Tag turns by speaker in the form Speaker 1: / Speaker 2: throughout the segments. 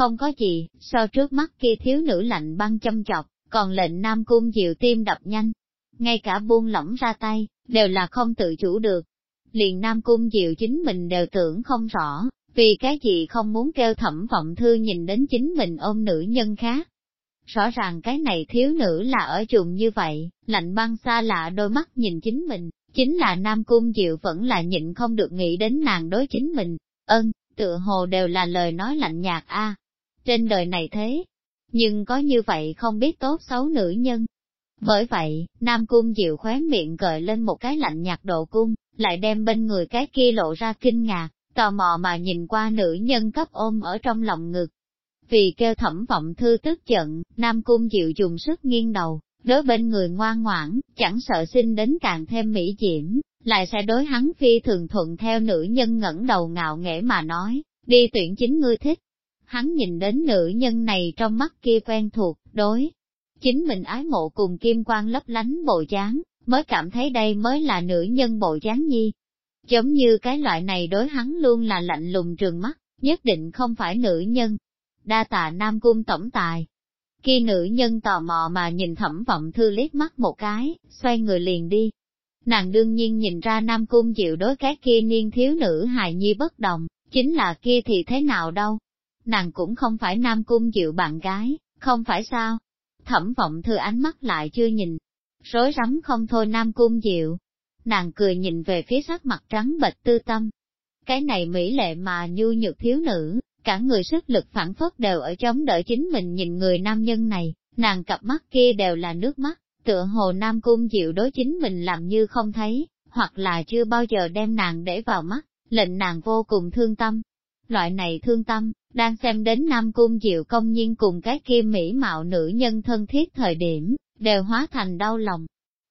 Speaker 1: không có gì, so trước mắt kia thiếu nữ lạnh băng châm chọc, còn lệnh Nam Cung Diệu tim đập nhanh. Ngay cả buông lỏng ra tay, đều là không tự chủ được. Liền Nam Cung Diệu chính mình đều tưởng không rõ, vì cái gì không muốn kêu thẩm vọng thư nhìn đến chính mình ôm nữ nhân khác. Rõ ràng cái này thiếu nữ là ở trùng như vậy, lạnh băng xa lạ đôi mắt nhìn chính mình, chính là Nam Cung Diệu vẫn là nhịn không được nghĩ đến nàng đối chính mình, ân, tựa hồ đều là lời nói lạnh nhạt a. Trên đời này thế, nhưng có như vậy không biết tốt xấu nữ nhân. Bởi vậy, Nam Cung Diệu khóe miệng gợi lên một cái lạnh nhạt độ cung, lại đem bên người cái kia lộ ra kinh ngạc, tò mò mà nhìn qua nữ nhân cấp ôm ở trong lòng ngực. Vì kêu thẩm vọng thư tức giận, Nam Cung Diệu dùng sức nghiêng đầu, đối bên người ngoan ngoãn, chẳng sợ sinh đến càng thêm mỹ diễm, lại sẽ đối hắn phi thường thuận theo nữ nhân ngẩng đầu ngạo nghễ mà nói, đi tuyển chính ngươi thích. Hắn nhìn đến nữ nhân này trong mắt kia quen thuộc, đối. Chính mình ái mộ cùng kim quang lấp lánh bộ dáng, mới cảm thấy đây mới là nữ nhân bộ dáng nhi. Giống như cái loại này đối hắn luôn là lạnh lùng trường mắt, nhất định không phải nữ nhân. Đa tạ Nam Cung tổng tài. Khi nữ nhân tò mò mà nhìn thẩm vọng thư liếc mắt một cái, xoay người liền đi. Nàng đương nhiên nhìn ra Nam Cung chịu đối cái kia niên thiếu nữ hài nhi bất đồng, chính là kia thì thế nào đâu. Nàng cũng không phải Nam Cung dịu bạn gái, không phải sao. Thẩm vọng thư ánh mắt lại chưa nhìn. Rối rắm không thôi Nam Cung dịu. nàng cười nhìn về phía sắc mặt trắng bệch tư tâm. Cái này mỹ lệ mà nhu nhược thiếu nữ, cả người sức lực phản phất đều ở chống đỡ chính mình nhìn người nam nhân này, nàng cặp mắt kia đều là nước mắt, tựa hồ nam cung dịu đối chính mình làm như không thấy, hoặc là chưa bao giờ đem nàng để vào mắt, lệnh nàng vô cùng thương tâm. Loại này thương tâm, đang xem đến Nam Cung Diệu công nhiên cùng cái kim mỹ mạo nữ nhân thân thiết thời điểm, đều hóa thành đau lòng,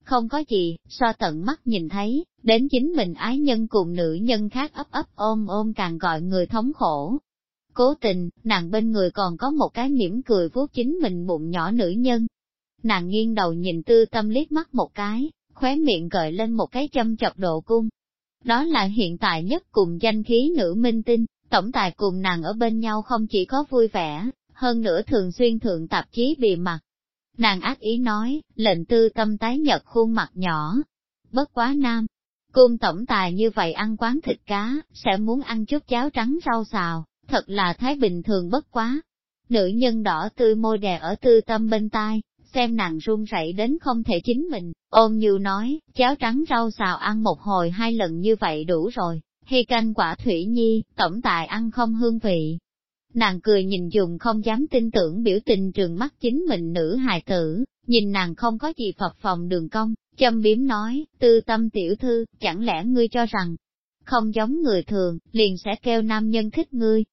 Speaker 1: không có gì, so tận mắt nhìn thấy, đến chính mình ái nhân cùng nữ nhân khác ấp ấp ôm ôm càng gọi người thống khổ. Cố tình, nàng bên người còn có một cái mỉm cười vuốt chính mình bụng nhỏ nữ nhân. Nàng nghiêng đầu nhìn tư tâm liếc mắt một cái, khóe miệng gợi lên một cái châm chọc độ cung. Đó là hiện tại nhất cùng danh khí nữ minh tinh, tổng tài cùng nàng ở bên nhau không chỉ có vui vẻ, hơn nữa thường xuyên thượng tạp chí bì mặt, Nàng ác ý nói, lệnh tư tâm tái nhật khuôn mặt nhỏ. Bất quá nam, cung tổng tài như vậy ăn quán thịt cá, sẽ muốn ăn chút cháo trắng rau xào, thật là thái bình thường bất quá. Nữ nhân đỏ tươi môi đè ở tư tâm bên tai, xem nàng run rẩy đến không thể chính mình, ôm như nói, cháo trắng rau xào ăn một hồi hai lần như vậy đủ rồi, hy canh quả thủy nhi, tổng tài ăn không hương vị, Nàng cười nhìn dùng không dám tin tưởng biểu tình trường mắt chính mình nữ hài tử, nhìn nàng không có gì phập phòng đường công, châm biếm nói, tư tâm tiểu thư, chẳng lẽ ngươi cho rằng, không giống người thường, liền sẽ kêu nam nhân thích ngươi.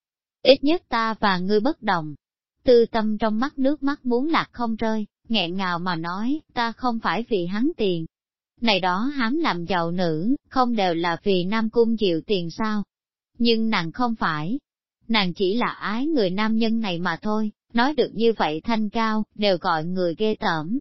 Speaker 1: Ít nhất ta và ngươi bất đồng. Tư tâm trong mắt nước mắt muốn lạc không rơi, nghẹn ngào mà nói, ta không phải vì hắn tiền. Này đó hám làm giàu nữ, không đều là vì nam cung chịu tiền sao? Nhưng nàng không phải, nàng chỉ là ái người nam nhân này mà thôi, nói được như vậy thanh cao, đều gọi người ghê tởm.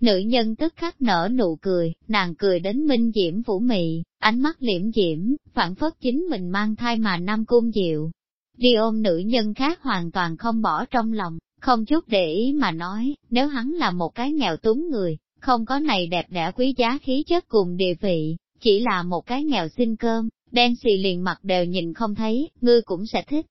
Speaker 1: Nữ nhân tức khắc nở nụ cười, nàng cười đến minh diễm phủ mị, ánh mắt liễm diễm, phản phất chính mình mang thai mà nam cung diệu. Đi ôm nữ nhân khác hoàn toàn không bỏ trong lòng, không chút để ý mà nói, nếu hắn là một cái nghèo túng người, không có này đẹp đẽ quý giá khí chất cùng địa vị, chỉ là một cái nghèo xin cơm, đen xì liền mặt đều nhìn không thấy, ngươi cũng sẽ thích.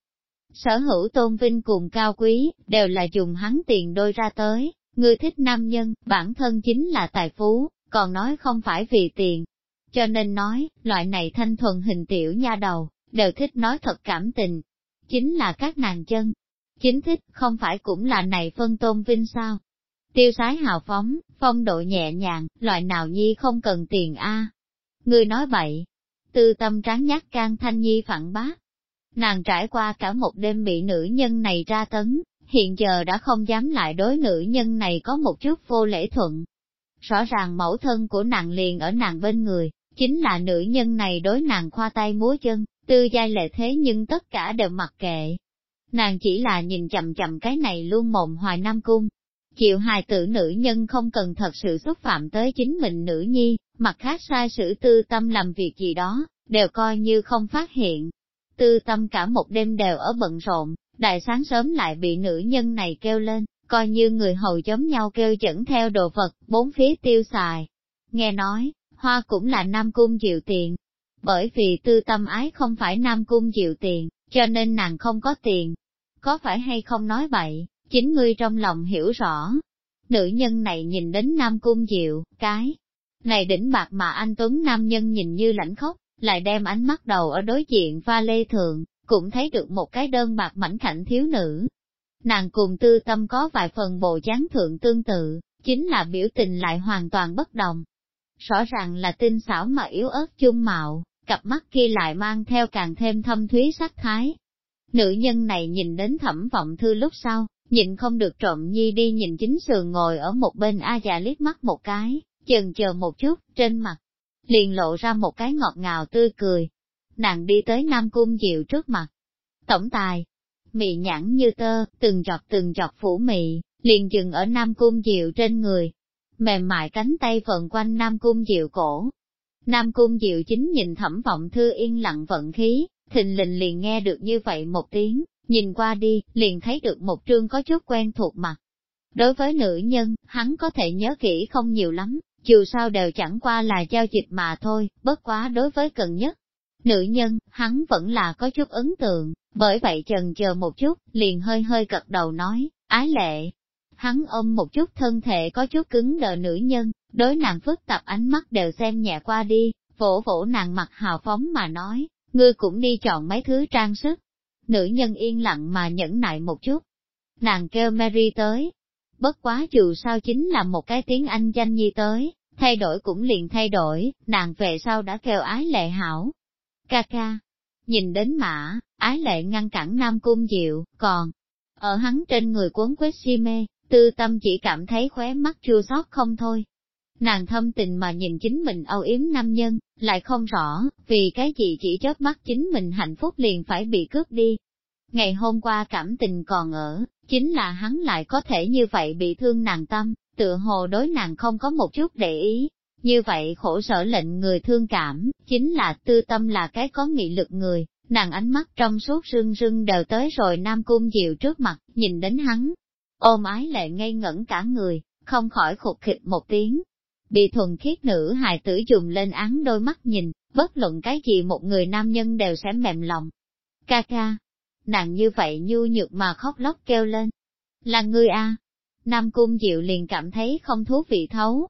Speaker 1: Sở hữu tôn vinh cùng cao quý, đều là dùng hắn tiền đôi ra tới, ngươi thích nam nhân, bản thân chính là tài phú, còn nói không phải vì tiền. Cho nên nói, loại này thanh thuần hình tiểu nha đầu, đều thích nói thật cảm tình. Chính là các nàng chân. Chính thích, không phải cũng là này phân tôn vinh sao? Tiêu sái hào phóng, phong độ nhẹ nhàng, loại nào nhi không cần tiền a Người nói bậy. Tư tâm tráng nhát can thanh nhi phản bác, Nàng trải qua cả một đêm bị nữ nhân này ra tấn, hiện giờ đã không dám lại đối nữ nhân này có một chút vô lễ thuận. Rõ ràng mẫu thân của nàng liền ở nàng bên người, chính là nữ nhân này đối nàng khoa tay múa chân, tư giai lệ thế nhưng tất cả đều mặc kệ. Nàng chỉ là nhìn chậm chậm cái này luôn mồm hoài nam cung. Chịu hài tử nữ nhân không cần thật sự xúc phạm tới chính mình nữ nhi, mặt khác sai sử tư tâm làm việc gì đó, đều coi như không phát hiện, tư tâm cả một đêm đều ở bận rộn, đại sáng sớm lại bị nữ nhân này kêu lên, coi như người hầu giống nhau kêu dẫn theo đồ vật, bốn phía tiêu xài. Nghe nói, hoa cũng là nam cung chịu tiền. Bởi vì tư tâm ái không phải nam cung chịu tiền, cho nên nàng không có tiền. Có phải hay không nói bậy, chính ngươi trong lòng hiểu rõ. Nữ nhân này nhìn đến nam cung diệu, cái này đỉnh bạc mà anh Tuấn nam nhân nhìn như lãnh khóc lại đem ánh mắt đầu ở đối diện pha lê thượng, cũng thấy được một cái đơn bạc mảnh khảnh thiếu nữ. Nàng cùng tư tâm có vài phần bộ dáng thượng tương tự, chính là biểu tình lại hoàn toàn bất đồng. Rõ ràng là tinh xảo mà yếu ớt chung mạo, cặp mắt kia lại mang theo càng thêm thâm thúy sắc thái. Nữ nhân này nhìn đến thẩm vọng thư lúc sau, nhìn không được trộm nhi đi nhìn chính sườn ngồi ở một bên A già liếc mắt một cái, chần chờ một chút, trên mặt, liền lộ ra một cái ngọt ngào tươi cười. Nàng đi tới Nam Cung Diệu trước mặt. Tổng tài, mị nhãn như tơ, từng giọt từng giọt phủ mị, liền dừng ở Nam Cung Diệu trên người. Mềm mại cánh tay vần quanh Nam Cung Diệu cổ. Nam Cung Diệu chính nhìn thẩm vọng thư yên lặng vận khí, thình lình liền nghe được như vậy một tiếng, nhìn qua đi, liền thấy được một trương có chút quen thuộc mặt. Đối với nữ nhân, hắn có thể nhớ kỹ không nhiều lắm, dù sao đều chẳng qua là giao dịch mà thôi, bất quá đối với cần nhất. Nữ nhân, hắn vẫn là có chút ấn tượng, bởi vậy chần chờ một chút, liền hơi hơi cật đầu nói, ái lệ. Hắn ôm một chút thân thể có chút cứng đờ nữ nhân, đối nàng phức tạp ánh mắt đều xem nhẹ qua đi, vỗ vỗ nàng mặt hào phóng mà nói, ngươi cũng đi chọn mấy thứ trang sức. Nữ nhân yên lặng mà nhẫn nại một chút. Nàng kêu Mary tới, bất quá dù sao chính là một cái tiếng Anh danh nhi tới, thay đổi cũng liền thay đổi, nàng về sau đã kêu ái lệ hảo. Ca ca, nhìn đến mã, ái lệ ngăn cản Nam Cung Diệu, còn, ở hắn trên người cuốn quýt si mê, tư tâm chỉ cảm thấy khóe mắt chua xót không thôi. Nàng thâm tình mà nhìn chính mình âu yếm nam nhân, lại không rõ, vì cái gì chỉ chớp mắt chính mình hạnh phúc liền phải bị cướp đi. Ngày hôm qua cảm tình còn ở, chính là hắn lại có thể như vậy bị thương nàng tâm, tựa hồ đối nàng không có một chút để ý. Như vậy khổ sở lệnh người thương cảm, chính là tư tâm là cái có nghị lực người, nàng ánh mắt trong suốt rưng rưng đều tới rồi Nam Cung Diệu trước mặt, nhìn đến hắn. Ôm ái lệ ngây ngẩn cả người, không khỏi khục khịch một tiếng. Bị thuần khiết nữ hài tử dùng lên án đôi mắt nhìn, bất luận cái gì một người nam nhân đều sẽ mềm lòng. Ca ca, nàng như vậy nhu nhược mà khóc lóc kêu lên. Là ngươi a Nam Cung Diệu liền cảm thấy không thú vị thấu.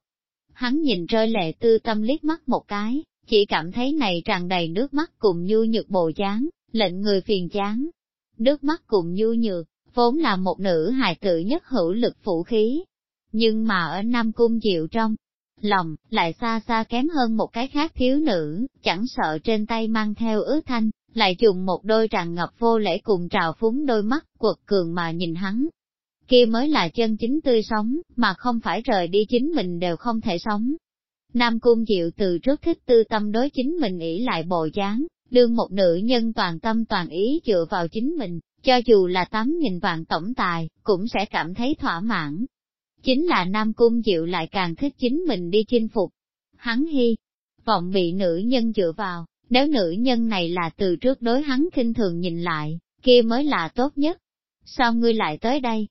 Speaker 1: Hắn nhìn rơi lệ tư tâm liếc mắt một cái, chỉ cảm thấy này tràn đầy nước mắt cùng nhu nhược bộ dáng, lệnh người phiền chán. Nước mắt cùng nhu nhược, vốn là một nữ hài tử nhất hữu lực phụ khí. Nhưng mà ở Nam Cung Diệu trong, lòng, lại xa xa kém hơn một cái khác thiếu nữ, chẳng sợ trên tay mang theo ước thanh, lại dùng một đôi tràn ngập vô lễ cùng trào phúng đôi mắt quật cường mà nhìn hắn. Kia mới là chân chính tươi sống, mà không phải rời đi chính mình đều không thể sống. Nam Cung Diệu từ trước thích tư tâm đối chính mình ỷ lại bồ dáng, đương một nữ nhân toàn tâm toàn ý dựa vào chính mình, cho dù là tám nghìn vạn tổng tài, cũng sẽ cảm thấy thỏa mãn. Chính là Nam Cung Diệu lại càng thích chính mình đi chinh phục. Hắn hy vọng bị nữ nhân dựa vào, nếu nữ nhân này là từ trước đối hắn kinh thường nhìn lại, kia mới là tốt nhất. Sao ngươi lại tới đây?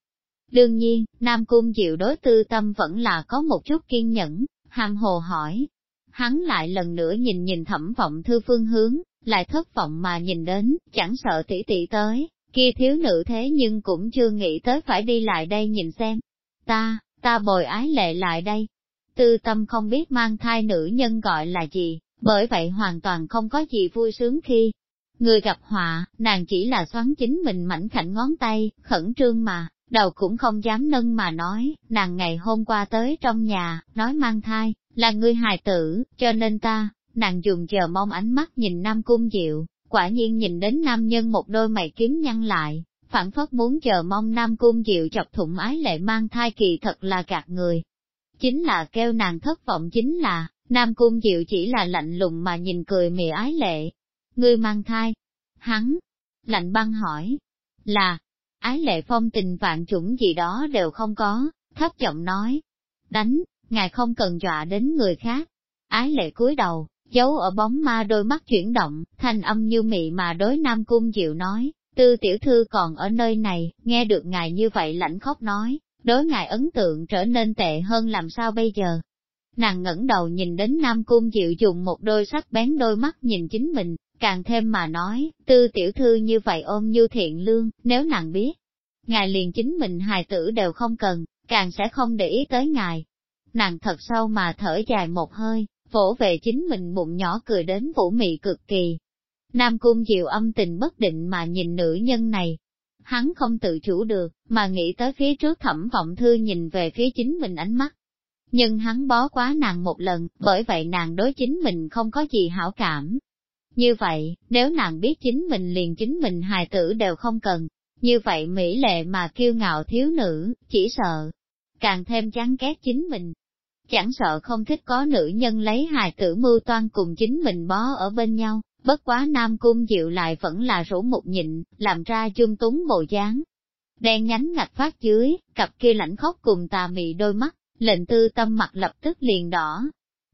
Speaker 1: Đương nhiên, Nam Cung Diệu đối tư tâm vẫn là có một chút kiên nhẫn, hàm hồ hỏi. Hắn lại lần nữa nhìn nhìn thẩm vọng thư phương hướng, lại thất vọng mà nhìn đến, chẳng sợ tỷ tỷ tới, kia thiếu nữ thế nhưng cũng chưa nghĩ tới phải đi lại đây nhìn xem. Ta, ta bồi ái lệ lại đây. Tư tâm không biết mang thai nữ nhân gọi là gì, bởi vậy hoàn toàn không có gì vui sướng khi người gặp họa, nàng chỉ là xoắn chính mình mảnh khảnh ngón tay, khẩn trương mà, đầu cũng không dám nâng mà nói, nàng ngày hôm qua tới trong nhà, nói mang thai, là người hài tử, cho nên ta, nàng dùng chờ mong ánh mắt nhìn Nam Cung Diệu, quả nhiên nhìn đến nam nhân một đôi mày kiếm nhăn lại, phản phất muốn chờ mong Nam Cung Diệu chọc thủng ái lệ mang thai kỳ thật là gạt người. Chính là kêu nàng thất vọng chính là, Nam Cung Diệu chỉ là lạnh lùng mà nhìn cười mỉa ái lệ. Ngươi mang thai. Hắn, lạnh băng hỏi, là, ái lệ phong tình vạn chủng gì đó đều không có, thấp giọng nói. Đánh, ngài không cần dọa đến người khác. Ái lệ cúi đầu, giấu ở bóng ma đôi mắt chuyển động, thanh âm như mị mà đối Nam Cung Diệu nói, Tư tiểu thư còn ở nơi này, nghe được ngài như vậy lãnh khóc nói, đối ngài ấn tượng trở nên tệ hơn làm sao bây giờ. Nàng ngẩng đầu nhìn đến Nam Cung Diệu dùng một đôi sắc bén đôi mắt nhìn chính mình, càng thêm mà nói, tư tiểu thư như vậy ôm như thiện lương, nếu nàng biết, ngài liền chính mình hài tử đều không cần, càng sẽ không để ý tới ngài. Nàng thật sâu mà thở dài một hơi, vỗ về chính mình bụng nhỏ cười đến vũ mị cực kỳ. Nam Cung Diệu âm tình bất định mà nhìn nữ nhân này. Hắn không tự chủ được, mà nghĩ tới phía trước thẩm vọng thư nhìn về phía chính mình ánh mắt. Nhưng hắn bó quá nàng một lần, bởi vậy nàng đối chính mình không có gì hảo cảm. Như vậy, nếu nàng biết chính mình liền chính mình hài tử đều không cần, như vậy mỹ lệ mà kiêu ngạo thiếu nữ, chỉ sợ, càng thêm chán ghét chính mình. Chẳng sợ không thích có nữ nhân lấy hài tử mưu toan cùng chính mình bó ở bên nhau, bất quá nam cung diệu lại vẫn là rủ một nhịn, làm ra chung túng bộ dáng. Đen nhánh ngạch phát dưới, cặp kia lãnh khóc cùng tà mị đôi mắt, lệnh tư tâm mặt lập tức liền đỏ.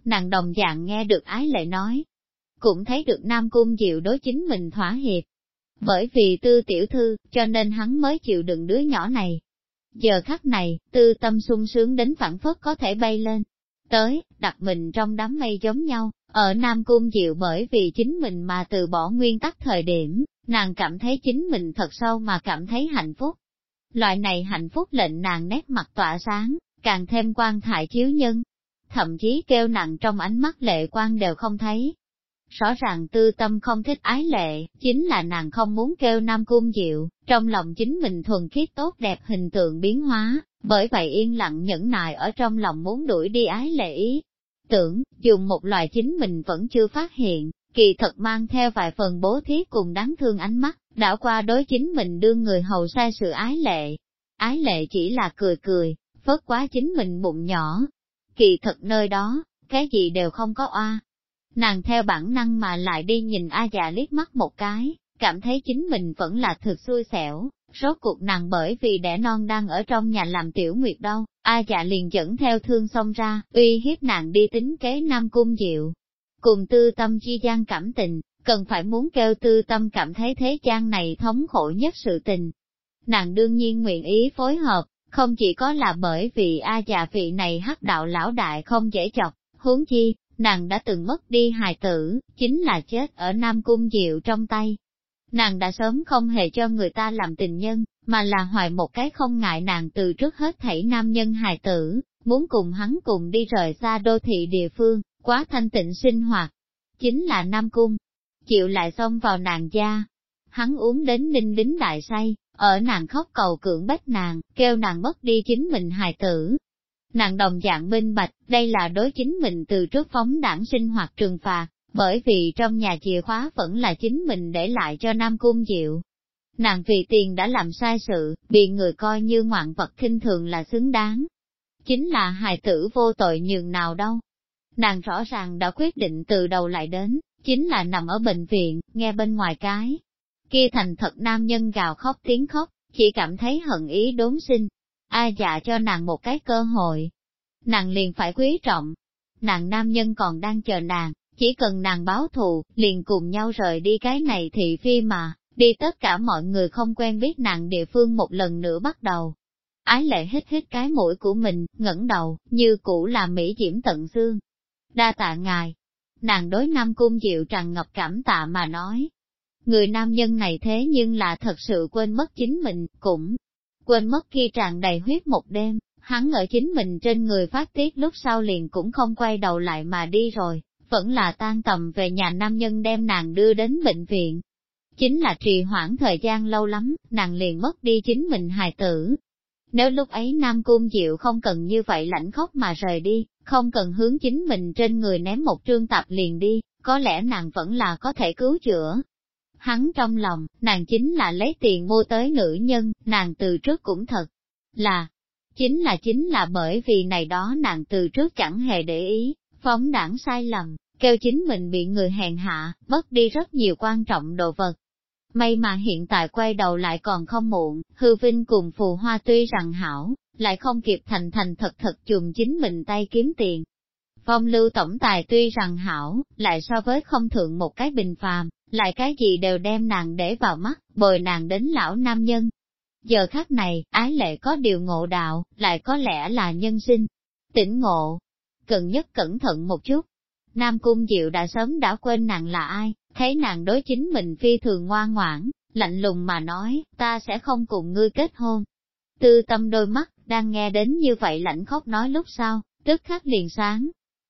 Speaker 1: Nàng đồng dạng nghe được ái lệ nói, cũng thấy được nam cung diệu đối chính mình thỏa hiệp. Bởi vì tư tiểu thư, cho nên hắn mới chịu đựng đứa nhỏ này. Giờ khắc này, tư tâm sung sướng đến phản phất có thể bay lên. Tới, đặt mình trong đám mây giống nhau, ở Nam Cung Diệu bởi vì chính mình mà từ bỏ nguyên tắc thời điểm, nàng cảm thấy chính mình thật sâu mà cảm thấy hạnh phúc. Loại này hạnh phúc lệnh nàng nét mặt tỏa sáng, càng thêm quan thải chiếu nhân. Thậm chí kêu nàng trong ánh mắt lệ quan đều không thấy, Rõ ràng tư tâm không thích ái lệ, chính là nàng không muốn kêu nam cung diệu, trong lòng chính mình thuần khiết tốt đẹp hình tượng biến hóa, bởi vậy yên lặng nhẫn nại ở trong lòng muốn đuổi đi ái lệ ý. Tưởng, dùng một loại chính mình vẫn chưa phát hiện, kỳ thật mang theo vài phần bố thí cùng đáng thương ánh mắt, đảo qua đối chính mình đưa người hầu sai sự ái lệ. Ái lệ chỉ là cười cười, phớt quá chính mình bụng nhỏ. Kỳ thật nơi đó, cái gì đều không có oa, Nàng theo bản năng mà lại đi nhìn A già liếc mắt một cái, cảm thấy chính mình vẫn là thực xui xẻo, rốt cuộc nàng bởi vì đẻ non đang ở trong nhà làm tiểu nguyệt đâu, A dạ liền dẫn theo thương xông ra, uy hiếp nàng đi tính kế Nam Cung Diệu. Cùng tư tâm chi gian cảm tình, cần phải muốn kêu tư tâm cảm thấy thế gian này thống khổ nhất sự tình. Nàng đương nhiên nguyện ý phối hợp, không chỉ có là bởi vì A già vị này hắc đạo lão đại không dễ chọc, huống chi, nàng đã từng mất đi hài tử, chính là chết ở Nam Cung Diệu trong tay. Nàng đã sớm không hề cho người ta làm tình nhân, mà là hoài một cái không ngại nàng từ trước hết thảy nam nhân hài tử, muốn cùng hắn cùng đi rời xa đô thị địa phương, quá thanh tịnh sinh hoạt. Chính là Nam Cung, chịu lại xông vào nàng gia. Hắn uống đến ninh đính đại say, ở nàng khóc cầu cưỡng bách nàng, kêu nàng mất đi chính mình hài tử, Nàng đồng dạng minh bạch, đây là đối chính mình từ trước phóng đảng sinh hoạt trừng phạt, bởi vì trong nhà chìa khóa vẫn là chính mình để lại cho Nam Cung Diệu. Nàng vì tiền đã làm sai sự, bị người coi như ngoạn vật khinh thường là xứng đáng. Chính là hài tử vô tội nhường nào đâu. Nàng rõ ràng đã quyết định từ đầu lại đến, chính là nằm ở bệnh viện, nghe bên ngoài cái. Kia thành thật nam nhân gào khóc tiếng khóc, chỉ cảm thấy hận ý đốn sinh, A dạ cho nàng một cái cơ hội. Nàng liền phải quý trọng. Nàng nam nhân còn đang chờ nàng, chỉ cần nàng báo thù, liền cùng nhau rời đi cái này thị phi mà, đi tất cả mọi người không quen biết nàng địa phương một lần nữa bắt đầu. Ái lệ hít hít cái mũi của mình, ngẩng đầu, như cũ là mỹ diễm tận xương. Đa tạ ngài. Nàng đối nam cung diệu tràn ngập cảm tạ mà nói. Người nam nhân này thế nhưng là thật sự quên mất chính mình, cũng quên mất khi tràn đầy huyết một đêm, hắn ở chính mình trên người phát tiết lúc sau liền cũng không quay đầu lại mà đi rồi, vẫn là tan tầm về nhà nam nhân đem nàng đưa đến bệnh viện. Chính là trì hoãn thời gian lâu lắm, nàng liền mất đi chính mình hài tử. Nếu lúc ấy Nam Cung Diệu không cần như vậy lạnh khóc mà rời đi, không cần hướng chính mình trên người ném một trương tập liền đi, có lẽ nàng vẫn là có thể cứu chữa, Hắn trong lòng, nàng chính là lấy tiền mua tới nữ nhân, nàng từ trước cũng thật là, chính là chính là bởi vì này đó nàng từ trước chẳng hề để ý, phóng đảng sai lầm, kêu chính mình bị người hèn hạ, mất đi rất nhiều quan trọng đồ vật. May mà hiện tại quay đầu lại còn không muộn, hư vinh cùng phù hoa tuy rằng hảo, lại không kịp thành thành thật thật chùm chính mình tay kiếm tiền. Phong lưu tổng tài tuy rằng hảo, lại so với không thượng một cái bình phàm, lại cái gì đều đem nàng để vào mắt, bồi nàng đến lão nam nhân. Giờ khắc này, ái lệ có điều ngộ đạo, lại có lẽ là nhân sinh. Tỉnh ngộ, cần nhất cẩn thận một chút. Nam Cung Diệu đã sớm đã quên nàng là ai, thấy nàng đối chính mình phi thường ngoan ngoãn, lạnh lùng mà nói, ta sẽ không cùng ngươi kết hôn. Tư tâm đôi mắt, đang nghe đến như vậy lạnh khóc nói lúc sau, tức khắc liền sáng.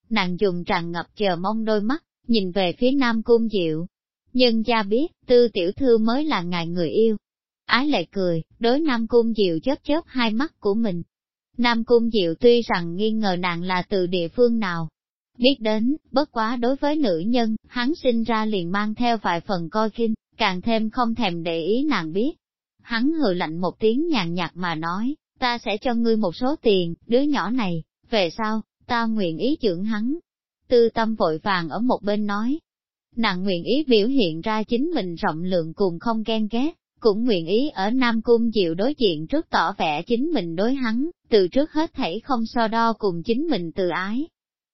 Speaker 1: Nàng dùng tràn ngập chờ mong đôi mắt, nhìn về phía Nam Cung Diệu. Nhân gia biết, tư tiểu thư mới là ngài người yêu. Ái lệ cười, đối Nam Cung Diệu chớp chớp hai mắt của mình. Nam Cung Diệu tuy rằng nghi ngờ nàng là từ địa phương nào, biết đến, bất quá đối với nữ nhân, hắn sinh ra liền mang theo vài phần coi kinh, càng thêm không thèm để ý nàng biết. Hắn hừ lạnh một tiếng nhàn nhạt mà nói, ta sẽ cho ngươi một số tiền, đứa nhỏ này, về sau, ta nguyện ý trưởng hắn. Tư tâm vội vàng ở một bên nói, nàng nguyện ý biểu hiện ra chính mình rộng lượng cùng không ghen ghét, cũng nguyện ý ở Nam Cung Diệu đối diện trước tỏ vẻ chính mình đối hắn, từ trước hết thảy không so đo cùng chính mình từ ái.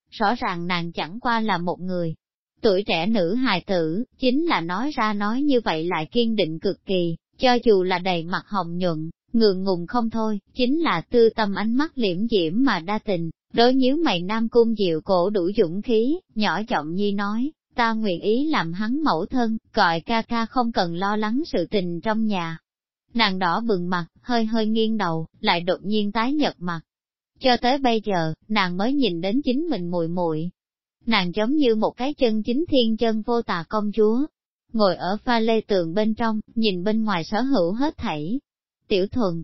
Speaker 1: Rõ ràng nàng chẳng qua là một người, tuổi trẻ nữ hài tử, chính là nói ra nói như vậy lại kiên định cực kỳ, cho dù là đầy mặt hồng nhuận, ngượng ngùng không thôi, chính là tư tâm ánh mắt liễm diễm mà đa tình, đối nhíu mày nam cung diệu cổ đủ dũng khí, nhỏ giọng nhi nói, ta nguyện ý làm hắn mẫu thân, gọi ca ca không cần lo lắng sự tình trong nhà. Nàng đỏ bừng mặt, hơi hơi nghiêng đầu, lại đột nhiên tái nhật mặt. Cho tới bây giờ, nàng mới nhìn đến chính mình muội muội. Nàng giống như một cái chân chính thiên chân vô tà công chúa, ngồi ở pha lê tường bên trong, nhìn bên ngoài sở hữu hết thảy. Tiểu thuần,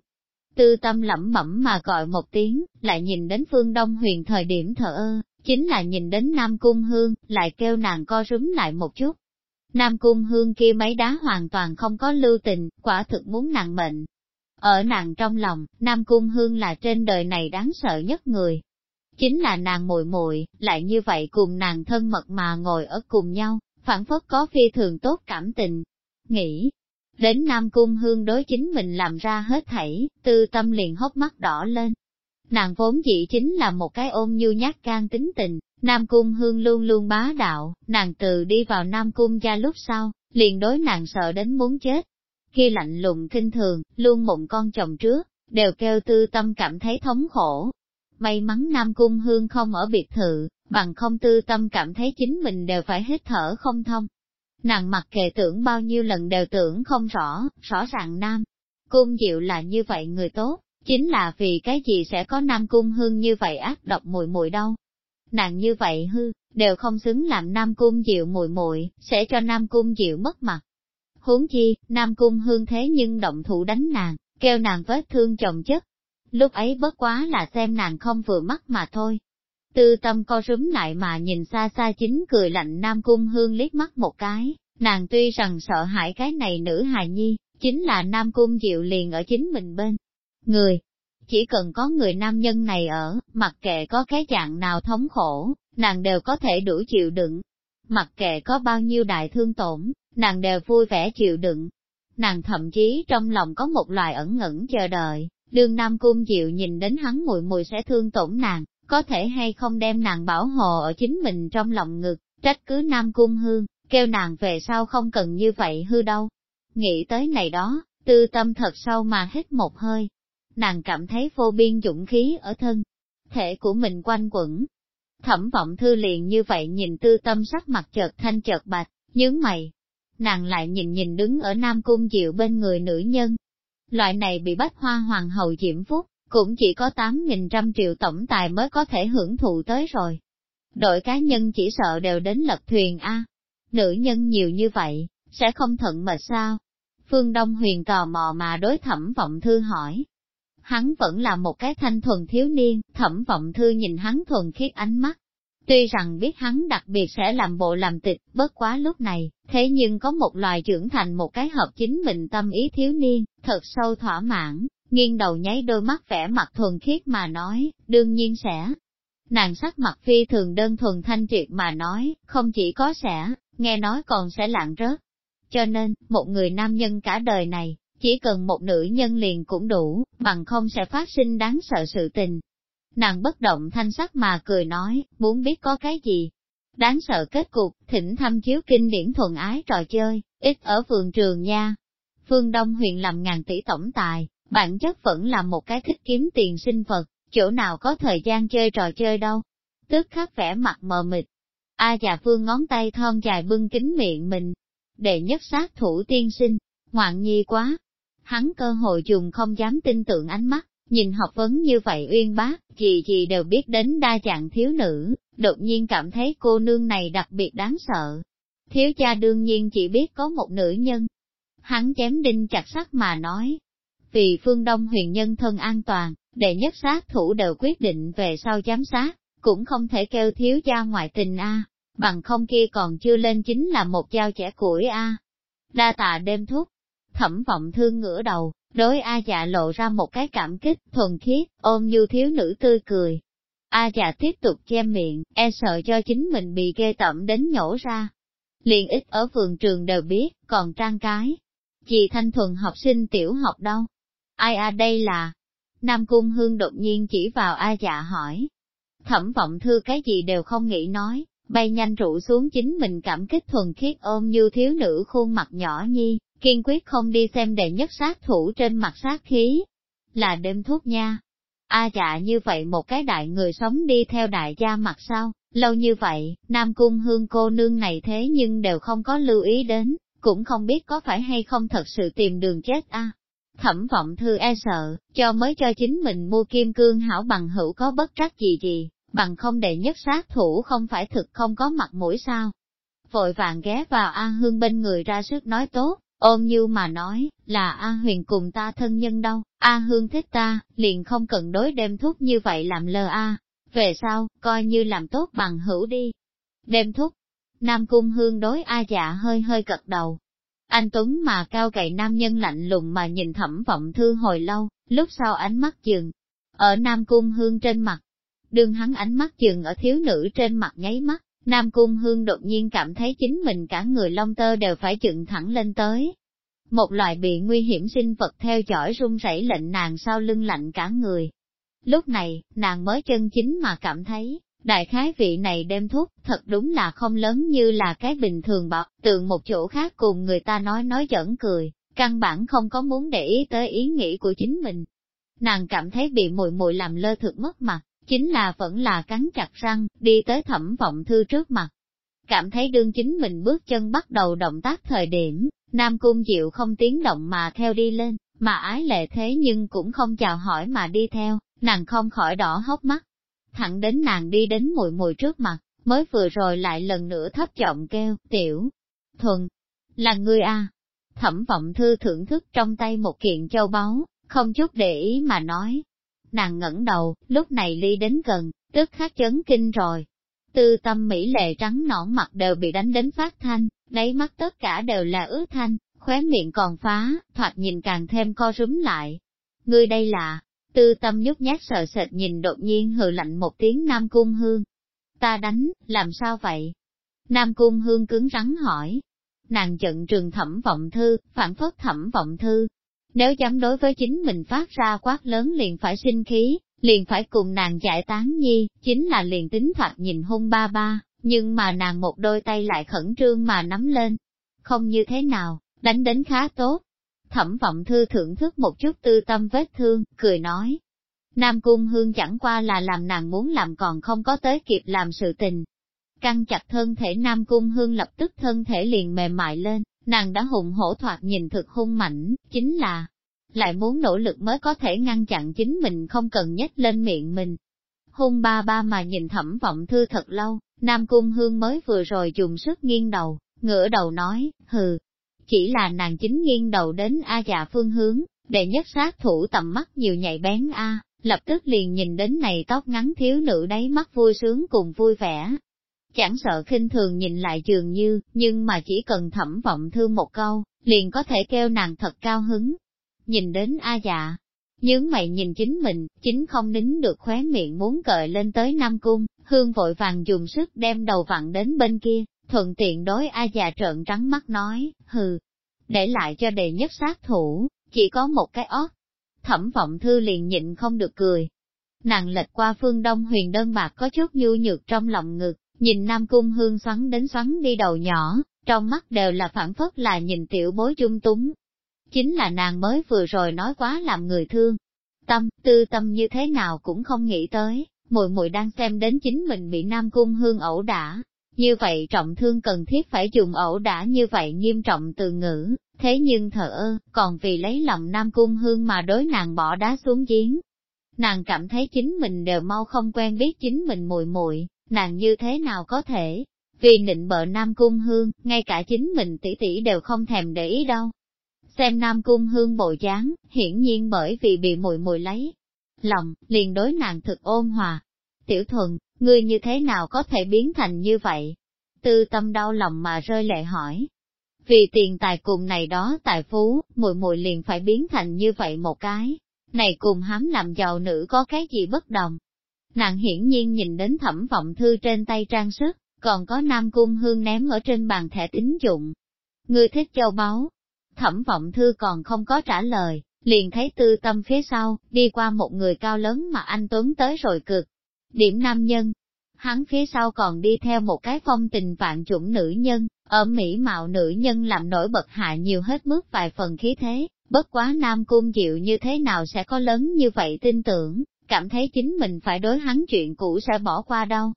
Speaker 1: tư tâm lẩm bẩm mà gọi một tiếng, lại nhìn đến phương đông huyền thời điểm thở ơ, chính là nhìn đến Nam Cung Hương, lại kêu nàng co rúm lại một chút. Nam Cung Hương kia mấy đá hoàn toàn không có lưu tình, quả thực muốn nàng mệnh. Ở nàng trong lòng, Nam Cung Hương là trên đời này đáng sợ nhất người. Chính là nàng muội muội lại như vậy cùng nàng thân mật mà ngồi ở cùng nhau, phản phất có phi thường tốt cảm tình. Nghĩ, đến Nam Cung Hương đối chính mình làm ra hết thảy, tư tâm liền hốc mắt đỏ lên, Nàng vốn dĩ chính là một cái ôm như nhát can tính tình, Nam Cung Hương luôn luôn bá đạo, nàng từ đi vào Nam Cung gia lúc sau, liền đối nàng sợ đến muốn chết. Khi lạnh lùng kinh thường, luôn mụn con chồng trước, đều kêu tư tâm cảm thấy thống khổ. May mắn Nam Cung Hương không ở biệt thự, bằng không tư tâm cảm thấy chính mình đều phải hít thở không thông. Nàng mặc kệ tưởng bao nhiêu lần đều tưởng không rõ, rõ ràng Nam Cung Diệu là như vậy người tốt, Chính là vì cái gì sẽ có Nam Cung Hương như vậy ác độc mùi mùi đâu. Nàng như vậy hư, đều không xứng làm Nam Cung Diệu mùi mùi, sẽ cho Nam Cung Diệu mất mặt. Huống chi, Nam Cung Hương thế nhưng động thủ đánh nàng, kêu nàng vết thương chồng chất. Lúc ấy bất quá là xem nàng không vừa mắt mà thôi. Tư tâm co rúm lại mà nhìn xa xa chính cười lạnh Nam Cung Hương liếc mắt một cái, nàng tuy rằng sợ hãi cái này nữ hài nhi, chính là Nam Cung Diệu liền ở chính mình bên, người. Chỉ cần có người nam nhân này ở, mặc kệ có cái dạng nào thống khổ, nàng đều có thể đủ chịu đựng. Mặc kệ có bao nhiêu đại thương tổn, nàng đều vui vẻ chịu đựng. Nàng thậm chí trong lòng có một loài ẩn ngẩn chờ đợi, đương Nam Cung Diệu nhìn đến hắn mùi mùi sẽ thương tổn nàng, có thể hay không đem nàng bảo hộ ở chính mình trong lòng ngực, trách cứ Nam Cung Hương, kêu nàng về sau không cần như vậy hư đâu. Nghĩ tới này đó, tư tâm thật sâu mà hít một hơi, nàng cảm thấy vô biên dũng khí ở thân, thể của mình quanh quẩn. Thẩm vọng thư liền như vậy nhìn tư tâm sắc mặt chợt thanh chợt bạch, nhướng mày. Nàng lại nhìn nhìn đứng ở Nam Cung Diệu bên người nữ nhân. Loại này bị bách hoa hoàng hậu diễm phúc, cũng chỉ có 8.000 triệu tổng tài mới có thể hưởng thụ tới rồi. Đội cá nhân chỉ sợ đều đến lật thuyền A. Nữ nhân nhiều như vậy, sẽ không thận mệt sao? Phương Đông huyền tò mò mà đối thẩm vọng thư hỏi, hắn vẫn là một cái thanh thuần thiếu niên, thẩm vọng thư nhìn hắn thuần khiết ánh mắt. Tuy rằng biết hắn đặc biệt sẽ làm bộ làm tịch, bất quá lúc này, thế nhưng có một loài trưởng thành một cái hợp chính mình tâm ý thiếu niên, thật sâu thỏa mãn, nghiêng đầu nháy đôi mắt vẻ mặt thuần khiết mà nói, đương nhiên sẽ. Nàng sắc mặt phi thường đơn thuần thanh triệt mà nói, không chỉ có sẽ, nghe nói còn sẽ lạng rớt. Cho nên, một người nam nhân cả đời này, chỉ cần một nữ nhân liền cũng đủ, bằng không sẽ phát sinh đáng sợ sự tình. Nàng bất động thanh sắc mà cười nói, muốn biết có cái gì. Đáng sợ kết cục, thỉnh thăm chiếu kinh điển thuần ái trò chơi, ít ở vườn trường nha. Phương Đông huyện làm ngàn tỷ tổng tài, bản chất vẫn là một cái thích kiếm tiền sinh vật, chỗ nào có thời gian chơi trò chơi đâu. Tức khắc vẻ mặt mờ mịt. A già phương ngón tay thon dài bưng kính miệng mình. Đệ nhất sát thủ tiên sinh, ngoạn nhi quá. Hắn cơ hội dùng không dám tin tưởng ánh mắt, nhìn học vấn như vậy uyên bác, gì gì đều biết đến đa dạng thiếu nữ, đột nhiên cảm thấy cô nương này đặc biệt đáng sợ. Thiếu cha đương nhiên chỉ biết có một nữ nhân. Hắn chém đinh chặt sắt mà nói. Vì phương Đông huyền nhân thân an toàn, đệ nhất sát thủ đều quyết định về sau giám sát, cũng không thể kêu thiếu cha ngoại tình a bằng không kia còn chưa lên chính là một dao trẻ củi a Đa tạ đêm thúc, thẩm vọng thương ngửa đầu, đối A dạ lộ ra một cái cảm kích, thuần khiết, ôm như thiếu nữ tươi cười. A dạ tiếp tục che miệng, e sợ cho chính mình bị ghê tẩm đến nhổ ra. Liền ít ở vườn trường đều biết, còn trang cái. Chị thanh thuần học sinh tiểu học đâu? Ai a đây là? Nam Cung Hương đột nhiên chỉ vào A dạ hỏi. Thẩm vọng thư cái gì đều không nghĩ nói, bay nhanh trụ xuống chính mình cảm kích thuần khiết ôm như thiếu nữ khuôn mặt nhỏ nhi, kiên quyết không đi xem đệ nhất sát thủ trên mặt sát khí. Là đêm thuốc nha. A dạ như vậy một cái đại người sống đi theo đại gia mặt sau, lâu như vậy, Nam Cung Hương cô nương này thế nhưng đều không có lưu ý đến, cũng không biết có phải hay không thật sự tìm đường chết a. Thẩm vọng thư e sợ, cho mới cho chính mình mua kim cương hảo bằng hữu có bất trắc gì gì, bằng không đệ nhất sát thủ không phải thực không có mặt mũi sao. Vội vàng ghé vào A Hương bên người ra sức nói tốt, ôm như mà nói, là A Huyền cùng ta thân nhân đâu, A Hương thích ta, liền không cần đối đêm thuốc như vậy làm lờ A, về sau, coi như làm tốt bằng hữu đi. Đêm thúc Nam Cung Hương đối A dạ hơi hơi cật đầu. Anh Tuấn mà cao cậy nam nhân lạnh lùng mà nhìn thẩm vọng thư hồi lâu, lúc sau ánh mắt dừng. Ở Nam Cung Hương trên mặt, đương hắn ánh mắt dừng ở thiếu nữ trên mặt nháy mắt, Nam Cung Hương đột nhiên cảm thấy chính mình cả người lông tơ đều phải dựng thẳng lên tới. Một loại bị nguy hiểm sinh vật theo dõi run rẩy lệnh nàng sau lưng lạnh cả người. Lúc này, nàng mới chân chính mà cảm thấy, đại khái vị này đem thuốc thật đúng là không lớn như là cái bình thường bọc, tượng một chỗ khác cùng người ta nói nói giỡn cười, căn bản không có muốn để ý tới ý nghĩ của chính mình. Nàng cảm thấy bị mùi mùi làm lơ thực mất mặt, chính là vẫn là cắn chặt răng, đi tới thẩm vọng thư trước mặt. Cảm thấy đương chính mình bước chân bắt đầu động tác thời điểm, Nam Cung Diệu không tiếng động mà theo đi lên, mà ái lệ thế nhưng cũng không chào hỏi mà đi theo, nàng không khỏi đỏ hốc mắt. Thẳng đến nàng đi đến mùi mùi trước mặt, mới vừa rồi lại lần nữa thấp giọng kêu, tiểu, thuần, là ngươi a Thẩm vọng thư thưởng thức trong tay một kiện châu báu, không chút để ý mà nói, Nàng ngẩng đầu, lúc này ly đến gần, tức khắc chấn kinh rồi. Tư tâm mỹ lệ trắng nõn mặt đều bị đánh đến phát thanh, đáy mắt tất cả đều là ướt thanh, khóe miệng còn phá, thoạt nhìn càng thêm co rúm lại. Ngươi đây là, tư tâm nhút nhát sợ sệt nhìn đột nhiên hừ lạnh một tiếng Nam Cung Hương. Ta đánh, làm sao vậy? Nam Cung Hương cứng rắn hỏi. Nàng giận trường thẩm vọng thư, phản phất thẩm vọng thư, nếu dám đối với chính mình phát ra quát lớn liền phải sinh khí, liền phải cùng nàng giải tán nhi, chính là liền tính thoạt nhìn hung ba ba, nhưng mà nàng một đôi tay lại khẩn trương mà nắm lên. Không như thế nào, đánh đến khá tốt. Thẩm vọng thư thưởng thức một chút tư tâm vết thương, cười nói. Nam Cung Hương chẳng qua là làm nàng muốn làm còn không có tới kịp làm sự tình. Căng chặt thân thể Nam Cung Hương lập tức thân thể liền mềm mại lên, nàng đã hùng hổ thoạt nhìn thực hung mảnh, chính là, lại muốn nỗ lực mới có thể ngăn chặn chính mình không cần nhất lên miệng mình. Hung ba ba mà nhìn thẩm vọng thư thật lâu, Nam Cung Hương mới vừa rồi dùng sức nghiêng đầu, ngửa đầu nói, hừ, chỉ là nàng chính nghiêng đầu đến A già phương hướng, để nhất sát thủ tầm mắt nhiều nhạy bén A, lập tức liền nhìn đến này tóc ngắn thiếu nữ đáy mắt vui sướng cùng vui vẻ, Chẳng sợ khinh thường nhìn lại dường như, nhưng mà chỉ cần thẩm vọng thư một câu, liền có thể kêu nàng thật cao hứng. Nhìn đến A dạ, nhướng mày nhìn chính mình, chính không nín được khóe miệng muốn cợi lên tới Nam Cung, hương vội vàng dùng sức đem đầu vặn đến bên kia, thuận tiện đối A già trợn trắng mắt nói, hừ, để lại cho đệ nhất sát thủ, chỉ có một cái ót. Thẩm vọng thư liền nhịn không được cười. Nàng lệch qua phương đông huyền đơn bạc có chút nhu nhược trong lòng ngực, Nhìn Nam Cung Hương xoắn đến xoắn đi đầu nhỏ, trong mắt đều là phản phất là nhìn tiểu bối trung túng. Chính là nàng mới vừa rồi nói quá làm người thương. Tâm, tư tâm như thế nào cũng không nghĩ tới, mùi mùi đang xem đến chính mình bị Nam Cung Hương ẩu đả. Như vậy trọng thương cần thiết phải dùng ẩu đả như vậy nghiêm trọng từ ngữ, thế nhưng thở ơ, còn vì lấy lòng Nam Cung Hương mà đối nàng bỏ đá xuống giếng. Nàng cảm thấy chính mình đều mau không quen biết chính mình mùi mùi, nàng như thế nào có thể, vì nịnh bợ Nam Cung Hương, ngay cả chính mình tỷ tỷ đều không thèm để ý đâu. Xem Nam Cung Hương bộ dáng, hiển nhiên bởi vì bị mùi mùi lấy. Lòng, liền đối nàng thực ôn hòa. Tiểu thuần, ngươi như thế nào có thể biến thành như vậy? Tư tâm đau lòng mà rơi lệ hỏi. Vì tiền tài cùng này đó tài phú, mùi mùi liền phải biến thành như vậy một cái. Này cùng hám làm giàu nữ có cái gì bất đồng? Nàng hiển nhiên nhìn đến thẩm vọng thư trên tay trang sức, còn có nam cung hương ném ở trên bàn thẻ tín dụng. Ngươi thích châu báu. Thẩm vọng thư còn không có trả lời, liền thấy tư tâm phía sau, đi qua một người cao lớn mà anh Tuấn tới rồi cực. Điểm nam nhân, hắn phía sau còn đi theo một cái phong tình vạn chủng nữ nhân, ở Mỹ mạo nữ nhân làm nổi bật hạ nhiều hết mức vài phần khí thế, bất quá nam cung diệu như thế nào sẽ có lớn như vậy tin tưởng, cảm thấy chính mình phải đối hắn chuyện cũ sẽ bỏ qua đâu.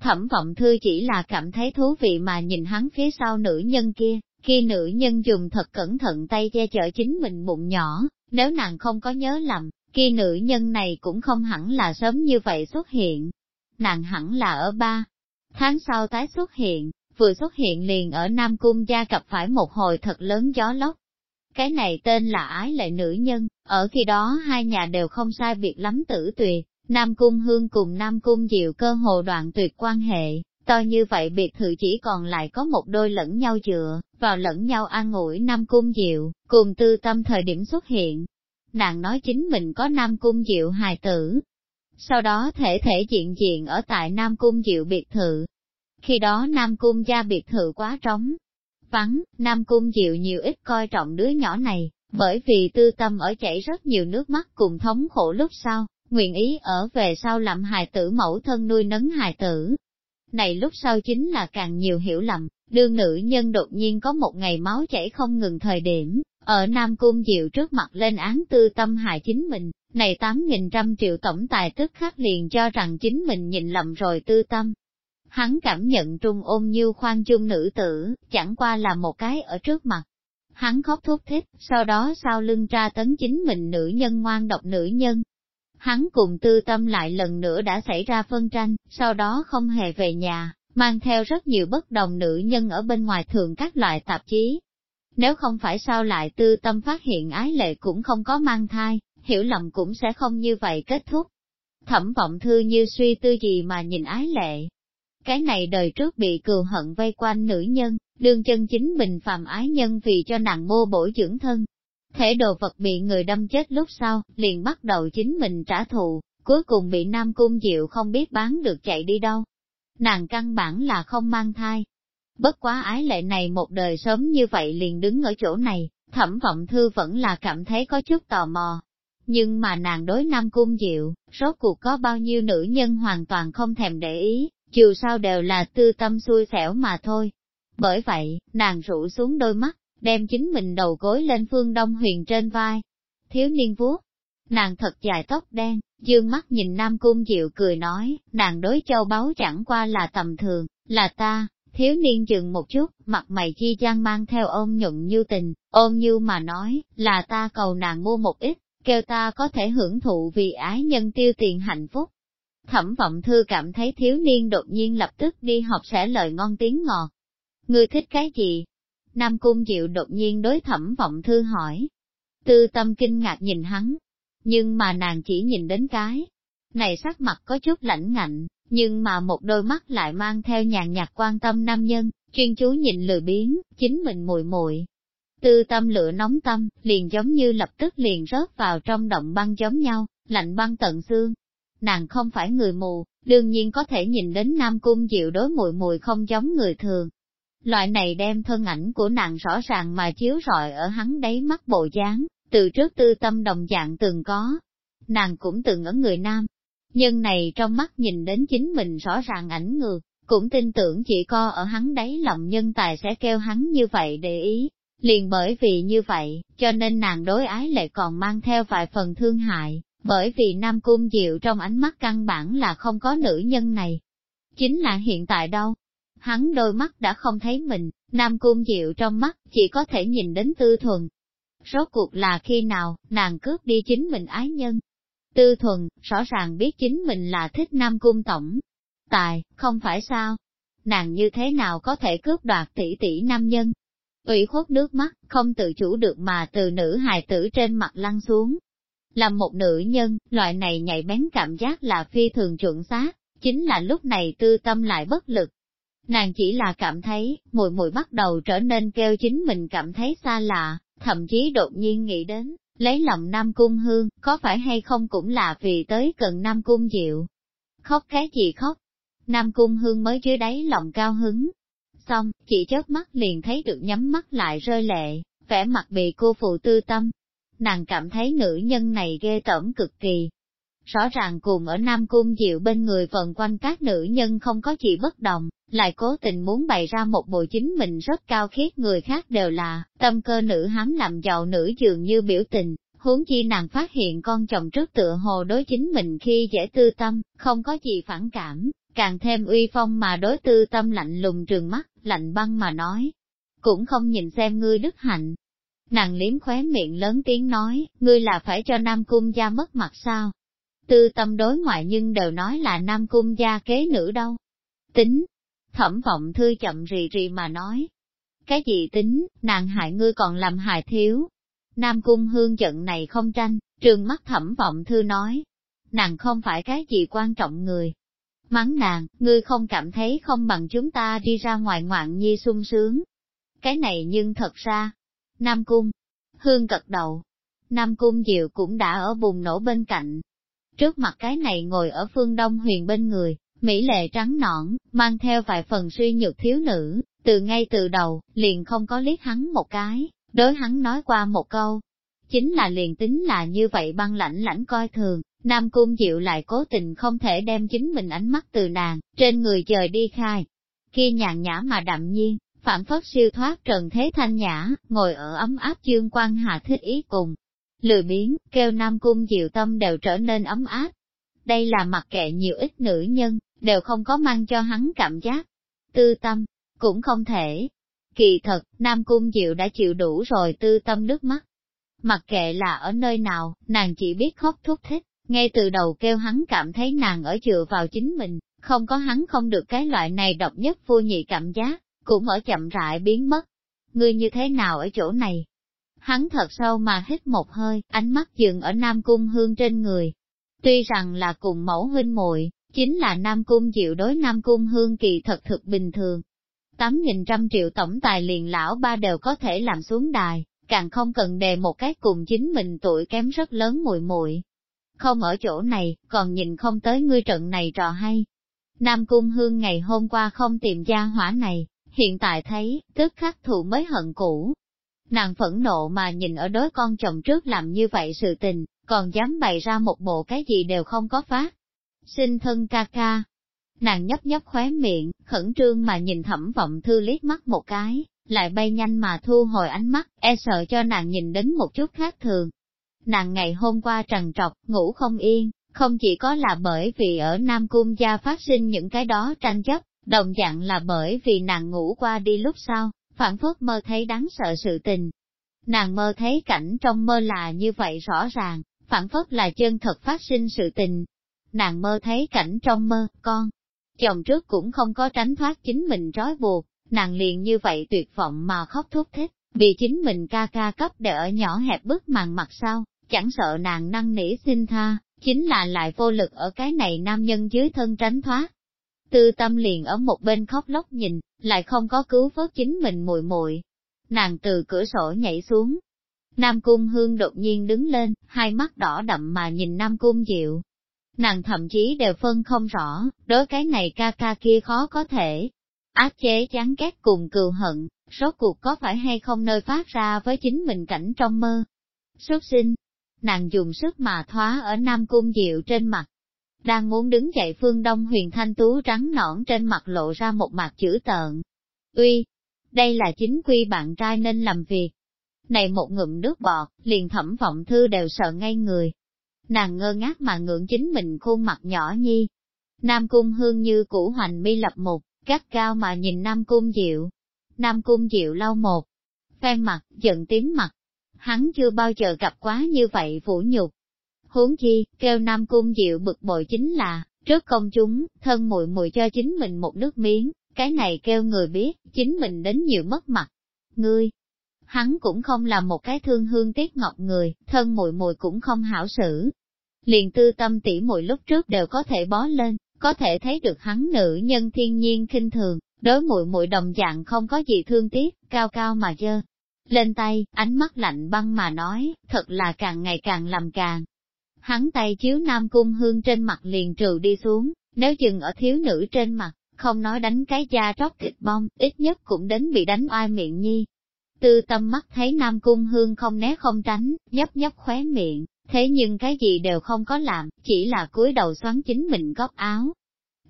Speaker 1: Thẩm vọng thư chỉ là cảm thấy thú vị mà nhìn hắn phía sau nữ nhân kia, khi nữ nhân dùng thật cẩn thận tay che chở chính mình bụng nhỏ, nếu nàng không có nhớ lầm, khi nữ nhân này cũng không hẳn là sớm như vậy xuất hiện. Nàng hẳn là ở ba tháng sau tái xuất hiện, vừa xuất hiện liền ở Nam Cung gia gặp phải một hồi thật lớn gió lốc. Cái này tên là ái lệ nữ nhân, ở khi đó hai nhà đều không sai biệt lắm tử tuyệt, Nam Cung Hương cùng Nam Cung Diệu cơ hồ đoạn tuyệt quan hệ, to như vậy biệt thự chỉ còn lại có một đôi lẫn nhau dựa, vào lẫn nhau an ủi Nam Cung Diệu, cùng tư tâm thời điểm xuất hiện. Nàng nói chính mình có Nam Cung Diệu hài tử. Sau đó thể thể diện diện ở tại Nam Cung Diệu biệt thự. Khi đó Nam Cung gia biệt thự quá trống, vắng, Nam Cung Diệu nhiều ít coi trọng đứa nhỏ này, bởi vì tư tâm ở chảy rất nhiều nước mắt cùng thống khổ lúc sau, nguyện ý ở về sau làm hài tử mẫu thân nuôi nấng hài tử. Này lúc sau chính là càng nhiều hiểu lầm, đương nữ nhân đột nhiên có một ngày máu chảy không ngừng thời điểm, ở Nam Cung Diệu trước mặt lên án tư tâm hại chính mình, này tám nghìn trăm triệu tổng tài tức khắc liền cho rằng chính mình nhìn lầm rồi tư tâm. Hắn cảm nhận trung ôm như khoan chung nữ tử, chẳng qua là một cái ở trước mặt. Hắn khóc thúc thích, sau đó sau lưng tra tấn chính mình nữ nhân ngoan độc nữ nhân, hắn cùng tư tâm lại lần nữa đã xảy ra phân tranh, sau đó không hề về nhà, mang theo rất nhiều bất đồng nữ nhân ở bên ngoài thường các loại tạp chí. Nếu không phải sao lại tư tâm phát hiện ái lệ cũng không có mang thai, hiểu lầm cũng sẽ không như vậy kết thúc. Thẩm vọng thư như suy tư gì mà nhìn ái lệ. Cái này đời trước bị cừu hận vây quanh nữ nhân, đương chân chính bình phàm ái nhân vì cho nàng mô bổ dưỡng thân, Thể đồ vật bị người đâm chết lúc sau, liền bắt đầu chính mình trả thù, cuối cùng bị Nam Cung Diệu không biết bán được chạy đi đâu. Nàng căn bản là không mang thai. Bất quá ái lệ này một đời sớm như vậy liền đứng ở chỗ này, thẩm vọng thư vẫn là cảm thấy có chút tò mò. Nhưng mà nàng đối Nam Cung Diệu, rốt cuộc có bao nhiêu nữ nhân hoàn toàn không thèm để ý, dù sao đều là tư tâm xui xẻo mà thôi. Bởi vậy, nàng rủ xuống đôi mắt, đem chính mình đầu gối lên phương đông huyền trên vai. Thiếu niên vuốt, nàng thật dài tóc đen, dương mắt nhìn Nam Cung Diệu cười nói, nàng đối châu báu chẳng qua là tầm thường, là ta, thiếu niên dừng một chút, mặt mày chi chăng mang theo ôm nhuận như tình, ôm như mà nói, là ta cầu nàng mua một ít, kêu ta có thể hưởng thụ vì ái nhân tiêu tiền hạnh phúc. Thẩm vọng thư cảm thấy thiếu niên đột nhiên lập tức đi học sẽ lời ngon tiếng ngọt. Ngươi thích cái gì? Nam Cung Diệu đột nhiên đối thẩm vọng thư hỏi. Tư tâm kinh ngạc nhìn hắn, nhưng mà nàng chỉ nhìn đến cái. Này sắc mặt có chút lãnh ngạnh, nhưng mà một đôi mắt lại mang theo nhàn nhạt quan tâm nam nhân, chuyên chú nhìn lười biến, chính mình mùi mùi. Tư tâm lửa nóng tâm, liền giống như lập tức liền rớt vào trong động băng giống nhau, lạnh băng tận xương. Nàng không phải người mù, đương nhiên có thể nhìn đến Nam Cung Diệu đối mùi mùi không giống người thường, Loại này đem thân ảnh của nàng rõ ràng mà chiếu rọi ở hắn đấy mắt bộ dáng, từ trước tư tâm đồng dạng từng có. Nàng cũng từng ở người nam. nhân này trong mắt nhìn đến chính mình rõ ràng ảnh ngược, cũng tin tưởng chỉ co ở hắn đấy lòng nhân tài sẽ kêu hắn như vậy để ý. Liền bởi vì như vậy, cho nên nàng đối ái lại còn mang theo vài phần thương hại, bởi vì Nam Cung Diệu trong ánh mắt căn bản là không có nữ nhân này. Chính là hiện tại đâu? Hắn đôi mắt đã không thấy mình, Nam Cung Diệu trong mắt chỉ có thể nhìn đến tư thuần. Rốt cuộc là khi nào, nàng cướp đi chính mình ái nhân. Tư thuần, rõ ràng biết chính mình là thích Nam Cung Tổng. Tài, không phải sao? Nàng như thế nào có thể cướp đoạt tỷ tỷ nam nhân? ủy khuất nước mắt, không tự chủ được mà từ nữ hài tử trên mặt lăn xuống, là một nữ nhân, loại này nhạy bén cảm giác là phi thường chuẩn xác, chính là lúc này tư tâm lại bất lực. Nàng chỉ là cảm thấy, mùi mùi bắt đầu trở nên kêu chính mình cảm thấy xa lạ, thậm chí đột nhiên nghĩ đến, lấy lòng Nam Cung Hương, có phải hay không cũng là vì tới cần Nam Cung Diệu. Khóc cái gì khóc? Nam Cung Hương mới dưới đáy lòng cao hứng. Xong, chỉ chớp mắt liền thấy được nhắm mắt lại rơi lệ, vẻ mặt bị cô phụ tư tâm, nàng cảm thấy nữ nhân này ghê tởm cực kỳ. Rõ ràng cùng ở Nam Cung Diệu bên người vần quanh các nữ nhân không có gì bất đồng, lại cố tình muốn bày ra một bộ chính mình rất cao khiết người khác đều là, tâm cơ nữ hám làm giàu nữ dường như biểu tình, huống chi nàng phát hiện con chồng trước tựa hồ đối chính mình khi dễ tư tâm, không có gì phản cảm, càng thêm uy phong mà đối tư tâm lạnh lùng trường mắt, lạnh băng mà nói. Cũng không nhìn xem ngươi đức hạnh, Nàng liếm khóe miệng lớn tiếng nói, ngươi là phải cho Nam Cung gia mất mặt sao? Tư tâm đối ngoại nhưng đều nói là Nam Cung gia kế nữ đâu. Tính, thẩm vọng thư chậm rì rì mà nói. Cái gì tính, nàng hại ngươi còn làm hại thiếu. Nam Cung hương giận này không tranh, trường mắt thẩm vọng thư nói. Nàng không phải cái gì quan trọng người. Mắng nàng, ngươi không cảm thấy không bằng chúng ta đi ra ngoài ngoạn nhi sung sướng. Cái này nhưng thật ra, Nam Cung. Hương cật đầu. Nam Cung Diệu cũng đã ở bùng nổ bên cạnh. Trước mặt cái này ngồi ở phương đông huyền bên người, Mỹ lệ trắng nõn, mang theo vài phần suy nhược thiếu nữ, từ ngay từ đầu, liền không có liếc hắn một cái, đối hắn nói qua một câu. Chính là liền tính là như vậy băng lãnh lãnh coi thường, Nam Cung Diệu lại cố tình không thể đem chính mình ánh mắt từ nàng, trên người trời đi khai. Kia nhàn nhã mà đạm nhiên, phản phất siêu thoát trần thế thanh nhã, ngồi ở ấm áp chương quan hạ thích ý cùng. Lười biến, kêu nam cung diệu tâm đều trở nên ấm áp. Đây là mặc kệ nhiều ít nữ nhân, đều không có mang cho hắn cảm giác. Tư tâm, cũng không thể. Kỳ thật, Nam Cung Diệu đã chịu đủ rồi tư tâm nước mắt. Mặc kệ là ở nơi nào, nàng chỉ biết khóc thúc thích, ngay từ đầu kêu hắn cảm thấy nàng ở dựa vào chính mình, không có hắn không được cái loại này độc nhất vô nhị cảm giác cũng ở chậm rãi biến mất. Ngươi như thế nào ở chỗ này? Hắn thật sâu mà hít một hơi, ánh mắt dừng ở Nam Cung Hương trên người. Tuy rằng là cùng mẫu huynh muội, chính là Nam Cung Diệu đối Nam Cung Hương kỳ thật thực bình thường. Tám nghìn trăm triệu tổng tài liền lão ba đều có thể làm xuống đài, càng không cần đề một cái cùng chính mình tuổi kém rất lớn muội muội. Không ở chỗ này, còn nhìn không tới ngươi trận này trò hay. Nam Cung Hương ngày hôm qua không tìm gia hỏa này, hiện tại thấy, tức khắc thù mới hận cũ. Nàng phẫn nộ mà nhìn ở đối con chồng trước làm như vậy sự tình, còn dám bày ra một bộ cái gì đều không có phát. xin thân ca ca. Nàng nhấp nhấp khóe miệng, khẩn trương mà nhìn thẩm vọng thư liếc mắt một cái, lại bay nhanh mà thu hồi ánh mắt, e sợ cho nàng nhìn đến một chút khác thường. Nàng ngày hôm qua trằn trọc, ngủ không yên, không chỉ có là bởi vì ở Nam Cung gia phát sinh những cái đó tranh chấp, Đồng dạng là bởi vì nàng ngủ qua đi lúc sau, phản phất mơ thấy đáng sợ sự tình. Nàng mơ thấy cảnh trong mơ là như vậy rõ ràng, phản phất là chân thật phát sinh sự tình. Nàng mơ thấy cảnh trong mơ, con. Chồng trước cũng không có tránh thoát chính mình trói buộc, nàng liền như vậy tuyệt vọng mà khóc thúc thích, vì chính mình ca ca cấp để ở nhỏ hẹp bức màn mặt sau, chẳng sợ nàng năng nỉ xin tha, chính là lại vô lực ở cái này nam nhân dưới thân tránh thoát. Tư tâm liền ở một bên khóc lóc nhìn, lại không có cứu vớt chính mình muội muội. Nàng từ cửa sổ nhảy xuống. Nam Cung Hương đột nhiên đứng lên, hai mắt đỏ đậm mà nhìn Nam Cung Diệu. Nàng thậm chí đều phân không rõ, đối cái này ca ca kia khó có thể. Áp chế chán ghét cùng cừu hận, rốt cuộc có phải hay không nơi phát ra với chính mình cảnh trong mơ. Xuất sinh, nàng dùng sức mà thoá ở Nam Cung Diệu trên mặt. Đang muốn đứng dậy phương đông huyền thanh tú trắng nõn trên mặt lộ ra một mặt chữ tợn. Uy, đây là chính quy bạn trai nên làm việc. Này một ngụm nước bọt, liền thẩm vọng thư đều sợ ngay người. Nàng ngơ ngác mà ngưỡng chính mình khuôn mặt nhỏ nhi. Nam cung hương như củ hoành mi lập một, gắt cao mà nhìn Nam cung diệu. Nam cung diệu lau một, phen mặt, giận tím mặt. Hắn chưa bao giờ gặp quá như vậy vũ nhục. Huống chi, kêu Nam cung diệu bực bội chính là, trước công chúng, thân muội muội cho chính mình một nước miếng, cái này kêu người biết, chính mình đến nhiều mất mặt. Ngươi, hắn cũng không là một cái thương hương tiếc ngọc người, thân muội muội cũng không hảo xử. Liền tư tâm tỉ muội lúc trước đều có thể bó lên, có thể thấy được hắn nữ nhân thiên nhiên khinh thường, đối muội muội đồng dạng không có gì thương tiếc, cao cao mà dơ. Lên tay, ánh mắt lạnh băng mà nói, thật là càng ngày càng làm càng. Hắn tay chiếu nam cung hương trên mặt liền trừ đi xuống, nếu dừng ở thiếu nữ trên mặt, không nói đánh cái da tróc thịt bong, ít nhất cũng đến bị đánh oai miệng nhi. Tư tâm mắt thấy Nam Cung Hương không né không tránh, nhấp nhấp khóe miệng, thế nhưng cái gì đều không có làm, chỉ là cúi đầu xoắn chính mình góc áo.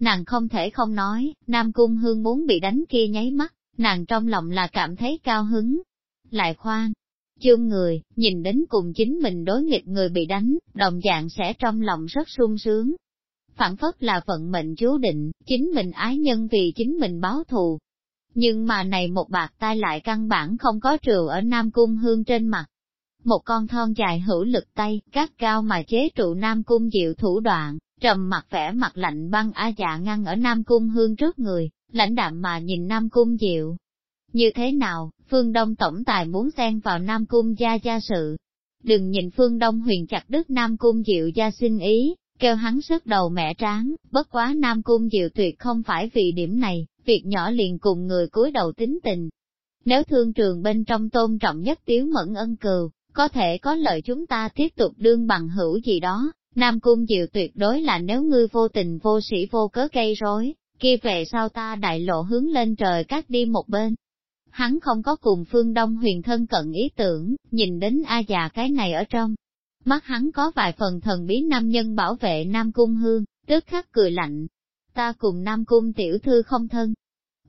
Speaker 1: Nàng không thể không nói, Nam Cung Hương muốn bị đánh kia nháy mắt, nàng trong lòng là cảm thấy cao hứng. Lại khoan, chương người, nhìn đến cùng chính mình đối nghịch người bị đánh, đồng dạng sẽ trong lòng rất sung sướng, phản phất là vận mệnh chú định, chính mình ái nhân vì chính mình báo thù. Nhưng mà này một bạc tai lại căn bản không có trừ ở Nam Cung Hương trên mặt. Một con thon dài hữu lực tay, cắt cao mà chế trụ Nam Cung diệu thủ đoạn, trầm mặt vẻ mặt lạnh băng a dạ ngăn ở Nam Cung Hương trước người, lãnh đạm mà nhìn Nam Cung diệu. Như thế nào, Phương Đông Tổng Tài muốn xen vào Nam Cung gia gia sự. Đừng nhìn Phương Đông huyền chặt đức Nam Cung diệu gia xin ý, kêu hắn sức đầu mẹ tráng, bất quá Nam Cung Diệu tuyệt không phải vì điểm này, việc nhỏ liền cùng người cúi đầu tính tình. Nếu thương trường bên trong tôn trọng nhất tiếu mẫn ân cừu, có thể có lợi chúng ta tiếp tục đương bằng hữu gì đó, Nam Cung Diệu tuyệt đối là nếu ngươi vô tình vô sĩ vô cớ gây rối, kia về sau ta đại lộ hướng lên trời cắt đi một bên. Hắn không có cùng phương Đông huyền thân cận ý tưởng, nhìn đến A già cái này ở trong, Mắt hắn có vài phần thần bí nam nhân bảo vệ Nam Cung Hương, tức khắc cười lạnh. Ta cùng Nam Cung tiểu thư không thân.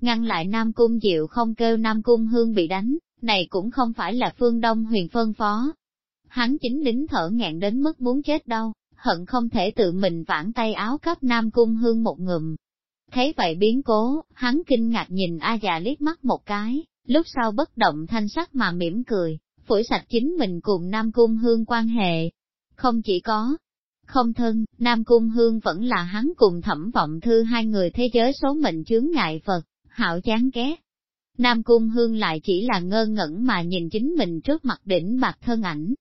Speaker 1: Ngăn lại Nam Cung Diệu không kêu Nam Cung Hương bị đánh, này cũng không phải là phương Đông huyền phân phó. Hắn chính đính thở ngẹn đến mức muốn chết đâu, hận không thể tự mình vãn tay áo cấp Nam Cung Hương một ngụm. Thấy vậy biến cố, hắn kinh ngạc nhìn A già liếc mắt một cái, lúc sau bất động thanh sắc mà mỉm cười, phủi sạch chính mình cùng Nam Cung Hương quan hệ. Không chỉ có không thân, Nam Cung Hương vẫn là hắn cùng thẩm vọng thư hai người thế giới số mệnh chướng ngại vật, hảo chán ghét. Nam Cung Hương lại chỉ là ngơ ngẩn mà nhìn chính mình trước mặt đỉnh bạc thân ảnh.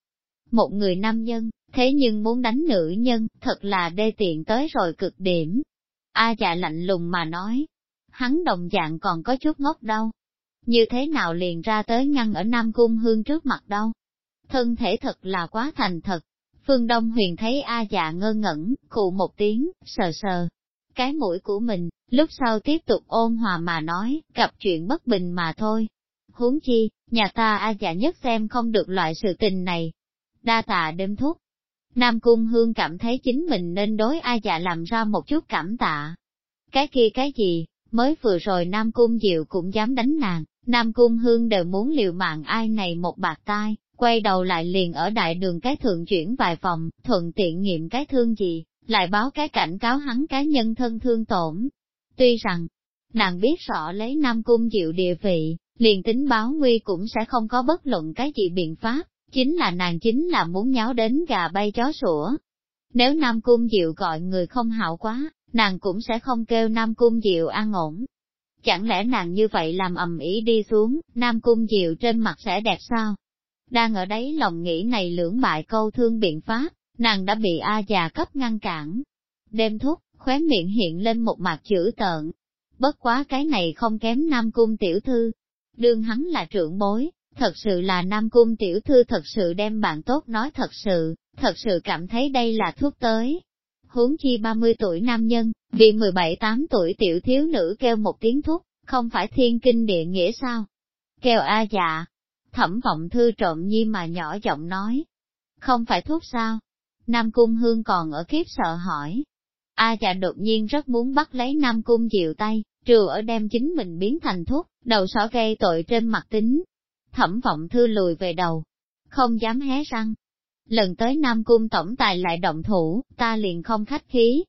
Speaker 1: Một người nam nhân, thế nhưng muốn đánh nữ nhân, thật là đê tiện tới rồi cực điểm. A dạ lạnh lùng mà nói, hắn đồng dạng còn có chút ngốc đâu, như thế nào liền ra tới ngăn ở Nam Cung Hương trước mặt đâu. Thân thể thật là quá thành thật. Phương Đông Huyền thấy A dạ ngơ ngẩn, khụ một tiếng, sờ sờ. Cái mũi của mình, lúc sau tiếp tục ôn hòa mà nói, gặp chuyện bất bình mà thôi. Huống chi, nhà ta A dạ nhất xem không được loại sự tình này. Đa tạ đêm thuốc. Nam Cung Hương cảm thấy chính mình nên đối A dạ làm ra một chút cảm tạ. Cái kia cái gì, mới vừa rồi Nam Cung Diệu cũng dám đánh nàng, Nam Cung Hương đều muốn liều mạng ai này một bạc tai, quay đầu lại liền ở đại đường cái thượng chuyển vài vòng, thuận tiện nghiệm cái thương gì, lại báo cái cảnh cáo hắn cá nhân thân thương tổn. Tuy rằng, nàng biết rõ lấy Nam Cung Diệu địa vị, liền tính báo nguy cũng sẽ không có bất luận cái gì biện pháp, chính là nàng chính là muốn nháo đến gà bay chó sủa. Nếu Nam Cung Diệu gọi người không hảo quá, nàng cũng sẽ không kêu Nam Cung Diệu an ổn, Chẳng lẽ nàng như vậy làm ầm ĩ đi xuống, Nam Cung Diệu trên mặt sẽ đẹp sao? Đang ở đấy lòng nghĩ này lưỡng bại câu thương biện pháp, nàng đã bị A già cấp ngăn cản. Đêm thúc, khóe miệng hiện lên một mặt chữ tợn. Bất quá cái này không kém Nam Cung tiểu thư. Đương hắn là trưởng bối, thật sự là Nam Cung tiểu thư thật sự đem bạn tốt nói thật sự, thật sự cảm thấy đây là thuốc tới. Huống chi 30 tuổi nam nhân, vì 17-8 tuổi tiểu thiếu nữ kêu một tiếng thúc, không phải thiên kinh địa nghĩa sao? Kêu a dạ, thẩm vọng thư trộm nhi mà nhỏ giọng nói. Không phải thuốc sao? Nam Cung Hương còn ở kiếp sợ hỏi. A dạ đột nhiên rất muốn bắt lấy Nam Cung Diệu tay, trừ ở đem chính mình biến thành thuốc, đầu sỏ gây tội trên mặt tính. Thẩm vọng thư lùi về đầu, không dám hé răng. Lần tới Nam Cung tổng tài lại động thủ, ta liền không khách khí.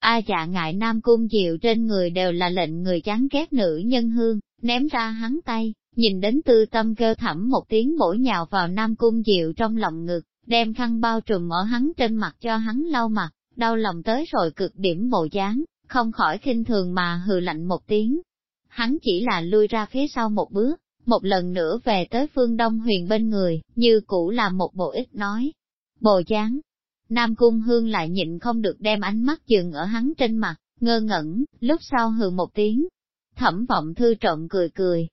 Speaker 1: A dạ ngại Nam Cung Diệu trên người đều là lệnh người chán ghét nữ nhân hương, ném ra hắn tay, nhìn đến tư tâm kêu thẳm một tiếng bổ nhào vào Nam Cung Diệu trong lòng ngực, đem khăn bao trùm ở hắn trên mặt cho hắn lau mặt, đau lòng tới rồi cực điểm bộ dáng, không khỏi khinh thường mà hừ lạnh một tiếng. Hắn chỉ là lui ra phía sau một bước, một lần nữa về tới phương Đông huyền bên người, như cũ là một bộ ít nói. Bồ dáng, Nam Cung Hương lại nhịn không được đem ánh mắt dừng ở hắn trên mặt, ngơ ngẩn, lúc sau hừ một tiếng. Thẩm vọng thư trộn cười cười.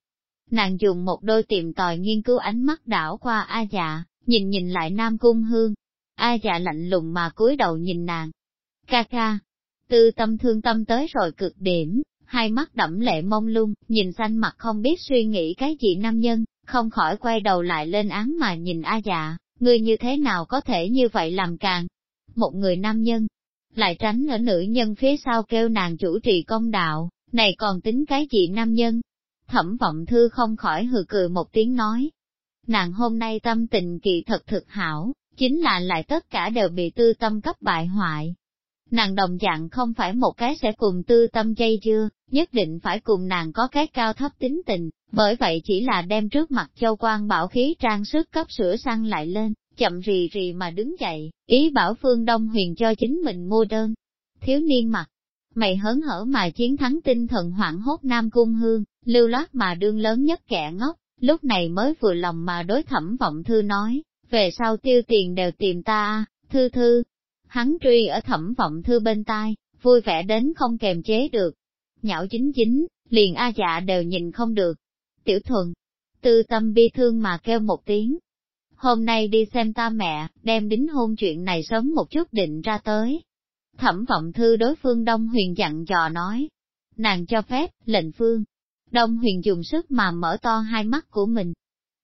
Speaker 1: Nàng dùng một đôi tiềm tòi nghiên cứu ánh mắt đảo qua A dạ, nhìn nhìn lại Nam Cung Hương. A dạ lạnh lùng mà cúi đầu nhìn nàng. Ca ca, tư tâm thương tâm tới rồi cực điểm, hai mắt đẫm lệ mông lung, nhìn xanh mặt không biết suy nghĩ cái gì nam nhân, không khỏi quay đầu lại lên án mà nhìn A dạ, ngươi như thế nào có thể như vậy làm càng. Một người nam nhân, lại tránh ở nữ nhân phía sau kêu nàng chủ trì công đạo, này còn tính cái gì nam nhân. Thẩm vọng thư không khỏi hừ cười một tiếng nói. Nàng hôm nay tâm tình kỳ thật thực hảo, chính là lại tất cả đều bị tư tâm cấp bại hoại, Nàng đồng dạng không phải một cái sẽ cùng tư tâm dây dưa, nhất định phải cùng nàng có cái cao thấp tính tình, bởi vậy chỉ là đem trước mặt châu quan bảo khí trang sức cấp sửa sang lại lên, chậm rì rì mà đứng dậy, ý bảo phương Đông Huyền cho chính mình mua đơn. Thiếu niên mặt, mày hớn hở mà chiến thắng tinh thần hoảng hốt Nam Cung Hương, lưu loát mà đương lớn nhất kẻ ngốc, lúc này mới vừa lòng mà đối thẩm vọng thư nói, về sau tiêu tiền đều tìm ta, thư thư, Hắn truy ở thẩm vọng thư bên tai, vui vẻ đến không kềm chế được. Nhạo chính chính, liền A dạ đều nhìn không được. Tiểu thuần, tư tâm bi thương mà kêu một tiếng. Hôm nay đi xem ta mẹ, đem đính hôn chuyện này sớm một chút định ra tới. Thẩm vọng thư đối phương Đông Huyền dặn dò nói. Nàng cho phép, lệnh phương. Đông Huyền dùng sức mà mở to hai mắt của mình.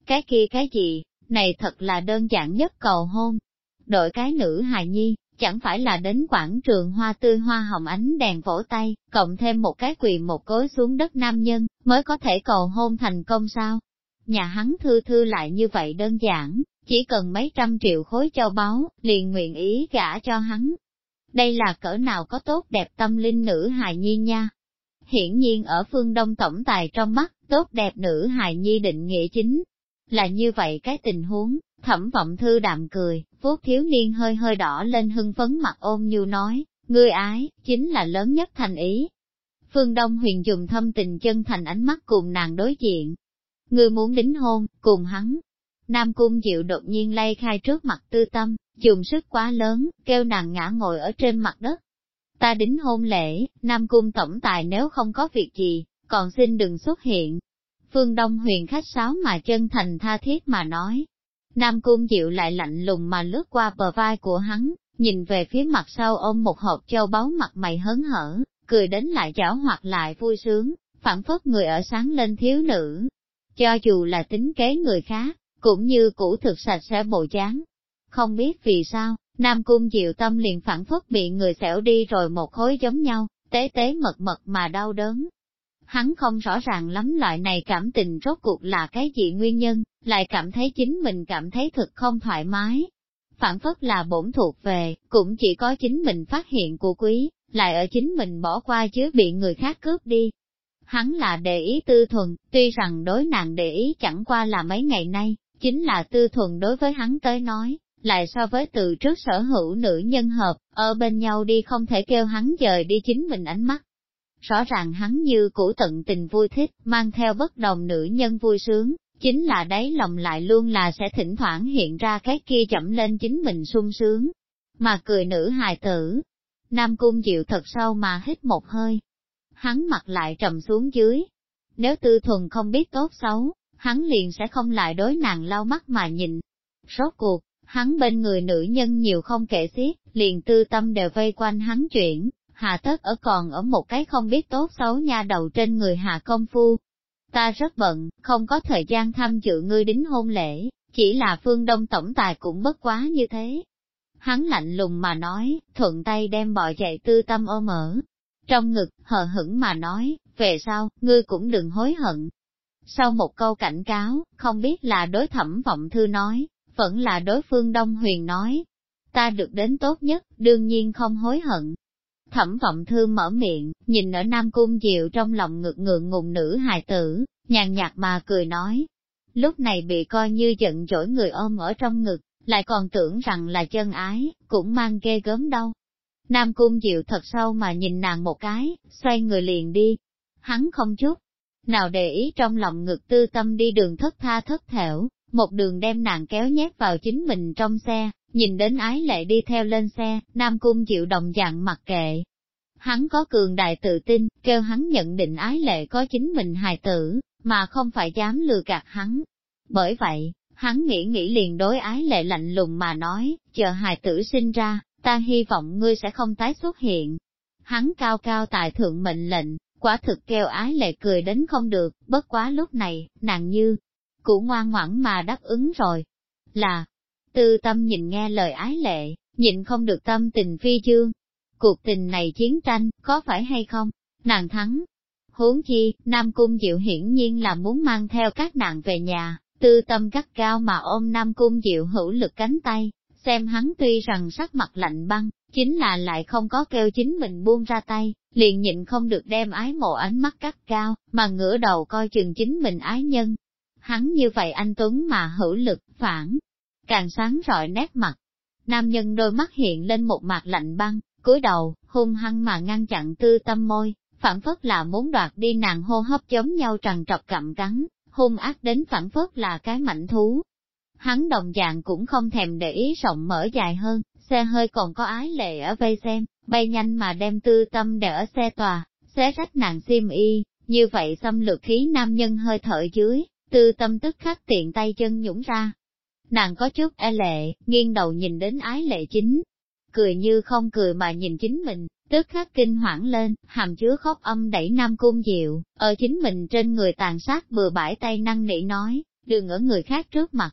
Speaker 1: Cái kia cái gì, này thật là đơn giản nhất cầu hôn. Đội cái nữ hài nhi, chẳng phải là đến quảng trường hoa tươi hoa hồng ánh đèn vỗ tay, cộng thêm một cái quỳ một cối xuống đất nam nhân, mới có thể cầu hôn thành công sao. Nhà hắn thư thư lại như vậy đơn giản, chỉ cần mấy trăm triệu khối châu báu, liền nguyện ý gả cho hắn. Đây là cỡ nào có tốt đẹp tâm linh nữ hài nhi nha. Hiển nhiên ở phương Đông Tổng Tài trong mắt, tốt đẹp nữ hài nhi định nghĩa chính. Là như vậy cái tình huống, Thẩm vọng thư đạm cười, vuốt thiếu niên hơi hơi đỏ lên hưng phấn mặt ôm nhu nói, ngươi ái, chính là lớn nhất thành ý. Phương Đông huyền dùng thâm tình chân thành ánh mắt cùng nàng đối diện. Ngươi muốn đính hôn, cùng hắn. Nam Cung Diệu đột nhiên lay khai trước mặt tư tâm, dùng sức quá lớn, kêu nàng ngã ngồi ở trên mặt đất. Ta đính hôn lễ, Nam Cung tổng tài nếu không có việc gì, còn xin đừng xuất hiện. Phương Đông huyền khách sáo mà chân thành tha thiết mà nói, Nam Cung Diệu lại lạnh lùng mà lướt qua bờ vai của hắn, nhìn về phía mặt sau ôm một hộp châu báu mặt mày hớn hở, cười đến lại chảo hoặc lại vui sướng, phản phất người ở sáng lên thiếu nữ. Cho dù là tính kế người khác, cũng như cũ thực sạch sẽ bộ dáng. Không biết vì sao, Nam Cung Diệu tâm liền phản phất bị người xẻo đi rồi một khối giống nhau, tế tế mật mật mà đau đớn, hắn không rõ ràng lắm loại này cảm tình rốt cuộc là cái gì nguyên nhân, lại cảm thấy chính mình cảm thấy thực không thoải mái. Phản phất là bổn thuộc về, cũng chỉ có chính mình phát hiện của quý, lại ở chính mình bỏ qua chứ bị người khác cướp đi. Hắn là để ý tư thuần, tuy rằng đối nàng để ý chẳng qua là mấy ngày nay, chính là tư thuần đối với hắn tới nói, lại so với từ trước sở hữu nữ nhân hợp, ở bên nhau đi không thể kêu hắn dời đi chính mình ánh mắt rõ ràng hắn như cũ tận tình vui thích, mang theo bất đồng nữ nhân vui sướng, chính là đáy lòng lại luôn là sẽ thỉnh thoảng hiện ra cái kia chậm lên chính mình sung sướng, mà cười nữ hài tử. Nam cung chịu thật sâu mà hít một hơi, hắn mặt lại trầm xuống dưới. Nếu tư thuần không biết tốt xấu, hắn liền sẽ không lại đối nàng lau mắt mà nhìn. Rốt cuộc, hắn bên người nữ nhân nhiều không kể xiết, liền tư tâm đều vây quanh hắn chuyển, hà tất ở còn ở một cái không biết tốt xấu nha đầu trên người hạ công phu. Ta rất bận, không có thời gian tham dự ngươi đính hôn lễ, chỉ là phương đông tổng tài cũng bất quá như thế. Hắn lạnh lùng mà nói, thuận tay đem bò dậy tư tâm ôm ở. Trong ngực, hờ hững mà nói, về sau, ngươi cũng đừng hối hận. Sau một câu cảnh cáo, không biết là đối thẩm vọng thư nói, vẫn là đối phương Đông Huyền nói. Ta được đến tốt nhất, đương nhiên không hối hận. Thẩm vọng thư mở miệng, nhìn ở Nam Cung Diệu trong lòng ngực ngượng ngùng nữ hài tử, nhàn nhạt mà cười nói. Lúc này bị coi như giận dỗi người ôm ở trong ngực, lại còn tưởng rằng là chân ái, cũng mang ghê gớm đâu. Nam Cung Diệu thật sâu mà nhìn nàng một cái, xoay người liền đi. Hắn không chút, nào để ý trong lòng ngực tư tâm đi đường thất tha thất thểu, một đường đem nàng kéo nhét vào chính mình trong xe, nhìn đến ái lệ đi theo lên xe, Nam Cung chịu đồng dạng mặc kệ. Hắn có cường đại tự tin, kêu hắn nhận định ái lệ có chính mình hài tử, mà không phải dám lừa gạt hắn. Bởi vậy, hắn nghĩ nghĩ liền đối ái lệ lạnh lùng mà nói, chờ hài tử sinh ra, ta hy vọng ngươi sẽ không tái xuất hiện. Hắn cao cao tại thượng mệnh lệnh, quả thực kêu ái lệ cười đến không được, bất quá lúc này, nàng như, cũng ngoan ngoãn mà đáp ứng rồi. Là, tư tâm nhìn nghe lời ái lệ, nhịn không được tâm tình phi chương. Cuộc tình này chiến tranh, có phải hay không? Nàng thắng. Huống chi, Nam Cung Diệu hiển nhiên là muốn mang theo các nàng về nhà, tư tâm gắt cao mà ôm Nam Cung Diệu hữu lực cánh tay, xem hắn tuy rằng sắc mặt lạnh băng, chính là lại không có kêu chính mình buông ra tay, liền nhịn không được đem ái mộ ánh mắt cắt cao, mà ngửa đầu coi chừng chính mình ái nhân, hắn như vậy anh Tuấn mà hữu lực, phản, càng sáng rọi nét mặt. Nam nhân đôi mắt hiện lên một mặt lạnh băng, cúi đầu, hung hăng mà ngăn chặn tư tâm môi, phản phất là muốn đoạt đi nàng hô hấp giống nhau trằn trọc cặm cắn, hung ác đến phản phất là cái mảnh thú. Hắn đồng dạng cũng không thèm để ý rộng mở dài hơn, xe hơi còn có ái lệ ở vây xem, bay nhanh mà đem tư tâm để ở xe tòa, xé rách nàng xiêm y, như vậy xâm lược khí nam nhân hơi thở dưới, Tư tâm tức khắc tiện tay chân nhũng ra. Nàng có chút e lệ, nghiêng đầu nhìn đến ái lệ chính. Cười như không cười mà nhìn chính mình, tức khắc kinh hoảng lên, hàm chứa khóc âm đẩy nam cung diệu, ở chính mình trên người tàn sát bừa bãi tay năng nỉ nói, đừng ở người khác trước mặt.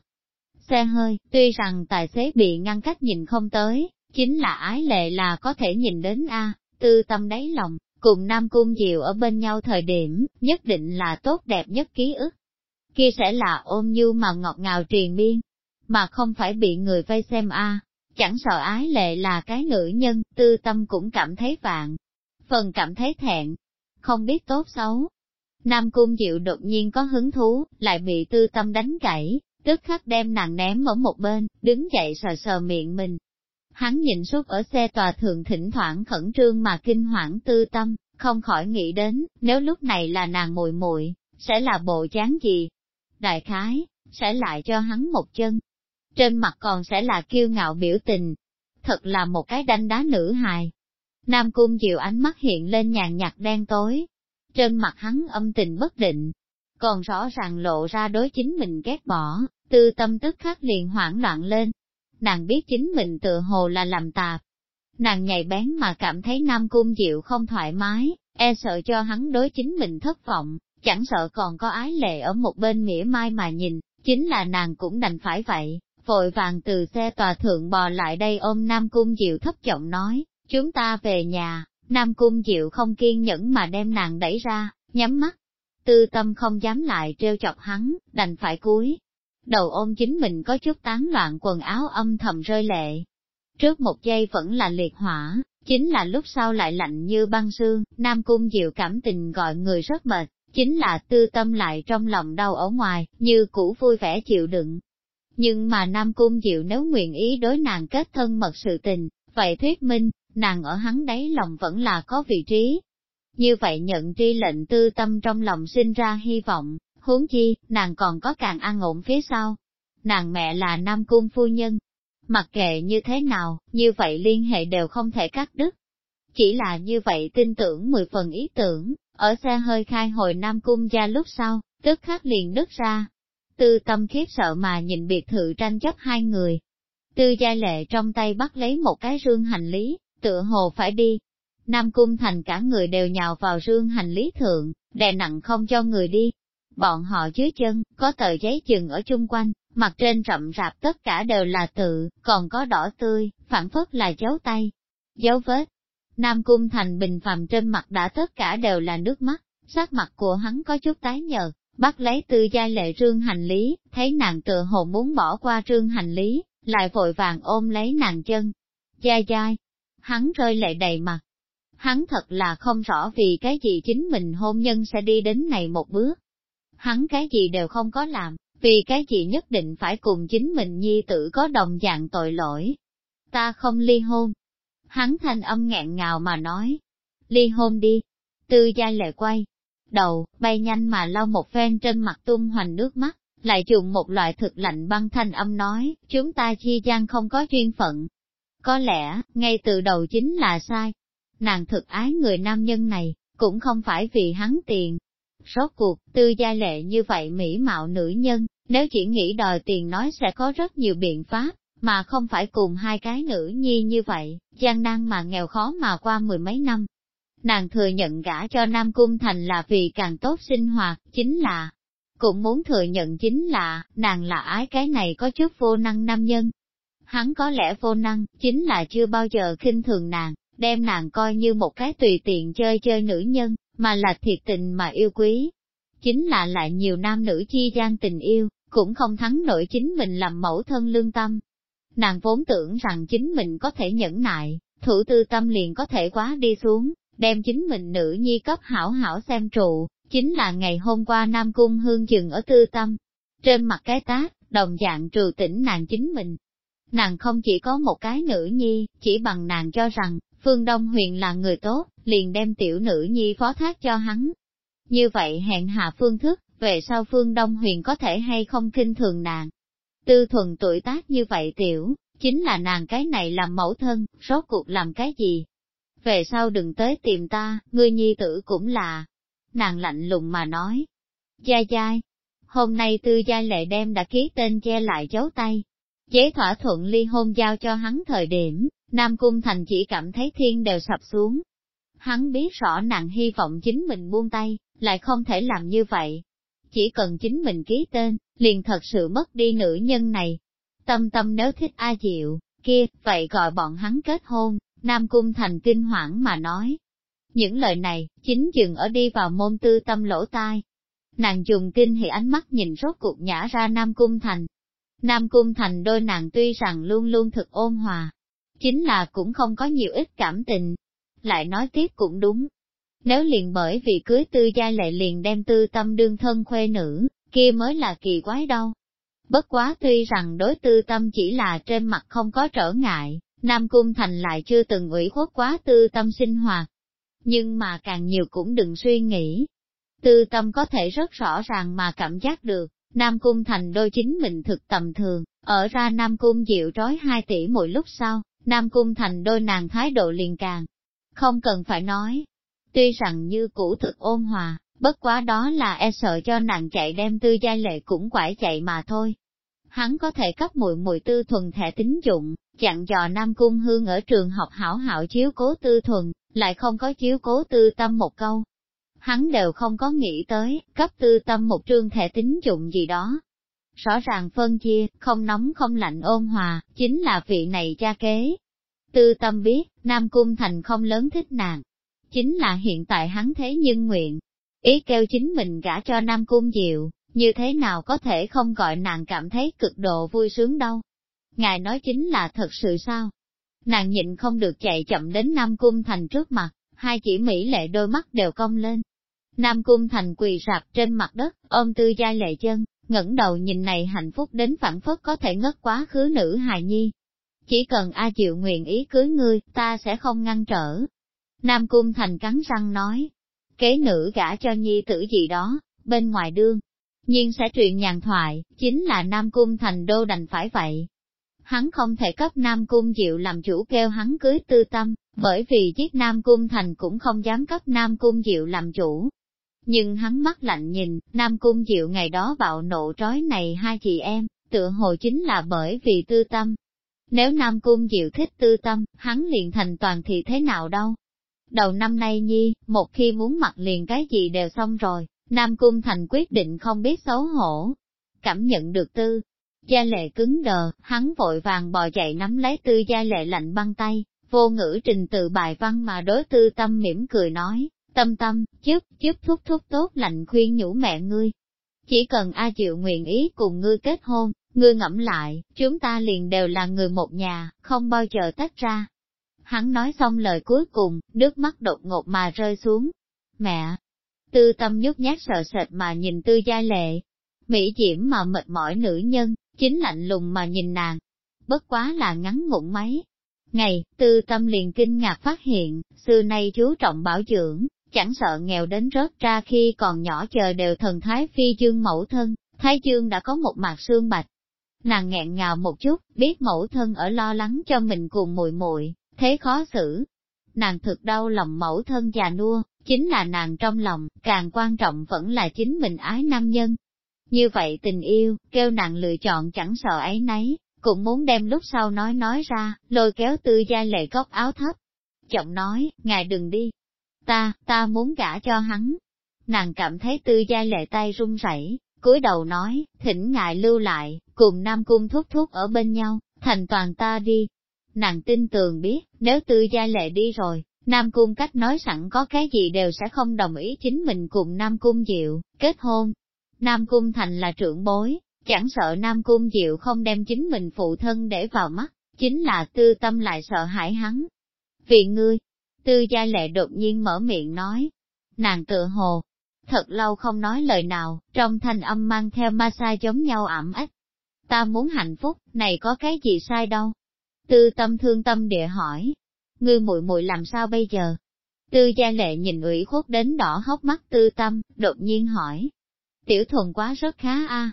Speaker 1: Xe hơi, tuy rằng tài xế bị ngăn cách nhìn không tới, chính là ái lệ là có thể nhìn đến a tư tâm đáy lòng, cùng Nam Cung Diệu ở bên nhau thời điểm, nhất định là tốt đẹp nhất ký ức kia sẽ là ôm như mà ngọt ngào triền miên, mà không phải bị người vây xem a. Chẳng sợ ái lệ là cái nữ nhân, tư tâm cũng cảm thấy vạn, phần cảm thấy thẹn, không biết tốt xấu. Nam Cung Diệu đột nhiên có hứng thú, lại bị tư tâm đánh gãy, tức khắc đem nàng ném ở một bên, đứng dậy sờ sờ miệng mình. Hắn nhìn suốt ở xe tòa thượng thỉnh thoảng khẩn trương mà kinh hoảng tư tâm, không khỏi nghĩ đến, nếu lúc này là nàng muội muội sẽ là bộ chán gì, đại khái, sẽ lại cho hắn một chân. Trên mặt còn sẽ là kiêu ngạo biểu tình. Thật là một cái đanh đá nữ hài. Nam Cung Diệu ánh mắt hiện lên nhàn nhạt đen tối. Trên mặt hắn âm tình bất định. Còn rõ ràng lộ ra đối chính mình ghét bỏ, tư tâm tức khắc liền hoảng loạn lên. Nàng biết chính mình tự hồ là làm tạp. Nàng nhạy bén mà cảm thấy Nam Cung Diệu không thoải mái, e sợ cho hắn đối chính mình thất vọng, chẳng sợ còn có ái lệ ở một bên mỉa mai mà nhìn, chính là nàng cũng đành phải vậy, vội vàng từ xe tòa thượng bò lại đây ôm Nam Cung Diệu thấp giọng nói, chúng ta về nhà, Nam Cung Diệu không kiên nhẫn mà đem nàng đẩy ra, nhắm mắt, tư tâm không dám lại treo chọc hắn, đành phải cúi. Đầu ôm chính mình có chút tán loạn quần áo âm thầm rơi lệ. Trước một giây vẫn là liệt hỏa, chính là lúc sau lại lạnh như băng sương, Nam Cung Diệu cảm tình gọi người rất mệt, chính là tư tâm lại trong lòng đau ở ngoài, như cũ vui vẻ chịu đựng. Nhưng mà Nam Cung Diệu nếu nguyện ý đối nàng kết thân mật sự tình, vậy thuyết minh, nàng ở hắn đáy lòng vẫn là có vị trí. Như vậy nhận tri lệnh tư tâm trong lòng sinh ra hy vọng, huống chi, nàng còn có càng an ổn phía sau. Nàng mẹ là Nam Cung phu nhân. Mặc kệ như thế nào, như vậy liên hệ đều không thể cắt đứt. Chỉ là như vậy tin tưởng mười phần ý tưởng, ở xe hơi khai hồi Nam Cung gia lúc sau, tức khắc liền đứt ra. Tư tâm khiếp sợ mà nhìn biệt thự tranh chấp hai người. Tư gia lệ trong tay bắt lấy một cái rương hành lý, tựa hồ phải đi. Nam Cung thành cả người đều nhào vào rương hành lý thượng, đè nặng không cho người đi. Bọn họ dưới chân, có tờ giấy chừng ở chung quanh, mặt trên rậm rạp tất cả đều là tự, còn có đỏ tươi, phản phất là dấu tay, dấu vết. Nam Cung Thành bình phàm trên mặt đã tất cả đều là nước mắt, sắc mặt của hắn có chút tái nhợt, bắt lấy tư giai lệ trương hành lý, thấy nàng tựa hồ muốn bỏ qua trương hành lý, lại vội vàng ôm lấy nàng chân. giai dai, hắn rơi lệ đầy mặt. Hắn thật là không rõ vì cái gì chính mình hôn nhân sẽ đi đến này một bước. Hắn cái gì đều không có làm, vì cái gì nhất định phải cùng chính mình nhi tử có đồng dạng tội lỗi. Ta không ly hôn. Hắn thanh âm nghẹn ngào mà nói. Ly hôn đi. Tư gia lệ quay. Đầu, bay nhanh mà lau một phen trên mặt tung hoành nước mắt, lại dùng một loại thực lạnh băng thanh âm nói, chúng ta chi gian không có duyên phận. Có lẽ, ngay từ đầu chính là sai. Nàng thực ái người nam nhân này, cũng không phải vì hắn tiền, Rốt cuộc, tư gia lệ như vậy mỹ mạo nữ nhân, nếu chỉ nghĩ đòi tiền nói sẽ có rất nhiều biện pháp, mà không phải cùng hai cái nữ nhi như vậy, gian nan mà nghèo khó mà qua mười mấy năm. Nàng thừa nhận gả cho Nam Cung Thành là vì càng tốt sinh hoạt, chính là, cũng muốn thừa nhận chính là, nàng là ái cái này có chút vô năng nam nhân. Hắn có lẽ vô năng, chính là chưa bao giờ khinh thường nàng, đem nàng coi như một cái tùy tiện chơi chơi nữ nhân, mà là thiệt tình mà yêu quý. Chính là lại nhiều nam nữ chi gian tình yêu, cũng không thắng nổi chính mình làm mẫu thân lương tâm. Nàng vốn tưởng rằng chính mình có thể nhẫn nại, thủ tư tâm liền có thể quá đi xuống, đem chính mình nữ nhi cấp hảo hảo xem trụ, chính là ngày hôm qua Nam Cung Hương dừng ở tư tâm. Trên mặt cái tác, đồng dạng trừ tỉnh nàng chính mình. Nàng không chỉ có một cái nữ nhi, chỉ bằng nàng cho rằng, Phương Đông Huyền là người tốt, liền đem tiểu nữ nhi phó thác cho hắn. Như vậy hẹn hạ phương thức, về sau Phương Đông Huyền có thể hay không kinh thường nàng. Tư thuần tuổi tác như vậy tiểu, chính là nàng cái này làm mẫu thân, rốt cuộc làm cái gì? Về sau đừng tới tìm ta, ngươi nhi tử cũng là. Nàng lạnh lùng mà nói. gia giai, hôm nay tư gia lệ đem đã ký tên che lại dấu tay. Giấy thỏa thuận ly hôn giao cho hắn thời điểm, Nam Cung Thành chỉ cảm thấy thiên đều sập xuống. Hắn biết rõ nàng hy vọng chính mình buông tay, lại không thể làm như vậy. Chỉ cần chính mình ký tên, liền thật sự mất đi nữ nhân này. Tâm tâm nếu thích A Diệu, kia, vậy gọi bọn hắn kết hôn, Nam Cung Thành kinh hoảng mà nói. Những lời này, chính dừng ở đi vào môn tư tâm lỗ tai. Nàng dùng kinh hỉ ánh mắt nhìn rốt cuộc nhả ra Nam Cung Thành. Nam Cung Thành đôi nàng tuy rằng luôn luôn thực ôn hòa, chính là cũng không có nhiều ít cảm tình. Lại nói tiếp cũng đúng. Nếu liền bởi vì cưới tư gia lệ liền đem tư tâm đương thân khuê nữ, kia mới là kỳ quái đâu. Bất quá tuy rằng đối tư tâm chỉ là trên mặt không có trở ngại, Nam Cung Thành lại chưa từng ủy khuất quá tư tâm sinh hoạt. Nhưng mà càng nhiều cũng đừng suy nghĩ. Tư tâm có thể rất rõ ràng mà cảm giác được, Nam Cung Thành đôi chính mình thực tầm thường, ở ra Nam Cung Diệu trói hai tỷ mỗi lúc sau, Nam Cung Thành đôi nàng thái độ liền càng. Không cần phải nói. Tuy rằng như cũ thực ôn hòa, bất quá đó là e sợ cho nàng chạy đem tư giai lệ cũng quải chạy mà thôi. Hắn có thể cấp muội muội tư thuần thẻ tín dụng, chặn dò Nam Cung Hương ở trường học hảo hảo chiếu cố tư thuần, lại không có chiếu cố tư tâm một câu. Hắn đều không có nghĩ tới, cấp tư tâm một trương thẻ tín dụng gì đó, rõ ràng phân chia, không nóng không lạnh ôn hòa, chính là vị này cha kế. Tư tâm biết, Nam Cung Thành không lớn thích nàng. Chính là hiện tại hắn thế nhưng nguyện. Ý kêu chính mình gả cho Nam Cung Diệu, như thế nào có thể không gọi nàng cảm thấy cực độ vui sướng đâu. Ngài nói chính là thật sự sao? Nàng nhịn không được chạy chậm đến Nam Cung Thành trước mặt, hai chỉ mỹ lệ đôi mắt đều cong lên. Nam Cung Thành quỳ rạp trên mặt đất, ôm tư giai lệ chân, ngẩng đầu nhìn này hạnh phúc đến phản phất có thể ngất quá khứ nữ hài nhi. Chỉ cần A Diệu nguyện ý cưới ngươi, ta sẽ không ngăn trở. Nam Cung Thành cắn răng nói, kế nữ gả cho nhi tử gì đó, bên ngoài đương. Nhưng sẽ truyền nhàn thoại, chính là Nam Cung Thành đô đành phải vậy. Hắn không thể cấp Nam Cung Diệu làm chủ kêu hắn cưới tư tâm, bởi vì giết Nam Cung Thành cũng không dám cấp Nam Cung Diệu làm chủ, nhưng hắn mắt lạnh nhìn, Nam Cung Diệu ngày đó bạo nộ trói này hai chị em, tựa hồ chính là bởi vì tư tâm. Nếu Nam Cung Diệu thích tư tâm, hắn liền thành toàn thì thế nào đâu. Đầu năm nay nhi, một khi muốn mặc liền cái gì đều xong rồi, Nam Cung Thành quyết định không biết xấu hổ. Cảm nhận được tư, Gia lệ cứng đờ, hắn vội vàng bò chạy nắm lấy tư gia lệ lạnh băng tay, vô ngữ trình tự bài văn mà đối tư tâm mỉm cười nói, tâm tâm, giúp, giúp thúc thúc tốt lạnh khuyên nhủ mẹ ngươi. Chỉ cần A Diệu nguyện ý cùng ngươi kết hôn, ngươi ngẫm lại, chúng ta liền đều là người một nhà, không bao giờ tách ra. Hắn nói xong lời cuối cùng, nước mắt đột ngột mà rơi xuống. Mẹ! Tư tâm nhút nhát sợ sệt mà nhìn tư gia lệ. Mỹ diễm mà mệt mỏi nữ nhân, chính lạnh lùng mà nhìn nàng. Bất quá là ngắn ngủn mấy. Ngày, tư tâm liền kinh ngạc phát hiện, xưa nay chú trọng bảo dưỡng, chẳng sợ nghèo đến rớt ra khi còn nhỏ chờ đều thần thái phi dương mẫu thân, thái dương đã có một mặt xương bạch. Nàng nghẹn ngào một chút, biết mẫu thân ở lo lắng cho mình cùng muội muội, thế khó xử. Nàng thực đau lòng mẫu thân già nua, chính là nàng trong lòng, càng quan trọng vẫn là chính mình ái nam nhân. Như vậy tình yêu, kêu nàng lựa chọn chẳng sợ ấy nấy, cũng muốn đem lúc sau nói nói ra, lôi kéo tư gia lệ góc áo thấp. Chồng nói, ngài đừng đi. Ta, ta muốn gả cho hắn. Nàng cảm thấy tư gia lệ tay run rẩy, cúi đầu nói, thỉnh ngài lưu lại, cùng Nam Cung thúc thúc ở bên nhau, thành toàn ta đi. Nàng tin tường biết, nếu tư gia lệ đi rồi, Nam Cung cách nói sẵn có cái gì đều sẽ không đồng ý chính mình cùng Nam Cung Diệu, kết hôn. Nam Cung Thành là trưởng bối, chẳng sợ Nam Cung Diệu không đem chính mình phụ thân để vào mắt, chính là tư tâm lại sợ hãi hắn. Vì ngươi, tư gia lệ đột nhiên mở miệng nói, nàng tự hồ, thật lâu không nói lời nào, trong thanh âm mang theo ma sai giống nhau ẩm ếch. Ta muốn hạnh phúc, này có cái gì sai đâu? Tư tâm thương tâm địa hỏi, ngươi muội muội làm sao bây giờ? Tư gia lệ nhìn ủy khuất đến đỏ hốc mắt tư tâm, đột nhiên hỏi. Tiểu thuần quá rất khá a.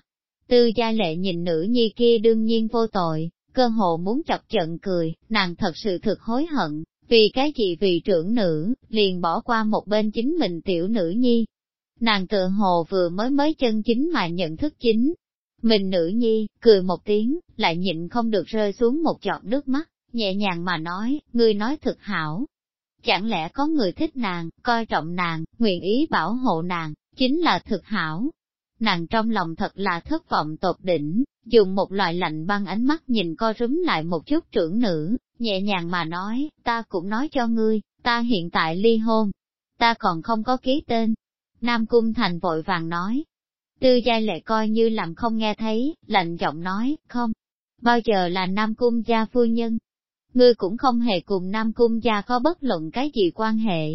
Speaker 1: Tư gia lệ nhìn nữ nhi kia đương nhiên vô tội, cơ hồ muốn chọc trận cười, nàng thật sự thực hối hận, vì cái gì vì trưởng nữ, liền bỏ qua một bên chính mình tiểu nữ nhi. Nàng tự hồ vừa mới mới chân chính mà nhận thức chính. Mình nữ nhi, cười một tiếng, lại nhịn không được rơi xuống một giọt nước mắt nhẹ nhàng mà nói, ngươi nói thực hảo. Chẳng lẽ có người thích nàng, coi trọng nàng, nguyện ý bảo hộ nàng, chính là thực hảo. Nàng trong lòng thật là thất vọng tột đỉnh, dùng một loại lạnh băng ánh mắt nhìn co rúm lại một chút trưởng nữ, nhẹ nhàng mà nói, ta cũng nói cho ngươi, ta hiện tại ly hôn, ta còn không có ký tên. Nam Cung Thành vội vàng nói, tư giai lệ coi như làm không nghe thấy, lạnh giọng nói, không, bao giờ là Nam Cung gia phu nhân, ngươi cũng không hề cùng Nam Cung gia có bất luận cái gì quan hệ.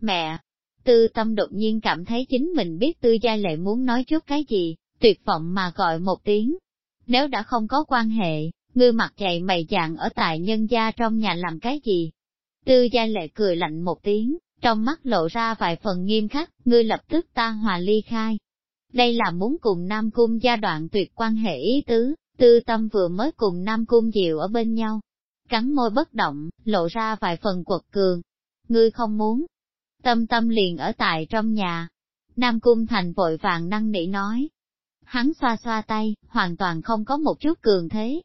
Speaker 1: Mẹ! Tư tâm đột nhiên cảm thấy chính mình biết tư gia lệ muốn nói chút cái gì, tuyệt vọng mà gọi một tiếng. Nếu đã không có quan hệ, ngươi mặt dày mày dạng ở tại nhân gia trong nhà làm cái gì? Tư gia lệ cười lạnh một tiếng, trong mắt lộ ra vài phần nghiêm khắc, ngươi lập tức ta hòa ly khai. Đây là muốn cùng Nam Cung gia đoạn tuyệt quan hệ ý tứ, tư tâm vừa mới cùng Nam Cung Diệu ở bên nhau, cắn môi bất động, lộ ra vài phần quật cường. Ngươi không muốn. Tâm tâm liền ở tại trong nhà. Nam Cung Thành vội vàng năng nỉ nói. Hắn xoa xoa tay, hoàn toàn không có một chút cường thế.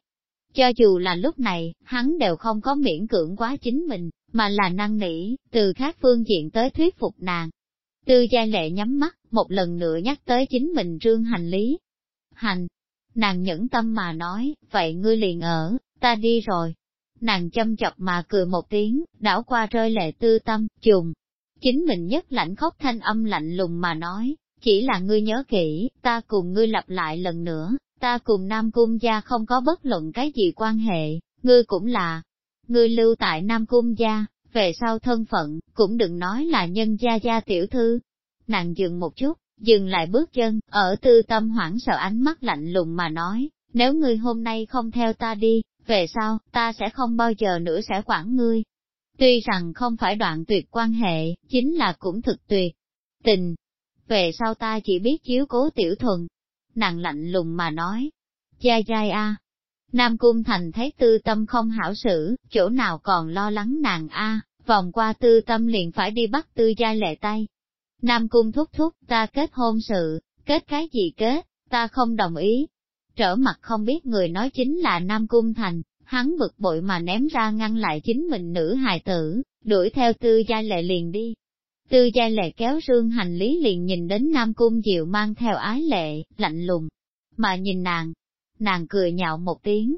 Speaker 1: Cho dù là lúc này, hắn đều không có miễn cưỡng quá chính mình, mà là năng nỉ, từ khác phương diện tới thuyết phục nàng. Tư gia lệ nhắm mắt, một lần nữa nhắc tới chính mình trương hành lý. Hành, nàng nhẫn tâm mà nói, vậy ngươi liền ở, ta đi rồi, Nàng châm chọc mà cười một tiếng, đảo qua rơi lệ tư tâm, trùng. Chính mình nhất lạnh khóc thanh âm lạnh lùng mà nói, chỉ là ngươi nhớ kỹ, ta cùng ngươi lặp lại lần nữa, ta cùng Nam Cung gia không có bất luận cái gì quan hệ, ngươi cũng là. Ngươi lưu tại Nam Cung gia, về sau thân phận, cũng đừng nói là nhân gia gia tiểu thư. Nàng dừng một chút, dừng lại bước chân, ở tư tâm hoảng sợ ánh mắt lạnh lùng mà nói, nếu ngươi hôm nay không theo ta đi, về sau, ta sẽ không bao giờ nữa sẽ quản ngươi. Tuy rằng không phải đoạn tuyệt quan hệ, chính là cũng thực tuyệt. Tình, về sau ta chỉ biết chiếu cố tiểu thuần. Nàng lạnh lùng mà nói, dai dai a. Nam Cung Thành thấy tư tâm không hảo xử, chỗ nào còn lo lắng nàng a, vòng qua tư tâm liền phải đi bắt tư giai lệ tay. Nam Cung thúc thúc, ta kết hôn sự, kết cái gì kết, ta không đồng ý, trở mặt không biết người nói chính là Nam Cung Thành, hắn bực bội mà ném ra ngăn lại chính mình nữ hài tử, đuổi theo tư gia lệ liền đi. Tư gia lệ kéo rương hành lý liền nhìn đến Nam Cung Diệu mang theo ái lệ, lạnh lùng, mà nhìn nàng. Nàng cười nhạo một tiếng.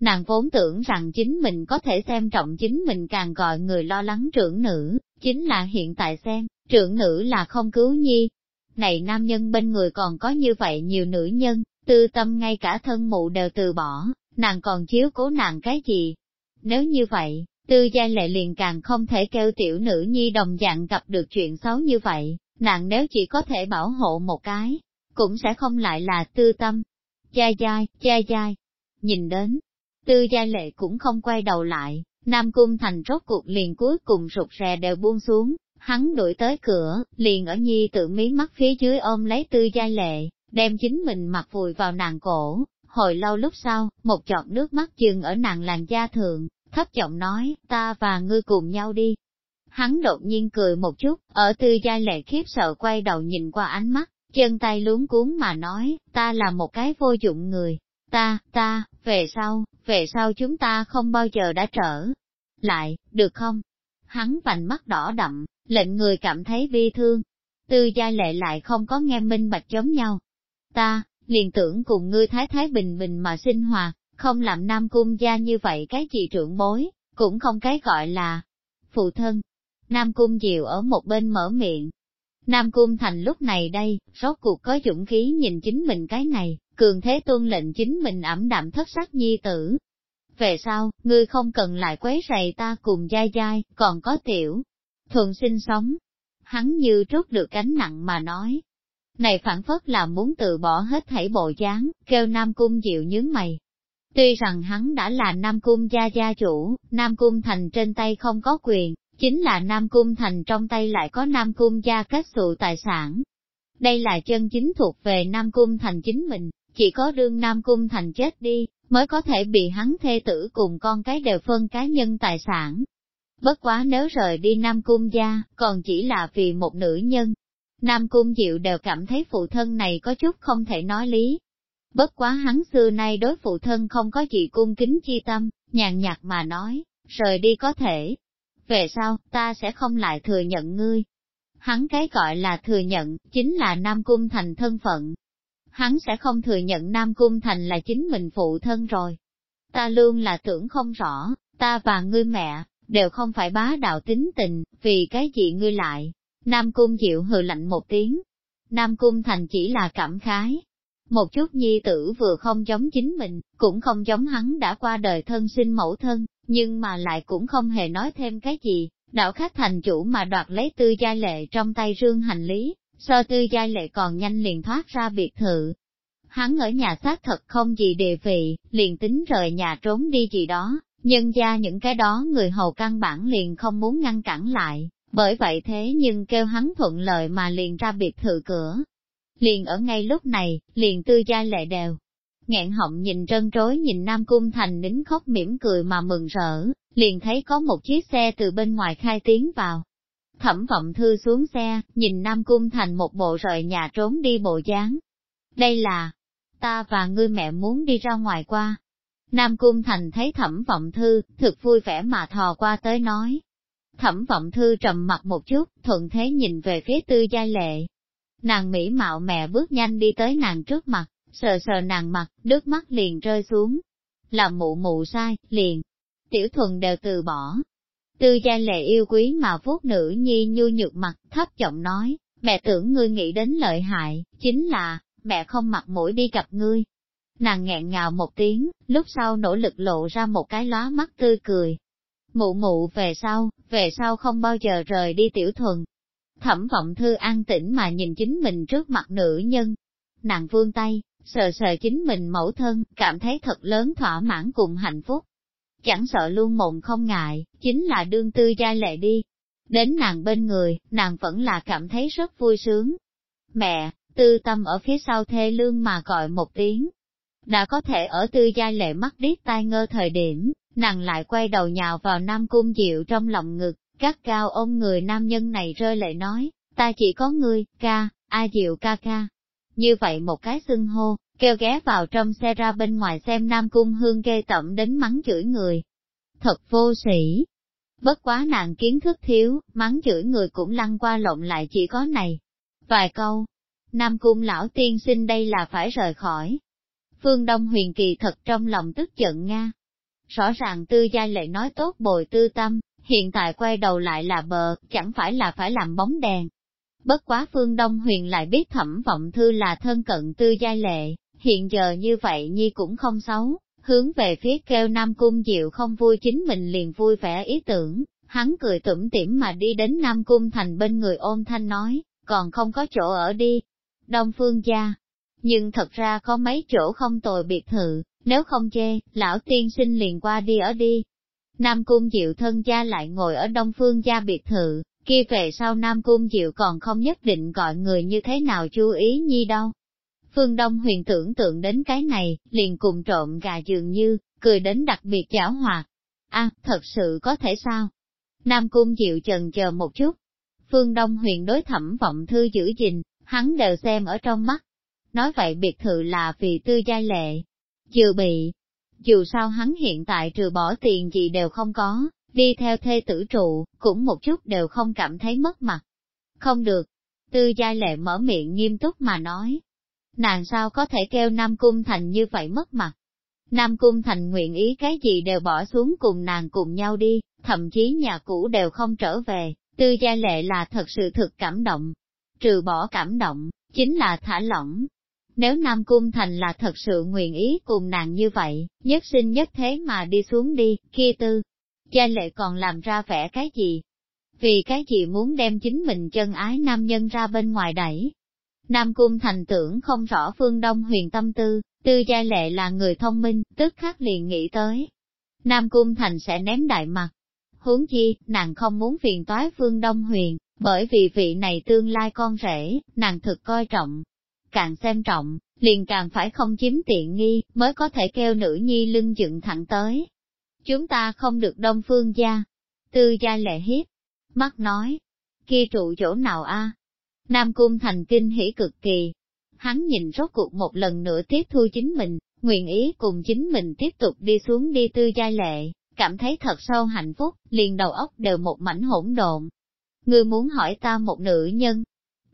Speaker 1: Nàng vốn tưởng rằng chính mình có thể xem trọng chính mình càng gọi người lo lắng trưởng nữ, chính là hiện tại xem, trưởng nữ là không cứu nhi. Này nam nhân bên người còn có như vậy nhiều nữ nhân, tư tâm ngay cả thân mụ đều từ bỏ, nàng còn chiếu cố nàng cái gì? Nếu như vậy, tư gia lệ liền càng không thể kêu tiểu nữ nhi đồng dạng gặp được chuyện xấu như vậy, nàng nếu chỉ có thể bảo hộ một cái, cũng sẽ không lại là tư tâm. Gia giai, gia giai, Nhìn đến, tư gia lệ cũng không quay đầu lại, Nam Cung Thành rốt cuộc liền cuối cùng rụt rè đều buông xuống, hắn đuổi tới cửa, liền ở nhi tự mí mắt phía dưới ôm lấy tư gia lệ, đem chính mình mặc vùi vào nàng cổ. Hồi lâu lúc sau, một chọt nước mắt dừng ở nàng làn da thường, thấp giọng nói, ta và ngươi cùng nhau đi. Hắn đột nhiên cười một chút, ở tư giai lệ khiếp sợ quay đầu nhìn qua ánh mắt, chân tay luống cuốn mà nói, ta là một cái vô dụng người, ta, ta, về sau, về sau chúng ta không bao giờ đã trở lại, được không? Hắn vành mắt đỏ đậm, lệnh người cảm thấy bi thương. Tư gia lệ lại không có nghe minh bạch giống nhau. Ta, liền tưởng cùng ngươi thái thái bình bình mà sinh hoạt, không làm nam cung gia như vậy cái gì trưởng bối, cũng không cái gọi là phụ thân. Nam cung diệu ở một bên mở miệng. Nam cung thành lúc này đây, rốt cuộc có dũng khí nhìn chính mình cái này, cường thế tuân lệnh chính mình ẩm đạm thất sắc nhi tử. Về sau, ngươi không cần lại quấy rầy ta cùng dai dai, còn có tiểu, thuận sinh sống. Hắn như trút được cánh nặng mà nói. Này phản phất là muốn từ bỏ hết thảy bộ dáng, kêu Nam Cung Diệu nhướng mày. Tuy rằng hắn đã là Nam Cung gia gia chủ, Nam Cung Thành trên tay không có quyền, chính là Nam Cung Thành trong tay lại có Nam Cung gia kết xù tài sản. Đây là chân chính thuộc về Nam Cung Thành chính mình, chỉ có đương Nam Cung Thành chết đi, mới có thể bị hắn thê tử cùng con cái đều phân cá nhân tài sản. Bất quá nếu rời đi Nam Cung gia, còn chỉ là vì một nữ nhân. Nam Cung Diệu đều cảm thấy phụ thân này có chút không thể nói lý. Bất quá hắn xưa nay đối phụ thân không có gì cung kính chi tâm, nhàn nhạt mà nói, rời đi có thể. Về sau, ta sẽ không lại thừa nhận ngươi. Hắn cái gọi là thừa nhận, chính là Nam Cung thành thân phận, hắn sẽ không thừa nhận Nam Cung Thành là chính mình phụ thân rồi. Ta luôn là tưởng không rõ, ta và ngươi mẹ, đều không phải bá đạo tính tình, vì cái gì ngươi lại. Nam Cung Diệu hừ lạnh một tiếng. Nam Cung Thành chỉ là cảm khái. Một chút nhi tử vừa không giống chính mình, cũng không giống hắn đã qua đời thân sinh mẫu thân, nhưng mà lại cũng không hề nói thêm cái gì, đạo khác thành chủ mà đoạt lấy tư gia lệ trong tay rương hành lý, so tư giai lệ còn nhanh liền thoát ra biệt thự. Hắn ở nhà xác thật không gì đề vị, liền tính rời nhà trốn đi gì đó, nhân ra những cái đó người hầu căn bản liền không muốn ngăn cản lại, bởi vậy thế nhưng kêu hắn thuận lợi mà liền ra biệt thự cửa. Liền ở ngay lúc này, liền tư gia lệ đều. ngạn họng nhìn trân trối nhìn Nam Cung Thành nín khóc mỉm cười mà mừng rỡ, liền thấy có một chiếc xe từ bên ngoài khai tiến vào, Thẩm vọng thư xuống xe, nhìn Nam Cung Thành một bộ rời nhà trốn đi bộ dáng. Đây là, ta và ngươi mẹ muốn đi ra ngoài qua. Nam Cung Thành thấy thẩm vọng thư, thực vui vẻ mà thò qua tới nói. Thẩm vọng thư trầm mặt một chút, thuận thế nhìn về phía tư gia lệ. Nàng mỹ mạo mẹ bước nhanh đi tới nàng trước mặt, sờ sờ nàng mặt, nước mắt liền rơi xuống. Làm mụ mụ sai, liền. Tiểu thuần đều từ bỏ, Tư gia lệ yêu quý mà phút nữ nhi nhu nhược mặt, thấp giọng nói, mẹ tưởng ngươi nghĩ đến lợi hại, chính là, mẹ không mặt mũi đi gặp ngươi. Nàng nghẹn ngào một tiếng, lúc sau nỗ lực lộ ra một cái lóa mắt tươi cười. Mụ mụ về sau, về sau không bao giờ rời đi tiểu thuần. Thẩm vọng thư an tĩnh mà nhìn chính mình trước mặt nữ nhân. Nàng vương tay, sờ sờ chính mình mẫu thân, cảm thấy thật lớn thỏa mãn cùng hạnh phúc chẳng sợ luôn mộng không ngại, chính là đương tư gia lệ đi. Đến nàng bên người, nàng vẫn là cảm thấy rất vui sướng. Mẹ, tư tâm ở phía sau thê lương mà gọi một tiếng. Đã có thể ở tư gia lệ mắt điếc tai ngơ thời điểm, nàng lại quay đầu nhào vào nam cung diệu trong lòng ngực, gắt cao ôm người nam nhân này rơi lệ nói, ta chỉ có ngươi, ca, a diệu ca ca. Như vậy một cái xưng hô, kêu ghé vào trong xe ra bên ngoài xem Nam Cung Hương ghê tẩm đến mắng chửi người. Thật vô sĩ. Bất quá nàng kiến thức thiếu, mắng chửi người cũng lăn qua lộn lại chỉ có này. Vài câu. Nam Cung lão tiên sinh đây là phải rời khỏi. Phương Đông huyền kỳ thật trong lòng tức giận Nga. Rõ ràng tư gia lệ nói tốt bồi tư tâm, hiện tại quay đầu lại là bờ, chẳng phải là phải làm bóng đèn. Bất quá Phương Đông huyền lại biết thẩm vọng thư là thân cận tư gia lệ, hiện giờ như vậy nhi cũng không xấu, hướng về phía kêu Nam Cung Diệu không vui chính mình liền vui vẻ ý tưởng, hắn cười tủm tỉm mà đi đến Nam Cung Thành bên người ôm thanh nói, còn không có chỗ ở đi. Đông Phương gia, nhưng thật ra có mấy chỗ không tồi biệt thự, nếu không chê, lão tiên sinh liền qua đi ở đi. Nam Cung Diệu thân gia lại ngồi ở Đông Phương gia biệt thự, kia về sau Nam Cung Diệu còn không nhất định gọi người như thế nào chú ý nhi đâu. Phương Đông huyền tưởng tượng đến cái này, liền cùng trộm gà dường như, cười đến đặc biệt giảo hoạt. a thật sự có thể sao? Nam Cung Diệu chần chờ một chút. Phương Đông huyền đối thẩm vọng thư giữ gìn, hắn đều xem ở trong mắt. Nói vậy biệt thự là vì tư giai lệ. Dự bị. Dù sao hắn hiện tại trừ bỏ tiền gì đều không có, đi theo thê tử trụ, cũng một chút đều không cảm thấy mất mặt. Không được. Tư giai lệ mở miệng nghiêm túc mà nói, nàng sao có thể kêu Nam Cung Thành như vậy mất mặt. Nam Cung Thành nguyện ý cái gì đều bỏ xuống cùng nàng cùng nhau đi, thậm chí nhà cũ đều không trở về, tư gia lệ là thật sự thực cảm động. Trừ bỏ cảm động, chính là thả lỏng. Nếu Nam Cung Thành là thật sự nguyện ý cùng nàng như vậy, nhất sinh nhất thế mà đi xuống đi, kia tư. Gia lệ còn làm ra vẻ cái gì? Vì cái gì muốn đem chính mình chân ái nam nhân ra bên ngoài đẩy, Nam Cung thành tưởng không rõ phương Đông huyền tâm tư, tư gia lệ là người thông minh, tức khắc liền nghĩ tới. Nam Cung thành sẽ ném đại mặt. Huống chi, nàng không muốn phiền toái phương Đông huyền, bởi vì vị này tương lai con rể, nàng thực coi trọng. Càng xem trọng, liền càng phải không chiếm tiện nghi, mới có thể kêu nữ nhi lưng dựng thẳng tới. Chúng ta không được đông phương gia. Tư gia lệ hiếp. Mắt nói, kia trụ chỗ nào a? Nam Cung Thành kinh hỉ cực kỳ. Hắn nhìn rốt cuộc một lần nữa tiếp thu chính mình, nguyện ý cùng chính mình tiếp tục đi xuống đi tư gia lệ, cảm thấy thật sâu hạnh phúc, liền đầu óc đều một mảnh hỗn độn. Ngươi muốn hỏi ta một nữ nhân,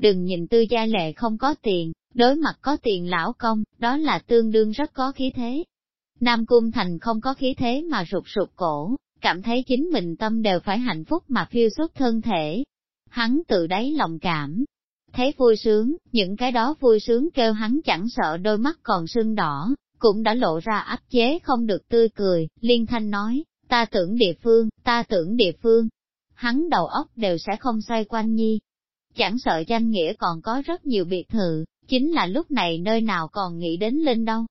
Speaker 1: đừng nhìn tư gia lệ không có tiền, đối mặt có tiền lão công, đó là tương đương rất có khí thế. Nam Cung Thành không có khí thế mà rụt rụt cổ, cảm thấy chính mình tâm đều phải hạnh phúc mà phiêu xuất thân thể. Hắn tự đáy lòng cảm, thấy vui sướng, những cái đó vui sướng kêu hắn chẳng sợ đôi mắt còn sưng đỏ, cũng đã lộ ra áp chế không được tươi cười, liên thanh nói, ta tưởng địa phương, ta tưởng địa phương. Hắn đầu óc đều sẽ không xoay quanh nhi. Chẳng sợ danh nghĩa còn có rất nhiều biệt thự, chính là lúc này nơi nào còn nghĩ đến Linh đâu.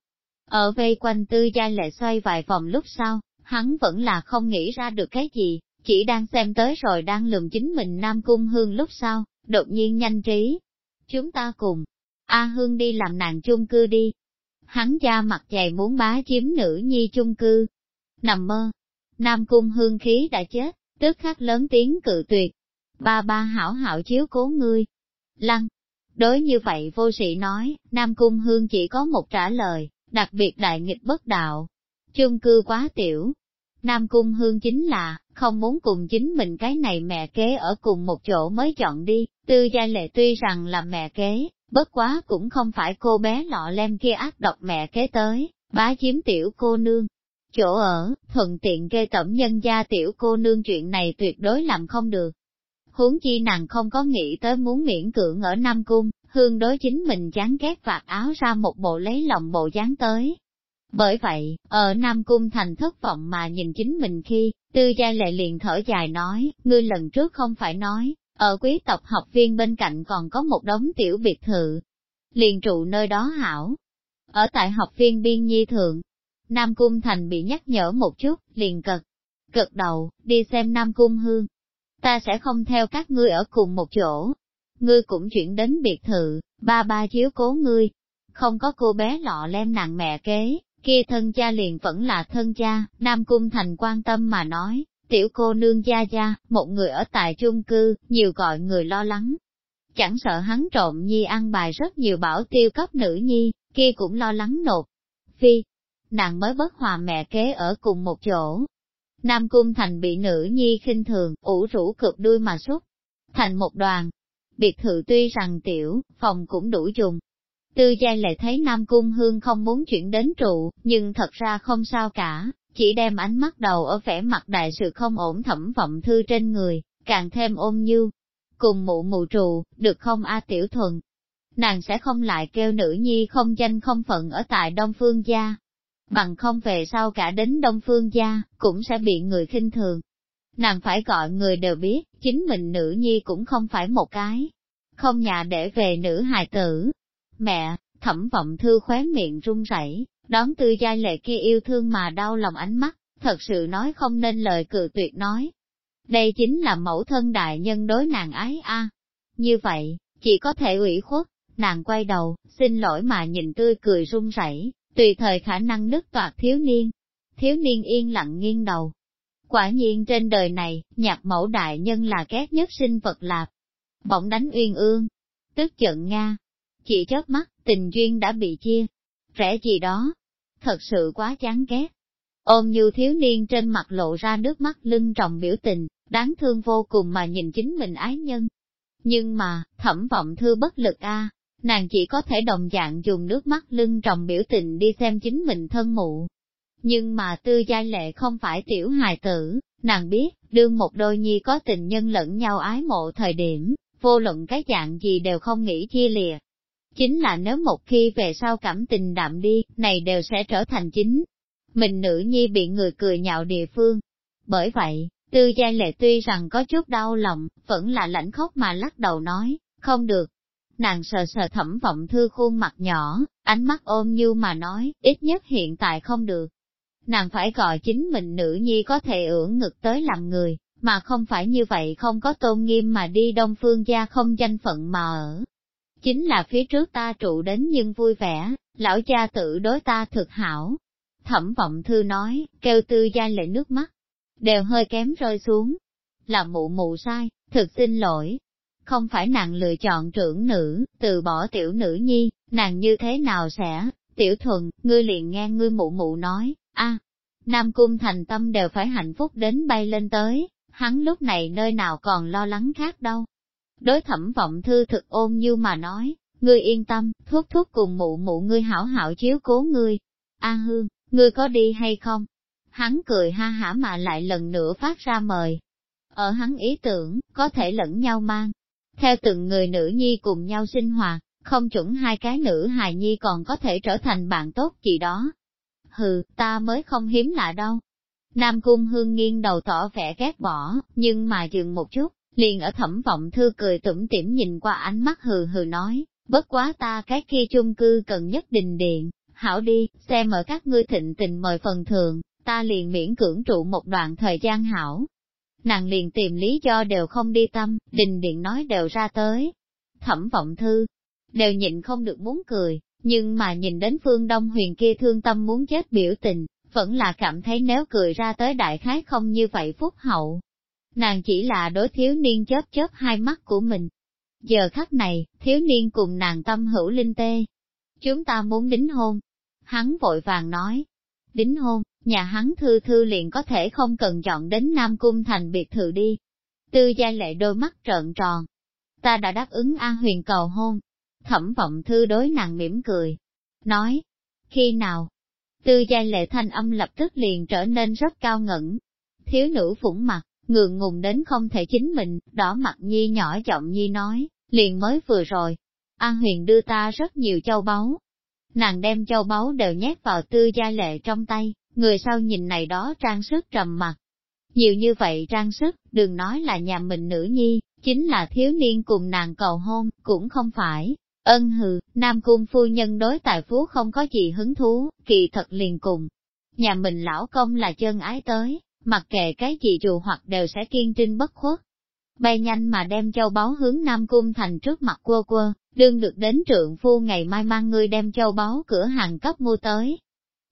Speaker 1: Ở vây quanh tư gia lệ xoay vài vòng lúc sau, hắn vẫn là không nghĩ ra được cái gì, chỉ đang xem tới rồi đang lườm chính mình Nam Cung Hương lúc sau, đột nhiên nhanh trí. Chúng ta cùng, A Hương đi làm nàng chung cư đi. Hắn da mặt dày muốn bá chiếm nữ nhi chung cư. Nằm mơ, Nam Cung Hương khí đã chết, tức khắc lớn tiếng cự tuyệt. Ba ba hảo hảo chiếu cố ngươi. Lăng, đối như vậy vô sĩ nói, Nam Cung Hương chỉ có một trả lời, đặc biệt đại nghịch bất đạo. Chung cư quá tiểu. Nam Cung Hương chính là, không muốn cùng chính mình cái này mẹ kế ở cùng một chỗ mới chọn đi, tư gia lệ tuy rằng là mẹ kế, bất quá cũng không phải cô bé lọ lem kia ác độc mẹ kế tới, bá chiếm tiểu cô nương. Chỗ ở, thuận tiện kê tẩm nhân gia tiểu cô nương chuyện này tuyệt đối làm không được. Huống chi nàng không có nghĩ tới muốn miễn cưỡng ở Nam Cung, hương đối chính mình chán ghét vạt áo ra một bộ lấy lòng bộ dáng tới, bởi vậy, ở Nam Cung Thành thất vọng mà nhìn chính mình khi, tư gia lệ liền thở dài nói, ngươi lần trước không phải nói, ở quý tộc học viên bên cạnh còn có một đống tiểu biệt thự. Liền trụ nơi đó hảo. Ở tại học viên biên nhi thượng, Nam Cung Thành bị nhắc nhở một chút, liền cực, cực đầu, đi xem Nam Cung Hương. Ta sẽ không theo các ngươi ở cùng một chỗ. Ngươi cũng chuyển đến biệt thự, ba ba chiếu cố ngươi. Không có cô bé lọ lem nặng mẹ kế, kia thân cha liền vẫn là thân cha, Nam Cung Thành quan tâm mà nói, tiểu cô nương gia gia, một người ở tại chung cư, nhiều gọi người lo lắng. Chẳng sợ hắn trộm nhi ăn bài rất nhiều bảo tiêu cấp nữ nhi, kia cũng lo lắng nột. Phi, nàng mới bất hòa mẹ kế ở cùng một chỗ. Nam Cung Thành bị nữ nhi khinh thường, ủ rũ cực đuôi mà xúc, thành một đoàn. Biệt thự tuy rằng tiểu, phòng cũng đủ dùng. Tư Giai lại thấy Nam Cung Hương không muốn chuyển đến trụ, nhưng thật ra không sao cả, chỉ đem ánh mắt đầu ở vẻ mặt đại sự không ổn thẩm vọng thư trên người, càng thêm ôm như. Cùng mụ mụ trụ, được không A Tiểu Thuần? Nàng sẽ không lại kêu nữ nhi không danh không phận ở tại Đông Phương Gia. Bằng không về sau cả đến Đông Phương Gia, cũng sẽ bị người khinh thường. Nàng phải gọi người đều biết, chính mình nữ nhi cũng không phải một cái. Không nhà để về nữ hài tử. Mẹ, thẩm vọng thư khóe miệng run rẩy, đón tư giai lệ kia yêu thương mà đau lòng ánh mắt, thật sự nói không nên lời cự tuyệt nói. Đây chính là mẫu thân đại nhân đối nàng ái a. Như vậy, chỉ có thể ủy khuất, nàng quay đầu, xin lỗi mà nhìn tươi cười run rẩy, tùy thời khả năng đứt toạc thiếu niên. Thiếu niên yên lặng nghiêng đầu. Quả nhiên trên đời này, nhạc mẫu đại nhân là ghét nhất sinh vật lạp. Bỗng đánh uyên ương. Tức giận Nga. Chỉ chớp mắt, tình duyên đã bị chia. Rẻ gì đó. Thật sự quá chán ghét. Ôm như thiếu niên trên mặt lộ ra nước mắt lưng tròng biểu tình, đáng thương vô cùng mà nhìn chính mình ái nhân. Nhưng mà, thẩm vọng thư bất lực a nàng chỉ có thể đồng dạng dùng nước mắt lưng tròng biểu tình đi xem chính mình thân mụ. Nhưng mà tư giai lệ không phải tiểu hài tử, nàng biết, đương một đôi nhi có tình nhân lẫn nhau ái mộ thời điểm, vô luận cái dạng gì đều không nghĩ chia lìa. Chính là nếu một khi về sau cảm tình đạm đi, này đều sẽ trở thành chính. Mình nữ nhi bị người cười nhạo địa phương. Bởi vậy, tư giai lệ tuy rằng có chút đau lòng, vẫn là lãnh khóc mà lắc đầu nói, không được, nàng sờ sờ thẩm vọng thư khuôn mặt nhỏ, ánh mắt ôm như mà nói, ít nhất hiện tại không được. Nàng phải gọi chính mình nữ nhi có thể ưỡng ngực tới làm người, mà không phải như vậy không có tôn nghiêm mà đi đông phương gia không danh phận mà ở. Chính là phía trước ta trụ đến nhưng vui vẻ, lão cha tự đối ta thực hảo. Thẩm vọng thư nói, kêu tư gia lệ nước mắt, đều hơi kém rơi xuống. Là mụ mụ sai, thực xin lỗi, không phải nàng lựa chọn trưởng nữ, từ bỏ tiểu nữ nhi, nàng như thế nào sẽ, tiểu thuần, ngươi liền nghe ngươi mụ mụ nói, a Nam Cung thành tâm đều phải hạnh phúc đến bay lên tới, hắn lúc này nơi nào còn lo lắng khác đâu. Đối thẩm vọng thư thực ôn như mà nói, ngươi yên tâm, thuốc thuốc cùng mụ mụ ngươi hảo hảo chiếu cố ngươi. A Hương, ngươi có đi hay không? Hắn cười ha hả mà lại lần nữa phát ra mời. Ở hắn ý tưởng, có thể lẫn nhau mang, theo từng người nữ nhi cùng nhau sinh hoạt, không chuẩn hai cái nữ hài nhi còn có thể trở thành bạn tốt gì đó. Hừ, ta mới không hiếm lạ đâu. Nam Cung Hương nghiêng đầu tỏ vẻ ghét bỏ, nhưng mà dừng một chút, liền ở thẩm vọng thư cười tủm tỉm nhìn qua ánh mắt hừ hừ nói, bất quá ta cái kia chung cư cần nhất đình điện, hảo đi, xem ở các ngươi thịnh tình mời phần thường, ta liền miễn cưỡng trụ một đoạn thời gian hảo, nàng liền tìm lý do đều không đi tâm, đình điện nói đều ra tới. Thẩm vọng thư, đều nhịn không được muốn cười, nhưng mà nhìn đến phương Đông huyền kia thương tâm muốn chết biểu tình, vẫn là cảm thấy nếu cười ra tới đại khái không như vậy phúc hậu. Nàng chỉ là đối thiếu niên chớp chớp hai mắt của mình. Giờ khắc này, thiếu niên cùng nàng tâm hữu linh tê. Chúng ta muốn đính hôn. Hắn vội vàng nói. Đính hôn, nhà hắn thư thư liền có thể không cần chọn đến Nam Cung thành biệt thự đi. Tư gia lệ đôi mắt trợn tròn. Ta đã đáp ứng A huyền cầu hôn. Thẩm vọng thư đối nàng mỉm cười. Nói, khi nào? Tư gia lệ thanh âm lập tức liền trở nên rất cao ngẩn. Thiếu nữ phủng mặt, ngượng ngùng đến không thể chính mình, đỏ mặt nhi nhỏ giọng nhi nói, liền mới vừa rồi. A huyền đưa ta rất nhiều châu báu. Nàng đem châu báu đều nhét vào tư gia lệ trong tay, người sau nhìn này đó trang sức trầm mặt. Nhiều như vậy trang sức, đừng nói là nhà mình nữ nhi, chính là thiếu niên cùng nàng cầu hôn, cũng không phải. Ân hừ, Nam Cung phu nhân đối tài phú không có gì hứng thú, kỳ thật liền cùng. Nhà mình lão công là chân ái tới, mặc kệ cái gì dù hoặc đều sẽ kiên trinh bất khuất. Bay nhanh mà đem châu báu hướng Nam Cung thành trước mặt quơ quơ, đương được đến trượng phu ngày mai mang ngươi đem châu báu cửa hàng cấp mua tới,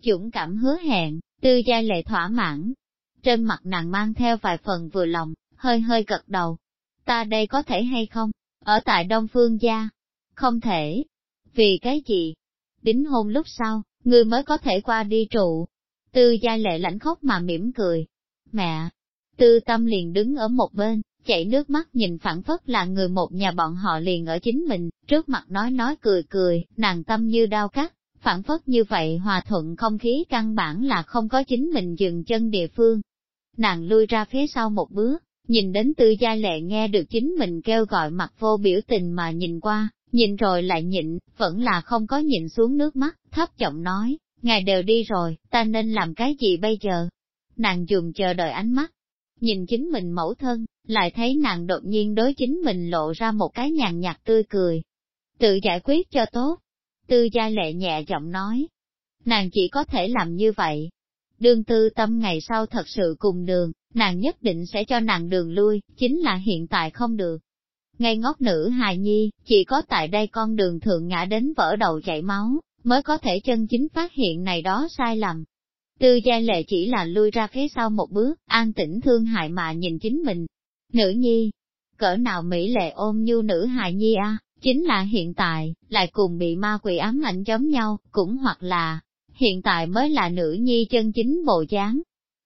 Speaker 1: dũng cảm hứa hẹn, tư gia lệ thỏa mãn. Trên mặt nàng mang theo vài phần vừa lòng, hơi hơi gật đầu. Ta đây có thể hay không? Ở tại Đông Phương gia? Không thể. Vì cái gì? Đính hôn lúc sau, ngươi mới có thể qua đi trụ. Tư gia lệ lãnh khóc mà mỉm cười. Mẹ! Tư tâm liền đứng ở một bên, chảy nước mắt nhìn phản phất là người một nhà bọn họ liền ở chính mình, trước mặt nói nói cười cười, nàng tâm như đau cắt, phản phất như vậy hòa thuận không khí căn bản là không có chính mình dừng chân địa phương. Nàng lui ra phía sau một bước, nhìn đến tư gia lệ nghe được chính mình kêu gọi mặt vô biểu tình mà nhìn qua, nhìn rồi lại nhịn, vẫn là không có nhìn xuống nước mắt, thấp giọng nói, ngài đều đi rồi, ta nên làm cái gì bây giờ? Nàng dùng chờ đợi ánh mắt, nhìn chính mình mẫu thân, lại thấy nàng đột nhiên đối chính mình lộ ra một cái nhàn nhạt tươi cười. Tự giải quyết cho tốt. Tư gia lệ nhẹ giọng nói. Nàng chỉ có thể làm như vậy. Đương tư tâm ngày sau thật sự cùng đường, nàng nhất định sẽ cho nàng đường lui, chính là hiện tại không được. Ngay ngốc nữ hài nhi, chỉ có tại đây con đường thượng ngã đến vỡ đầu chảy máu, mới có thể chân chính phát hiện này đó sai lầm. Tư gia lệ chỉ là lui ra phía sau một bước, an tĩnh thương hại mà nhìn chính mình. Nữ nhi, cỡ nào mỹ lệ ôm như nữ hài nhi a chính là hiện tại, lại cùng bị ma quỷ ám ảnh giống nhau, cũng hoặc là, hiện tại mới là nữ nhi chân chính bộ dáng.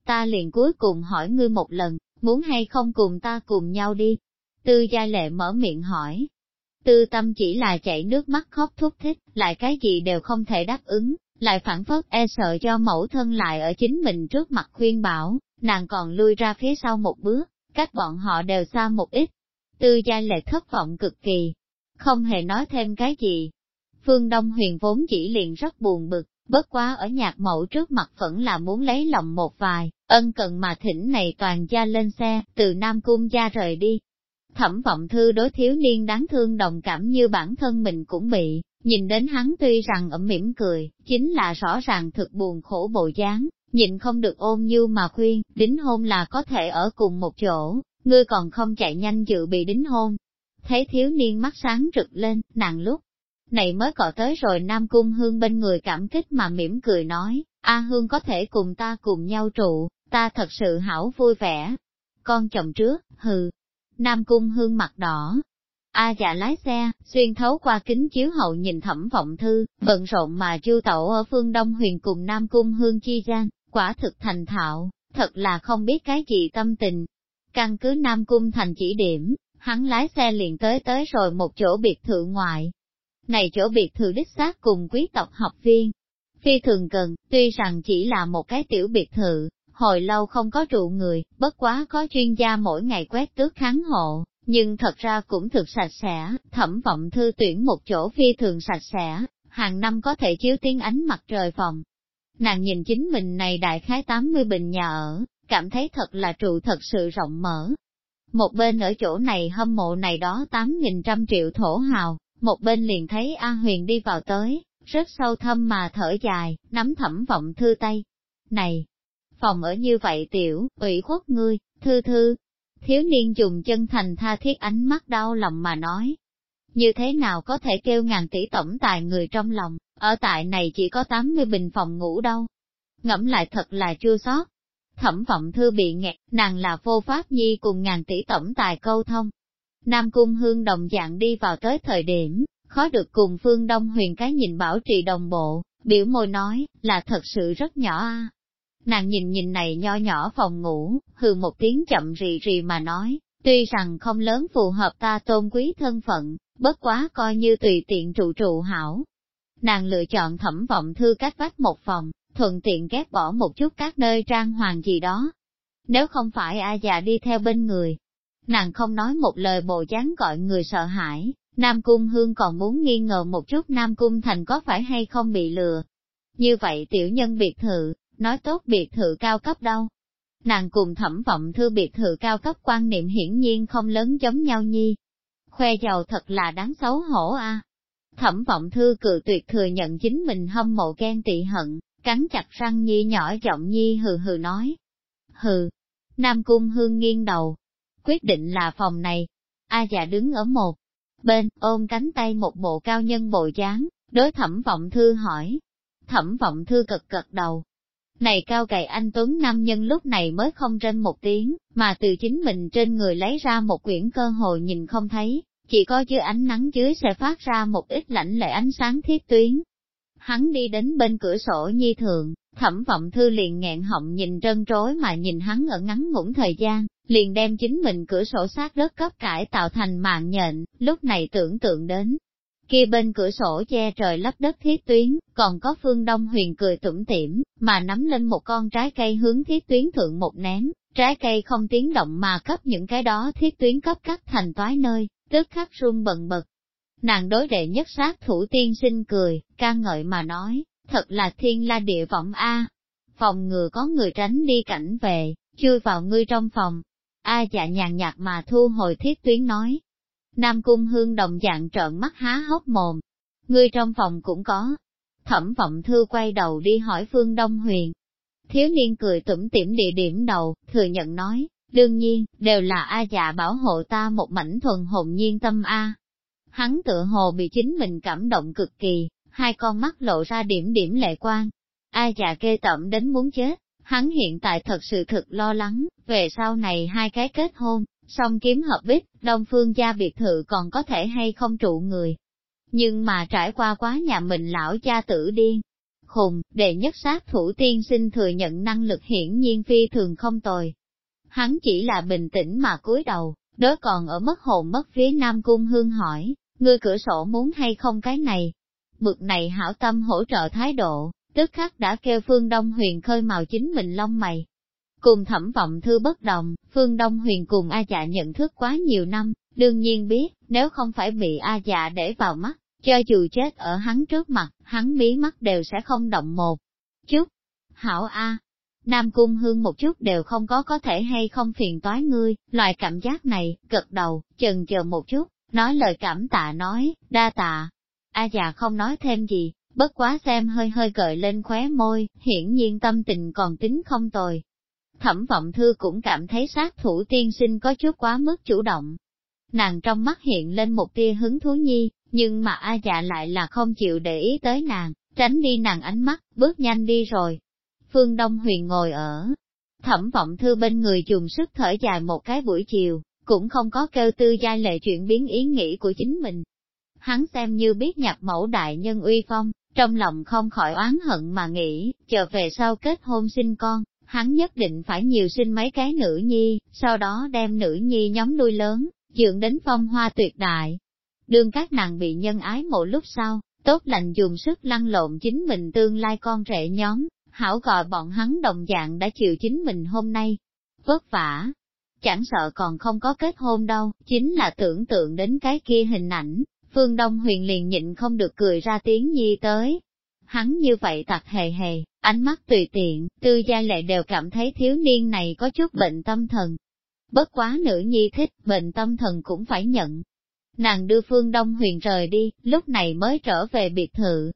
Speaker 1: Ta liền cuối cùng hỏi ngươi một lần, muốn hay không cùng ta cùng nhau đi? Tư gia lệ mở miệng hỏi. Tư tâm chỉ là chảy nước mắt khóc thúc thích, lại cái gì đều không thể đáp ứng, lại phản phất e sợ cho mẫu thân lại ở chính mình trước mặt khuyên bảo, nàng còn lui ra phía sau một bước, cách bọn họ đều xa một ít. Tư gia lệ thất vọng cực kỳ, không hề nói thêm cái gì. Phương Đông huyền vốn chỉ liền rất buồn bực, bất quá ở nhạc mẫu trước mặt vẫn là muốn lấy lòng một vài, ân cần mà thỉnh này toàn gia lên xe, từ Nam Cung gia rời đi. Thẩm vọng thư đối thiếu niên đáng thương đồng cảm như bản thân mình cũng bị, nhìn đến hắn tuy rằng ẩm mỉm cười, chính là rõ ràng thực buồn khổ bộ dáng, nhìn không được ôm như mà khuyên, đính hôn là có thể ở cùng một chỗ, ngươi còn không chạy nhanh dự bị đính hôn. Thấy thiếu niên mắt sáng rực lên, nàng lúc này mới cọ tới rồi Nam Cung Hương bên người cảm kích mà mỉm cười nói, A Hương có thể cùng ta cùng nhau trụ, ta thật sự hảo vui vẻ. Con chồng trước, hừ. Nam Cung Hương mặt đỏ. A dạ lái xe, xuyên thấu qua kính chiếu hậu nhìn thẩm vọng thư, bận rộn mà chu tẩu ở phương Đông huyền cùng Nam Cung Hương chi gian, quả thực thành thạo, thật là không biết cái gì tâm tình. Căn cứ Nam Cung thành chỉ điểm, hắn lái xe liền tới tới rồi một chỗ biệt thự ngoại, này chỗ biệt thự đích xác cùng quý tộc học viên. Phi thường cần, tuy rằng chỉ là một cái tiểu biệt thự, hồi lâu không có trụ người, bất quá có chuyên gia mỗi ngày quét tước kháng hộ, nhưng thật ra cũng thực sạch sẽ, thẩm vọng thư tuyển một chỗ phi thường sạch sẽ, hàng năm có thể chiếu tiếng ánh mặt trời phòng. Nàng nhìn chính mình này đại khái 80 bình nhà ở, cảm thấy thật là trụ thật sự rộng mở. Một bên ở chỗ này hâm mộ này đó 8.000 trăm triệu thổ hào, một bên liền thấy A Huyền đi vào tới, rất sâu thâm mà thở dài, nắm thẩm vọng thư tay. Này, phòng ở như vậy tiểu, ủy khuất ngươi, thư thư. Thiếu niên dùng chân thành tha thiết ánh mắt đau lòng mà nói. Như thế nào có thể kêu ngàn tỷ tổng tài người trong lòng, ở tại này chỉ có 80 bình phòng ngủ đâu. Ngẫm lại thật là chua xót. Thẩm vọng thư bị nghẹt, nàng là vô pháp nhi cùng ngàn tỷ tổng tài câu thông, Nam Cung Hương đồng dạng đi vào tới thời điểm, khó được cùng Phương Đông Huyền cái nhìn bảo trì đồng bộ, biểu môi nói, là thật sự rất nhỏ a. Nàng nhìn nhìn này nho nhỏ phòng ngủ, hừ một tiếng chậm rì rì mà nói, tuy rằng không lớn phù hợp ta tôn quý thân phận, bất quá coi như tùy tiện trụ trụ hảo. Nàng lựa chọn thẩm vọng thư cách vách một phòng, thuận tiện ghét bỏ một chút các nơi trang hoàng gì đó. Nếu không phải A già đi theo bên người, nàng không nói một lời bộ dáng gọi người sợ hãi, Nam Cung Hương còn muốn nghi ngờ một chút Nam Cung Thành có phải hay không bị lừa. Như vậy tiểu nhân biệt thự, nói tốt biệt thự cao cấp đâu. Nàng cùng thẩm vọng thư biệt thự cao cấp quan niệm hiển nhiên không lớn giống nhau nhi. Khoe giàu thật là đáng xấu hổ a. Thẩm vọng thư cự tuyệt thừa nhận chính mình hâm mộ ghen tị hận, cắn chặt răng nhi nhỏ giọng nhi hừ hừ nói. Hừ. Nam Cung Hương nghiêng đầu, quyết định là phòng này. A già đứng ở một bên, ôm cánh tay một bộ cao nhân bộ dáng, đối thẩm vọng thư hỏi. Thẩm vọng thư cực cật đầu. Này cao gầy anh Tuấn Nam nhân lúc này mới không trên một tiếng, mà từ chính mình trên người lấy ra một quyển cơ hội nhìn không thấy, chỉ có dưới ánh nắng dưới sẽ phát ra một ít lạnh lệ ánh sáng thiết tuyến. Hắn đi đến bên cửa sổ nhi thường, Thẩm vọng thư liền nghẹn họng nhìn trân trối mà nhìn hắn ở ngắn ngủn thời gian, liền đem chính mình cửa sổ sát đất cấp cải tạo thành mạng nhện, lúc này tưởng tượng đến. Kia bên cửa sổ che trời lấp đất thiết tuyến, còn có phương đông huyền cười tủm tỉm, mà nắm lên một con trái cây hướng thiết tuyến thượng một ném, trái cây không tiếng động mà cấp những cái đó thiết tuyến cấp cắt thành toái nơi, tức khắc run bần bật. Nàng đối đệ nhất sát thủ tiên sinh cười, ca ngợi mà nói, thật là thiên la địa võng A. Phòng ngừa có người tránh đi cảnh về, chui vào ngươi trong phòng. A dạ nhàn nhạt mà thu hồi thiết tuyến nói. Nam cung hương đồng dạng trợn mắt há hốc mồm. Ngươi trong phòng cũng có. Thẩm vọng thư quay đầu đi hỏi Phương Đông Huyền. Thiếu niên cười tủm tỉm địa điểm đầu, thừa nhận nói, đương nhiên, đều là A dạ bảo hộ ta một mảnh thuần hồn nhiên tâm A. Hắn tựa hồ bị chính mình cảm động cực kỳ, hai con mắt lộ ra điểm điểm lệ quan. ai già kê tẩm đến muốn chết, hắn hiện tại thật sự thực lo lắng, về sau này hai cái kết hôn, song kiếm hợp bích, đông phương gia biệt thự còn có thể hay không trụ người. Nhưng mà trải qua quá nhà mình lão cha tử điên. Khùng, đệ nhất sát thủ tiên sinh thừa nhận năng lực hiển nhiên phi thường không tồi. Hắn chỉ là bình tĩnh mà cúi đầu, đó còn ở mất hồn mất phía Nam Cung Hương hỏi, ngươi cửa sổ muốn hay không cái này, bực này hảo tâm hỗ trợ thái độ, tức khắc đã kêu Phương Đông Huyền khơi màu chính mình lông mày. Cùng thẩm vọng thư bất đồng, Phương Đông Huyền cùng A dạ nhận thức quá nhiều năm, đương nhiên biết, nếu không phải bị A dạ để vào mắt, cho dù chết ở hắn trước mặt, hắn mí mắt đều sẽ không động một chút. Hảo A, Nam Cung Hương một chút đều không có có thể hay không phiền toái ngươi, loại cảm giác này, gật đầu, chần chờ một chút, nói lời cảm tạ nói, đa tạ, A già không nói thêm gì, bất quá xem hơi hơi gợi lên khóe môi, hiển nhiên tâm tình còn tính không tồi. Thẩm vọng thư cũng cảm thấy sát thủ tiên sinh có chút quá mức chủ động. Nàng trong mắt hiện lên một tia hứng thú nhi, nhưng mà A dạ lại là không chịu để ý tới nàng, tránh đi nàng ánh mắt, bước nhanh đi rồi. Phương Đông Huyền ngồi ở thẩm vọng thư bên người dùng sức thở dài một cái buổi chiều, cũng không có kêu tư giai lệ chuyển biến ý nghĩ của chính mình, hắn xem như biết nhập mẫu đại nhân uy phong, trong lòng không khỏi oán hận mà nghĩ, chờ về sau kết hôn sinh con, hắn nhất định phải nhiều sinh mấy cái nữ nhi, sau đó đem nữ nhi nhóm nuôi lớn, dưỡng đến phong hoa tuyệt đại. Đương các nàng bị nhân ái một lúc sau, tốt lành dùng sức lăn lộn chính mình tương lai con rể nhóm, hảo gọi bọn hắn đồng dạng đã chịu chính mình hôm nay. Vất vả, chẳng sợ còn không có kết hôn đâu, chính là tưởng tượng đến cái kia hình ảnh, Phương Đông huyền liền nhịn không được cười ra tiếng nhi tới. Hắn như vậy tặc hề hề, ánh mắt tùy tiện, tư gia lệ đều cảm thấy thiếu niên này có chút bệnh tâm thần. Bất quá nữ nhi thích, bệnh tâm thần cũng phải nhận. Nàng đưa Phương Đông huyền rời đi, lúc này mới trở về biệt thự.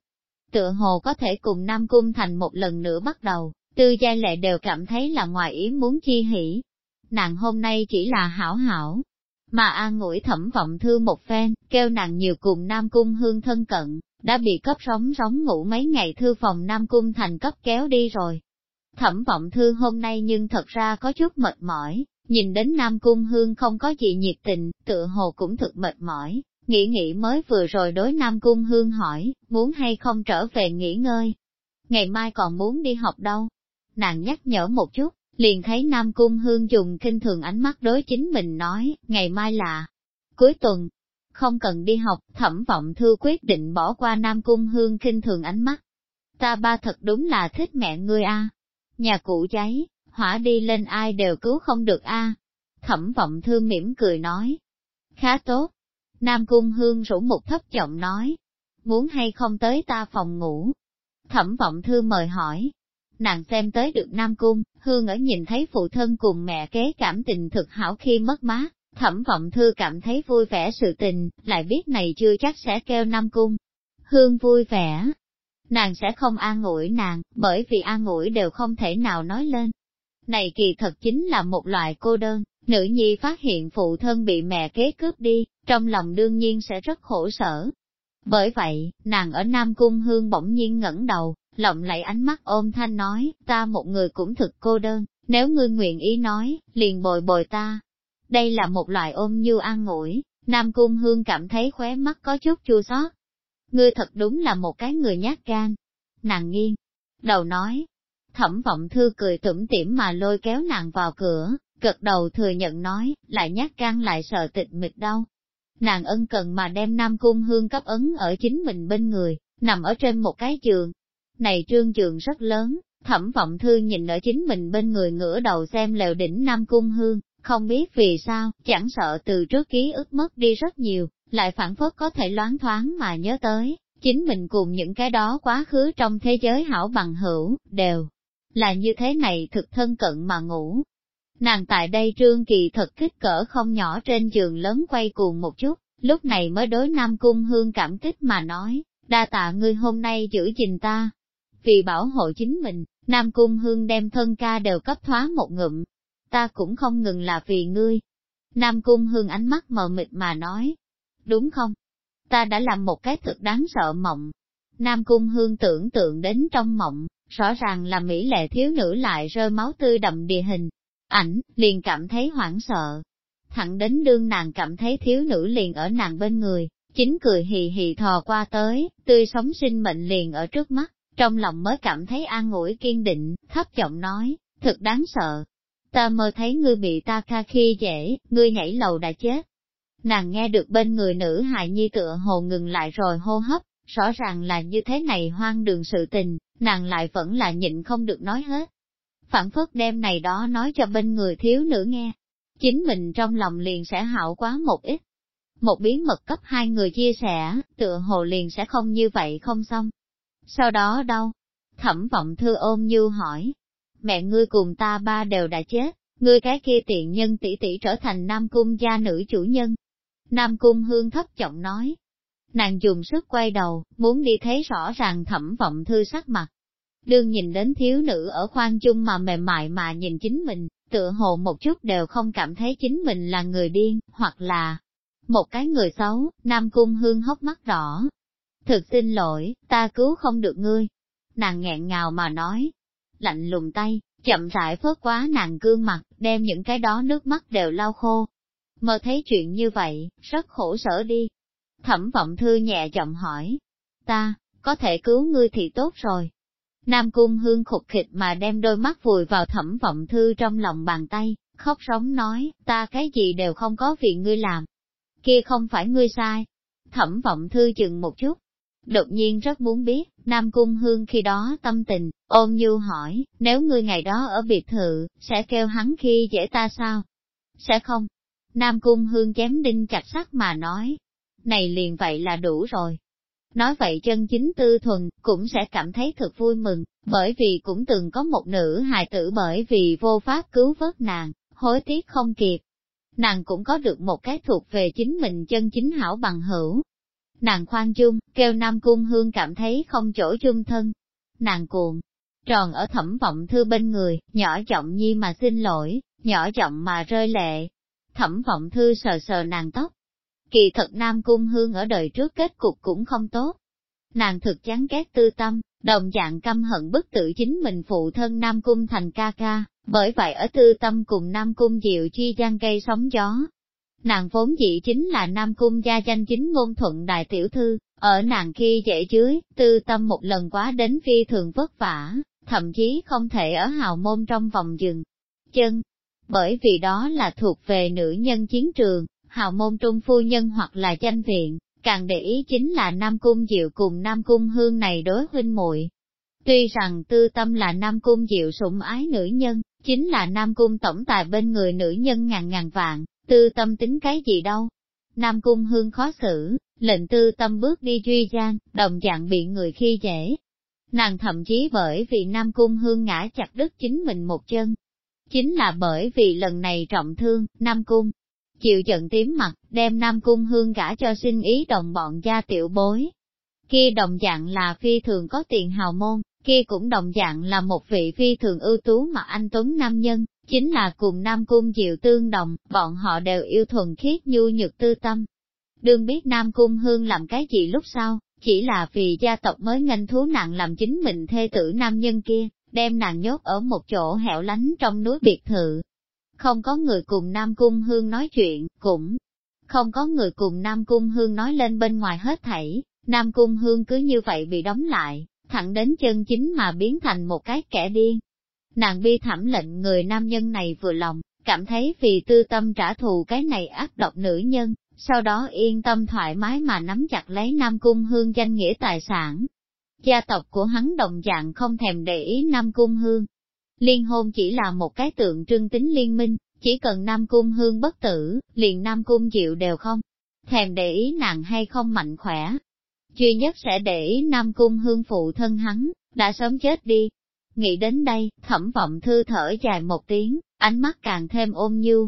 Speaker 1: Tựa hồ có thể cùng Nam Cung thành một lần nữa bắt đầu, tư gia lệ đều cảm thấy là ngoài ý muốn chi hỉ. Nàng hôm nay chỉ là hảo hảo, mà an ngủi thẩm vọng thư một phen, kêu nàng nhiều cùng Nam Cung hương thân cận, đã bị cấp sóng sóng ngủ mấy ngày thư phòng Nam Cung thành cấp kéo đi rồi. Thẩm vọng thư hôm nay nhưng thật ra có chút mệt mỏi, nhìn đến Nam Cung hương không có gì nhiệt tình, tựa hồ cũng thực mệt mỏi, nghĩ nghĩ mới vừa rồi đối Nam Cung hương hỏi, muốn hay không trở về nghỉ ngơi. Ngày mai còn muốn đi học đâu? Nàng nhắc nhở một chút, liền thấy Nam Cung Hương dùng kinh thường ánh mắt đối chính mình nói, ngày mai là cuối tuần, không cần đi học, thẩm vọng thư quyết định bỏ qua Nam Cung Hương kinh thường ánh mắt. Ta ba thật đúng là thích mẹ ngươi a. Nhà cụ cháy, hỏa đi lên ai đều cứu không được a. Thẩm vọng thư mỉm cười nói. Khá tốt. Nam Cung Hương rủ một thấp giọng nói. Muốn hay không tới ta phòng ngủ? Thẩm vọng thư mời hỏi, Nàng xem tới được Nam Cung, Hương ở nhìn thấy phụ thân cùng mẹ kế cảm tình thực hảo khi mất mát, thẩm vọng thư cảm thấy vui vẻ sự tình, lại biết này chưa chắc sẽ kêu Nam Cung. Hương vui vẻ, nàng sẽ không an ủi nàng, bởi vì an ủi đều không thể nào nói lên. Này kỳ thật chính là một loại cô đơn, nữ nhi phát hiện phụ thân bị mẹ kế cướp đi, trong lòng đương nhiên sẽ rất khổ sở. Bởi vậy, nàng ở Nam Cung Hương bỗng nhiên ngẩng đầu, lộng lẫy ánh mắt ôm thanh nói, ta một người cũng thực cô đơn, nếu ngươi nguyện ý nói, liền bồi bồi ta. Đây là một loại ôm như an ngủi, Nam Cung Hương cảm thấy khóe mắt có chút chua xót. Ngươi thật đúng là một cái người nhát gan. Nàng nghiêng, đầu nói, Thẩm vọng thư cười tủm tỉm mà lôi kéo nàng vào cửa, gật đầu thừa nhận nói, lại nhát gan lại sợ tịch mịch đâu. Nàng ân cần mà đem Nam Cung Hương cấp ấn ở chính mình bên người, nằm ở trên một cái giường. Này trương trường rất lớn, thẩm vọng thư nhìn ở chính mình bên người ngửa đầu xem lều đỉnh Nam Cung Hương, không biết vì sao, chẳng sợ từ trước ký ức mất đi rất nhiều, lại phản phất có thể loáng thoáng mà nhớ tới, chính mình cùng những cái đó quá khứ trong thế giới hảo bằng hữu, đều là như thế này thực thân cận mà ngủ. Nàng tại đây trương kỳ thật kích cỡ không nhỏ trên giường lớn quay cuồng một chút, lúc này mới đối Nam Cung Hương cảm kích mà nói, đa tạ ngươi hôm nay giữ gìn ta. Vì bảo hộ chính mình, Nam Cung Hương đem thân ca đều cấp thoá một ngụm. Ta cũng không ngừng là vì ngươi. Nam Cung Hương ánh mắt mờ mịt mà nói. Đúng không? Ta đã làm một cái thực đáng sợ mộng. Nam Cung Hương tưởng tượng đến trong mộng, rõ ràng là mỹ lệ thiếu nữ lại rơi máu tươi đậm địa hình. Ảnh, liền cảm thấy hoảng sợ. Thẳng đến đương nàng cảm thấy thiếu nữ liền ở nàng bên người, chính cười hì hì thò qua tới, tươi sống sinh mệnh liền ở trước mắt, trong lòng mới cảm thấy an ủi kiên định, thấp giọng nói, thật đáng sợ. Ta mơ thấy ngươi bị ta kha khi dễ, ngươi nhảy lầu đã chết. Nàng nghe được bên người nữ hài nhi tựa hồ ngừng lại rồi hô hấp, rõ ràng là như thế này hoang đường sự tình, nàng lại vẫn là nhịn không được nói hết. Phản phất đem này đó nói cho bên người thiếu nữ nghe, chính mình trong lòng liền sẽ hảo quá một ít. Một bí mật cấp hai người chia sẻ, tựa hồ liền sẽ không như vậy không xong. Sau đó đâu? Thẩm vọng thư ôm như hỏi. Mẹ ngươi cùng ta ba đều đã chết, ngươi cái kia tiện nhân tỷ tỷ trở thành nam cung gia nữ chủ nhân. Nam cung hương thấp giọng nói. Nàng dùng sức quay đầu, muốn đi thấy rõ ràng thẩm vọng thư sắc mặt. Đương nhìn đến thiếu nữ ở khoan chung mà mềm mại mà nhìn chính mình, tựa hồ một chút đều không cảm thấy chính mình là người điên, hoặc là một cái người xấu, Nam Cung Hương hốc mắt đỏ. Thực xin lỗi, ta cứu không được ngươi. Nàng nghẹn ngào mà nói, lạnh lùng tay, chậm rãi phớt quá nàng gương mặt, đem những cái đó nước mắt đều lau khô. Mơ thấy chuyện như vậy, rất khổ sở đi. Thẩm vọng thư nhẹ giọng hỏi, ta, có thể cứu ngươi thì tốt rồi. Nam Cung Hương khục khịch mà đem đôi mắt vùi vào thẩm vọng thư trong lòng bàn tay, khóc sống nói, ta cái gì đều không có vì ngươi làm. Kia không phải ngươi sai. Thẩm vọng thư chừng một chút. Đột nhiên rất muốn biết, Nam Cung Hương khi đó tâm tình, ôm như hỏi, nếu ngươi ngày đó ở biệt thự, sẽ kêu hắn khi dễ ta sao? Sẽ không. Nam Cung Hương chém đinh chặt sắt mà nói. Này liền vậy là đủ rồi. Nói vậy chân chính tư thuần, cũng sẽ cảm thấy thật vui mừng, bởi vì cũng từng có một nữ hài tử bởi vì vô pháp cứu vớt nàng, hối tiếc không kịp. Nàng cũng có được một cái thuộc về chính mình chân chính hảo bằng hữu. Nàng khoan dung, kêu Nam Cung Hương cảm thấy không chỗ chung thân. Nàng cuộn tròn ở thẩm vọng thư bên người, nhỏ giọng nhi mà xin lỗi, nhỏ giọng mà rơi lệ. Thẩm vọng thư sờ sờ nàng tóc, Kỳ thật Nam Cung Hương ở đời trước kết cục cũng không tốt. Nàng thực chán ghét tư tâm, đồng dạng căm hận bức tự chính mình phụ thân Nam Cung thành ca ca, bởi vậy ở tư tâm cùng Nam Cung Diệu chi gian gây sóng gió. Nàng vốn dĩ chính là Nam Cung gia danh chính ngôn thuận đại tiểu thư, ở nàng khi dễ dưới, tư tâm một lần quá đến phi thường vất vả, thậm chí không thể ở hào môn trong vòng dừng chân, bởi vì đó là thuộc về nữ nhân chiến trường, hào môn trung phu nhân hoặc là danh viện, càng để ý chính là Nam Cung Diệu cùng Nam Cung Hương này đối huynh muội. Tuy rằng tư tâm là Nam Cung Diệu sủng ái nữ nhân, chính là Nam Cung tổng tài bên người nữ nhân ngàn ngàn vạn, tư tâm tính cái gì đâu. Nam Cung Hương khó xử, lệnh tư tâm bước đi duy gian, đồng dạng bị người khi dễ. Nàng thậm chí bởi vì Nam Cung Hương ngã chặt đứt chính mình một chân. Chính là bởi vì lần này trọng thương, Nam Cung, chịu giận tím mặt, đem Nam Cung Hương gả cho sinh ý đồng bọn gia tiểu bối. Kia đồng dạng là phi thường có tiền hào môn, kia cũng đồng dạng là một vị phi thường ưu tú mà anh Tuấn Nam Nhân, chính là cùng Nam Cung Diệu tương đồng, bọn họ đều yêu thuần khiết nhu nhược tư tâm. Đương biết Nam Cung Hương làm cái gì lúc sau, chỉ là vì gia tộc mới nghênh thú nặng làm chính mình thê tử nam nhân kia, đem nàng nhốt ở một chỗ hẻo lánh trong núi biệt thự, không có người cùng Nam Cung Hương nói chuyện, cũng không có người cùng Nam Cung Hương nói lên bên ngoài hết thảy, Nam Cung Hương cứ như vậy bị đóng lại, thẳng đến chân chính mà biến thành một cái kẻ điên. Nàng bi thảm lệnh người nam nhân này vừa lòng, cảm thấy vì tư tâm trả thù cái này ác độc nữ nhân, sau đó yên tâm thoải mái mà nắm chặt lấy Nam Cung Hương danh nghĩa tài sản. Gia tộc của hắn đồng dạng không thèm để ý Nam Cung Hương. Liên hôn chỉ là một cái tượng trưng tính liên minh, chỉ cần Nam Cung Hương bất tử, liền Nam Cung Diệu đều không. Thèm để ý nàng hay không mạnh khỏe. Duy nhất sẽ để ý Nam Cung Hương phụ thân hắn, đã sớm chết đi. Nghĩ đến đây, thẩm vọng thư thở dài một tiếng, ánh mắt càng thêm ôm nhu.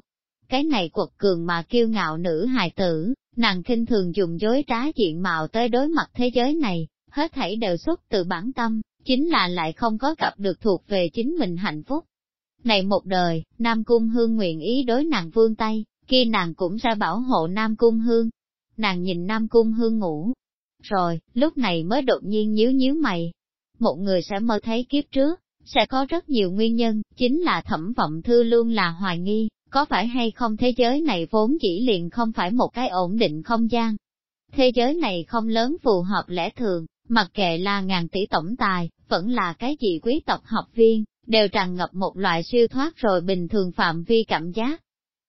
Speaker 1: Cái này quật cường mà kiêu ngạo nữ hài tử, nàng kinh thường dùng dối trá diện mạo tới đối mặt thế giới này, hết thảy đều xuất từ bản tâm, chính là lại không có gặp được thuộc về chính mình hạnh phúc. Này một đời, Nam Cung Hương nguyện ý đối nàng vương tay, khi nàng cũng ra bảo hộ Nam Cung Hương. Nàng nhìn Nam Cung Hương ngủ. Rồi, lúc này mới đột nhiên nhíu nhíu mày. Một người sẽ mơ thấy kiếp trước, sẽ có rất nhiều nguyên nhân, chính là thẩm vọng thư luôn là hoài nghi, có phải hay không thế giới này vốn chỉ liền không phải một cái ổn định không gian. Thế giới này không lớn phù hợp lẽ thường, mặc kệ là ngàn tỷ tổng tài, vẫn là cái gì quý tộc học viên, đều tràn ngập một loại siêu thoát rồi bình thường phạm vi cảm giác.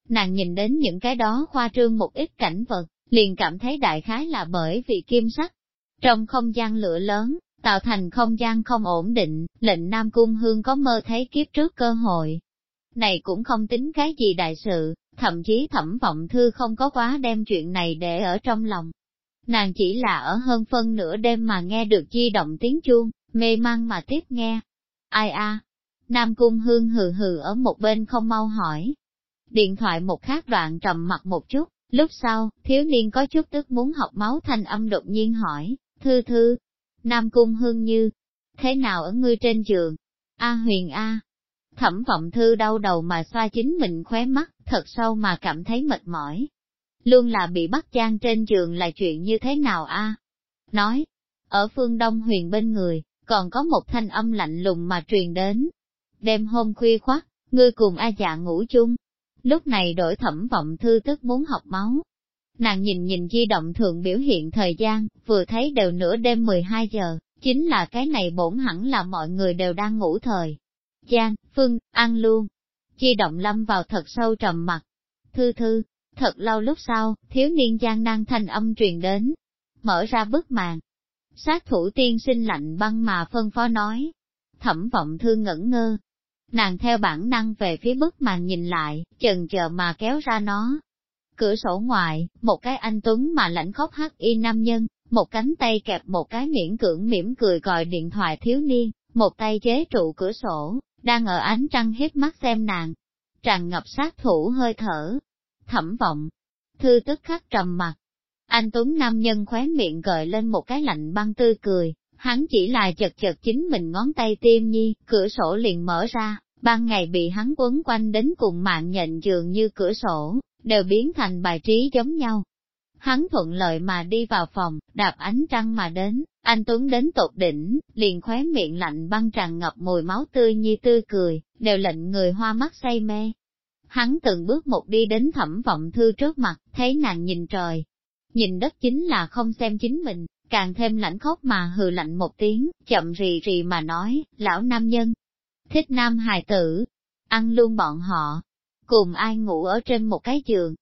Speaker 1: Nàng nhìn đến những cái đó khoa trương một ít cảnh vật, liền cảm thấy đại khái là bởi vì kim sắc. Trong không gian lửa lớn, tạo thành không gian không ổn định, lệnh Nam Cung Hương có mơ thấy kiếp trước cơ hội. Này cũng không tính cái gì đại sự, thậm chí thẩm vọng thư không có quá đem chuyện này để ở trong lòng. Nàng chỉ là ở hơn phân nửa đêm mà nghe được di động tiếng chuông, mê mang mà tiếp nghe. Ai a? Nam Cung Hương hừ hừ ở một bên không mau hỏi. Điện thoại một khác đoạn trầm mặt một chút, lúc sau, thiếu niên có chút tức muốn học máu thanh âm đột nhiên hỏi, thư thư, Nam Cung Hương Như, thế nào ở ngươi trên giường? A huyền A. Thẩm vọng thư đau đầu mà xoa chính mình khóe mắt, thật sâu mà cảm thấy mệt mỏi. Luôn là bị bắt gian trên giường là chuyện như thế nào a? Nói, ở phương đông huyền bên người, còn có một thanh âm lạnh lùng mà truyền đến. Đêm hôm khuya khoắt, ngươi cùng A dạ ngủ chung. Lúc này đổi thẩm vọng thư tức muốn học máu, Nàng nhìn nhìn di động thượng biểu hiện thời gian, vừa thấy đều nửa đêm 12 giờ, chính là cái này bổn hẳn là mọi người đều đang ngủ thời. Giang, Phương, ăn luôn. Di động lâm vào thật sâu trầm mặt. Thư thư, thật lâu lúc sau, thiếu niên gian năng thanh âm truyền đến. Mở ra bức màn. Sát thủ tiên sinh lạnh băng mà phân phó nói. Thẩm vọng thư ngẩn ngơ. Nàng theo bản năng về phía bức màn nhìn lại, chần chờ mà kéo ra nó, Cửa sổ ngoài, một cái anh Tuấn mà lãnh khóc hắc y nam nhân, một cánh tay kẹp một cái miễn cưỡng mỉm cười gọi điện thoại thiếu niên, một tay chế trụ cửa sổ, đang ở ánh trăng hiếp mắt xem nàng. Tràn ngập sát thủ hơi thở. Thẩm vọng. Thư tức khắc trầm mặt. Anh Tuấn nam nhân khóe miệng gợi lên một cái lạnh băng tươi cười, hắn chỉ là chật chật chính mình ngón tay tiêm nhi, cửa sổ liền mở ra, ban ngày bị hắn quấn quanh đến cùng mạng nhện dường như cửa sổ, đều biến thành bài trí giống nhau. Hắn thuận lợi mà đi vào phòng, đạp ánh trăng mà đến, anh Tuấn đến tột đỉnh, liền khóe miệng lạnh băng tràn ngập mùi máu tươi như tươi cười, đều lệnh người hoa mắt say mê. Hắn từng bước một đi đến thẩm vọng thư trước mặt, thấy nàng nhìn trời. Nhìn đất chính là không xem chính mình, càng thêm lạnh khóc mà hừ lạnh một tiếng, chậm rì rì mà nói, lão nam nhân, thích nam hài tử, ăn luôn bọn họ, cùng ai ngủ ở trên một cái giường.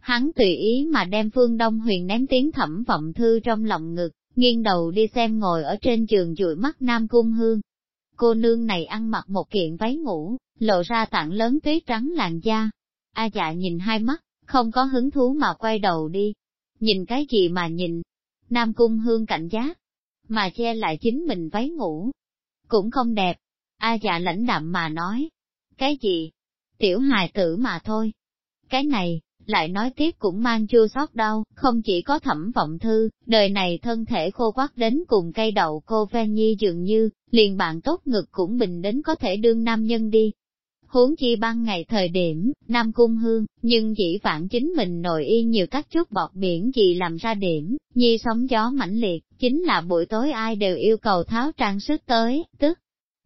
Speaker 1: Hắn tùy ý mà đem phương Đông Huyền ném tiếng thẩm vọng thư trong lòng ngực, nghiêng đầu đi xem ngồi ở trên giường dụi mắt Nam Cung Hương. Cô nương này ăn mặc một kiện váy ngủ, lộ ra tảng lớn tuyết trắng làn da. A dạ nhìn hai mắt, không có hứng thú mà quay đầu đi. Nhìn cái gì mà nhìn? Nam Cung Hương cảnh giác, mà che lại chính mình váy ngủ. Cũng không đẹp. A dạ lãnh đạm mà nói. Cái gì? Tiểu hài tử mà thôi. Cái này, lại nói tiếp cũng mang chua xót đau, không chỉ có thẩm vọng thư, đời này thân thể khô quắc đến cùng cây đậu cô ven nhi dường như, liền bạn tốt ngực cũng bình đến có thể đương nam nhân đi. Huống chi ban ngày thời điểm, Nam Cung Hương, nhưng chỉ phản chính mình nội y nhiều các chút bọt biển gì làm ra điểm, nhi sóng gió mãnh liệt, chính là buổi tối ai đều yêu cầu tháo trang sức tới, tức,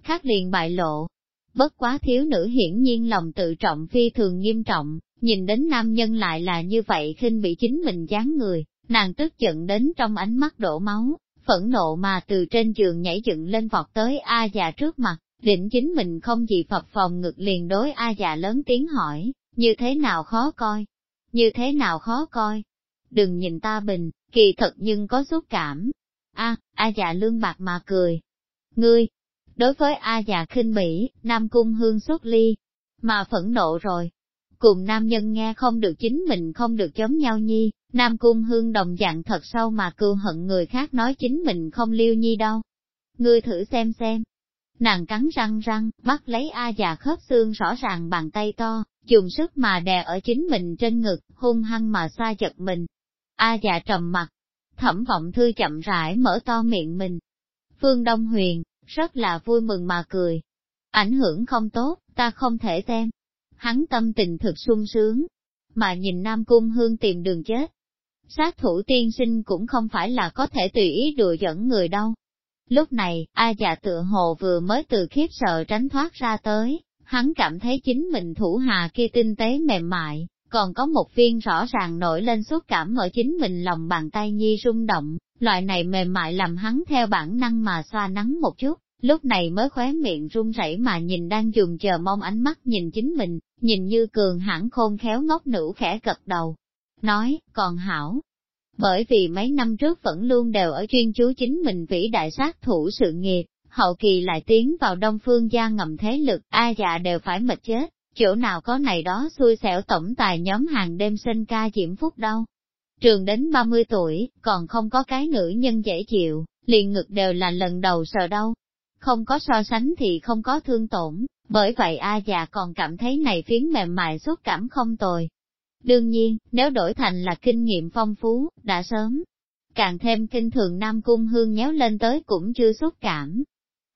Speaker 1: khác liền bại lộ, Bất quá thiếu nữ hiển nhiên lòng tự trọng phi thường nghiêm trọng, nhìn đến nam nhân lại là như vậy khinh bị chính mình dáng người, nàng tức giận đến trong ánh mắt đổ máu, phẫn nộ mà từ trên giường nhảy dựng lên vọt tới A già trước mặt, định chính mình không gì phập phòng ngực liền đối A già lớn tiếng hỏi, như thế nào khó coi, như thế nào khó coi, đừng nhìn ta bình, kỳ thật nhưng có xúc cảm. A, A già lương bạc mà cười. Ngươi, đối với A già khinh bỉ, Nam Cung Hương xuất ly, mà phẫn nộ rồi. Cùng nam nhân nghe không được chính mình không được giống nhau nhi, Nam Cung Hương đồng dạng thật sâu mà cưu hận người khác nói chính mình không liêu nhi đâu. Ngươi thử xem xem. Nàng cắn răng răng, bắt lấy A già khớp xương rõ ràng bàn tay to, dùng sức mà đè ở chính mình trên ngực, hung hăng mà xoa giật mình. A già trầm mặt, thẩm vọng thư chậm rãi mở to miệng mình. Phương Đông Huyền, rất là vui mừng mà cười. Ảnh hưởng không tốt, ta không thể xem. Hắn tâm tình thực sung sướng, mà nhìn Nam Cung Hương tìm đường chết. Sát thủ tiên sinh cũng không phải là có thể tùy ý đùa dẫn người đâu. Lúc này, A già tựa hồ vừa mới từ khiếp sợ tránh thoát ra tới, hắn cảm thấy chính mình thủ hà kia tinh tế mềm mại, còn có một viên rõ ràng nổi lên xúc cảm ở chính mình lòng bàn tay nhi rung động, loại này mềm mại làm hắn theo bản năng mà xoa nắng một chút, lúc này mới khóe miệng run rẩy mà nhìn đang dùng chờ mong ánh mắt nhìn chính mình, nhìn như cường hãn khôn khéo ngốc nữ khẽ gật đầu. Nói, còn hảo. Bởi vì mấy năm trước vẫn luôn đều ở chuyên chú chính mình vĩ đại sát thủ sự nghiệp, hậu kỳ lại tiến vào đông phương gia ngầm thế lực, a dạ đều phải mệt chết, chỗ nào có này đó xui xẻo tổng tài nhóm hàng đêm sinh ca diễm phúc đâu. Trường đến 30 tuổi, còn không có cái nữ nhân dễ chịu, liền ngực đều là lần đầu sờ đâu. Không có so sánh thì không có thương tổn, bởi vậy A già còn cảm thấy này phiến mềm mại xúc cảm không tồi. Đương nhiên, nếu đổi thành là kinh nghiệm phong phú, đã sớm. Càng thêm kinh thường Nam Cung Hương nhéo lên tới cũng chưa xúc cảm.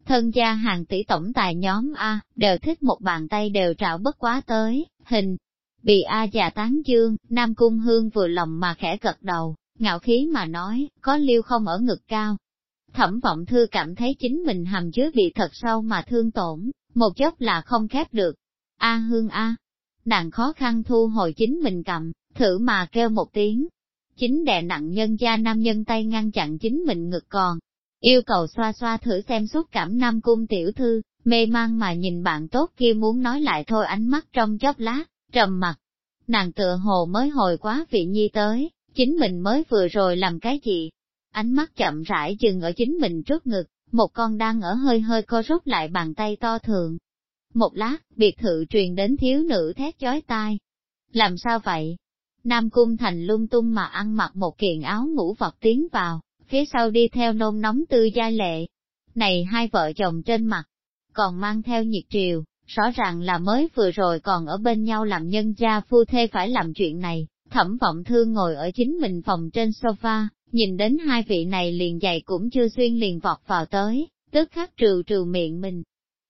Speaker 1: Thân gia hàng tỷ tổng tài nhóm A, đều thích một bàn tay đều trạo bất quá tới, hình. Bị A già tán dương, Nam Cung Hương vừa lòng mà khẽ gật đầu, ngạo khí mà nói, có liêu không ở ngực cao. Thẩm vọng thư cảm thấy chính mình hầm chứa bị thật sâu mà thương tổn, một chốc là không khép được. A hương A, nàng khó khăn thu hồi chính mình cầm, thử mà kêu một tiếng. Chính đè nặng nhân gia nam nhân tay ngăn chặn chính mình ngực còn. Yêu cầu xoa xoa thử xem xúc cảm nam cung tiểu thư, mê mang mà nhìn bạn tốt kia muốn nói lại thôi ánh mắt trong chốc lát, trầm mặt. Nàng tựa hồ mới hồi quá vị nhi tới, chính mình mới vừa rồi làm cái gì? Ánh mắt chậm rãi dừng ở chính mình trước ngực, một con đang ở hơi hơi co rút lại bàn tay to thường. Một lát, biệt thự truyền đến thiếu nữ thét chói tai. Làm sao vậy? Nam Cung Thành lung tung mà ăn mặc một kiện áo ngủ vọt tiến vào, phía sau đi theo nôn nóng tư gia lệ. Này hai vợ chồng trên mặt, còn mang theo nhiệt triều, rõ ràng là mới vừa rồi còn ở bên nhau làm nhân gia phu thê phải làm chuyện này, thẩm vọng thương ngồi ở chính mình phòng trên sofa, nhìn đến hai vị này liền dày cũng chưa xuyên liền vọt vào tới, tức khắc trừ trừ miệng mình.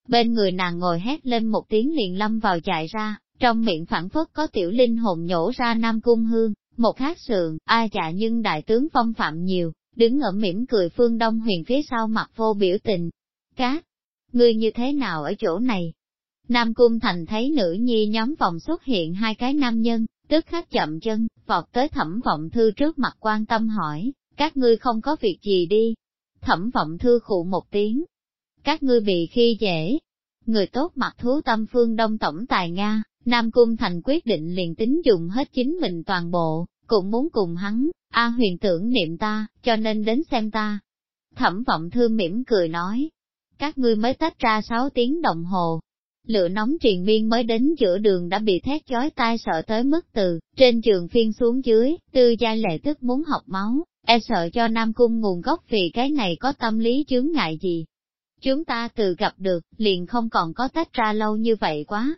Speaker 1: Bên người nàng ngồi hét lên một tiếng liền lâm vào chạy ra, trong miệng phản phất có tiểu linh hồn nhổ ra nam cung hương, một hát sườn, ai dạ nhưng đại tướng phong phạm nhiều, đứng ở mỉm cười phương đông huyền phía sau mặt vô biểu tình. Cát, ngươi như thế nào ở chỗ này? Nam cung thành thấy nữ nhi nhóm vòng xuất hiện hai cái nam nhân, tức khắc chậm chân, vọt tới thẩm vọng thư trước mặt quan tâm hỏi, các ngươi không có việc gì đi. Thẩm vọng thư khụ một tiếng. Các ngươi bị khi dễ. Người tốt mặt thú tâm phương đông tổng tài Nga, Nam Cung Thành quyết định liền tính dùng hết chính mình toàn bộ, cũng muốn cùng hắn, A huyền tưởng niệm ta, cho nên đến xem ta. Thẩm vọng thư mỉm cười nói, các ngươi mới tách ra 6 tiếng đồng hồ, lửa nóng triền miên mới đến giữa đường đã bị thét chói tai sợ tới mức từ, trên trường phiên xuống dưới, tư gia lệ tức muốn học máu, e sợ cho Nam Cung nguồn gốc vì cái này có tâm lý chướng ngại gì. Chúng ta từ gặp được, liền không còn có tách ra lâu như vậy quá.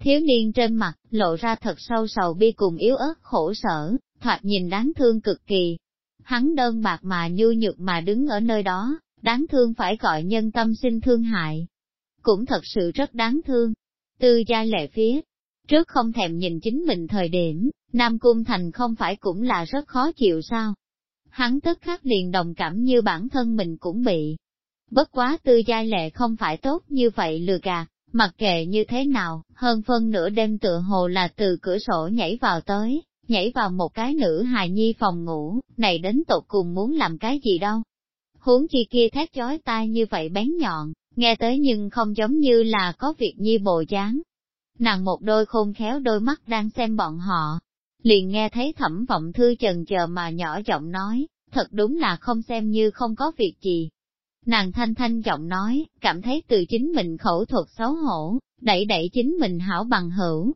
Speaker 1: Thiếu niên trên mặt, lộ ra thật sâu sầu bi cùng yếu ớt khổ sở, thoạt nhìn đáng thương cực kỳ. Hắn đơn bạc mà nhu nhược mà đứng ở nơi đó, đáng thương phải gọi nhân tâm sinh thương hại, cũng thật sự rất đáng thương. Tư gia lệ phía, trước không thèm nhìn chính mình thời điểm, Nam Cung Thành không phải cũng là rất khó chịu sao. Hắn tức khắc liền đồng cảm như bản thân mình cũng bị. Bất quá tư gia lệ không phải tốt như vậy lừa gạt, mặc kệ như thế nào, hơn phân nửa đêm tựa hồ là từ cửa sổ nhảy vào tới, nhảy vào một cái nữ hài nhi phòng ngủ, này đến tột cùng muốn làm cái gì đâu. huống chi kia thét chói tai như vậy bén nhọn, nghe tới nhưng không giống như là có việc nhi bộ dáng. Nàng một đôi khôn khéo đôi mắt đang xem bọn họ, liền nghe thấy thẩm vọng thư chần chờ mà nhỏ giọng nói, thật đúng là không xem như không có việc gì. Nàng thanh thanh giọng nói, cảm thấy từ chính mình khẩu thuật xấu hổ, đẩy đẩy chính mình hảo bằng hữu.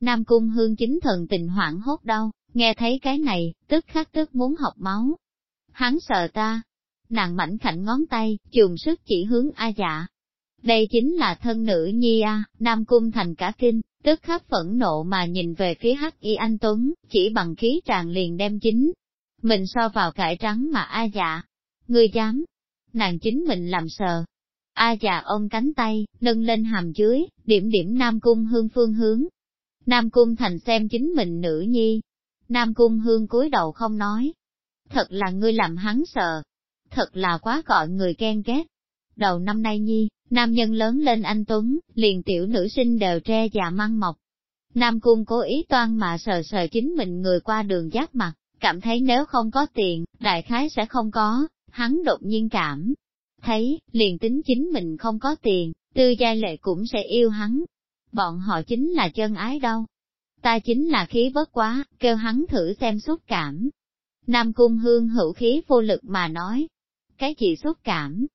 Speaker 1: Nam cung hương chính thần tình hoảng hốt đau, nghe thấy cái này, tức khắc tức muốn học máu. Hắn sợ ta. Nàng mảnh khảnh ngón tay, chùm sức chỉ hướng A dạ. Đây chính là thân nữ nhi A, Nam cung thành cả kinh, tức khắc phẫn nộ mà nhìn về phía hắc y anh Tuấn, chỉ bằng khí tràn liền đem chính. Mình so vào cải trắng mà A dạ. Ngươi dám. Nàng chính mình làm sờ, A già ôm cánh tay, nâng lên hàm dưới, điểm điểm Nam Cung Hương phương hướng. Nam Cung Thành xem chính mình nữ nhi. Nam Cung Hương cúi đầu không nói. Thật là ngươi làm hắn sợ. Thật là quá gọi người ghen ghét. Đầu năm nay nhi, nam nhân lớn lên anh Tuấn, liền tiểu nữ sinh đều tre già măng mọc. Nam Cung cố ý toan mà sờ sờ chính mình người qua đường giác mặt, cảm thấy nếu không có tiền, đại khái sẽ không có, hắn đột nhiên cảm thấy, liền tính chính mình không có tiền, tư giai lệ cũng sẽ yêu hắn. Bọn họ chính là chân ái đâu. Ta chính là khí vất quá, kêu hắn thử xem xúc cảm. Nam cung hương hữu khí vô lực mà nói. Cái gì xúc cảm?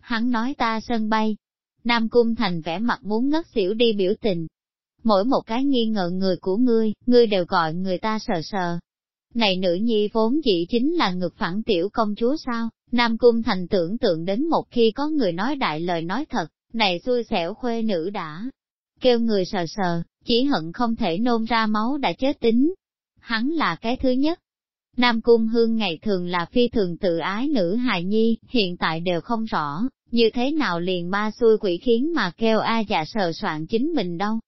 Speaker 1: Hắn nói ta sân bay. Nam cung thành vẻ mặt muốn ngất xỉu đi biểu tình. Mỗi một cái nghi ngờ người của ngươi, ngươi đều gọi người ta sờ sờ. Này nữ nhi vốn dĩ chính là ngực phản tiểu công chúa sao? Nam Cung Thành tưởng tượng đến một khi có người nói đại lời nói thật, này xui xẻo khuê nữ đã kêu người sờ sờ, chỉ hận không thể nôn ra máu đã chết tính. Hắn là cái thứ nhất. Nam Cung Hương ngày thường là phi thường tự ái nữ hài nhi, hiện tại đều không rõ, như thế nào liền ma xui quỷ khiến mà kêu A dạ sờ soạn chính mình đâu.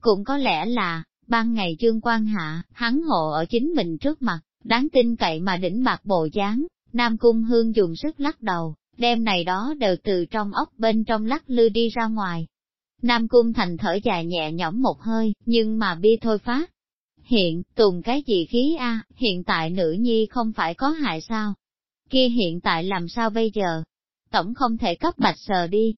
Speaker 1: Cũng có lẽ là, ban ngày chương quan hạ, hắn hộ ở chính mình trước mặt, đáng tin cậy mà đỉnh bạc bộ dáng, Nam Cung Hương dùng sức lắc đầu, đem này đó đều từ trong ốc bên trong lắc lư đi ra ngoài. Nam Cung Thành thở dài nhẹ nhõm một hơi, nhưng mà bi thôi phát. Hiện, tùng cái gì khí a? hiện tại nữ nhi không phải có hại sao? Kia hiện tại làm sao bây giờ? Tổng không thể cấp bạch sờ đi.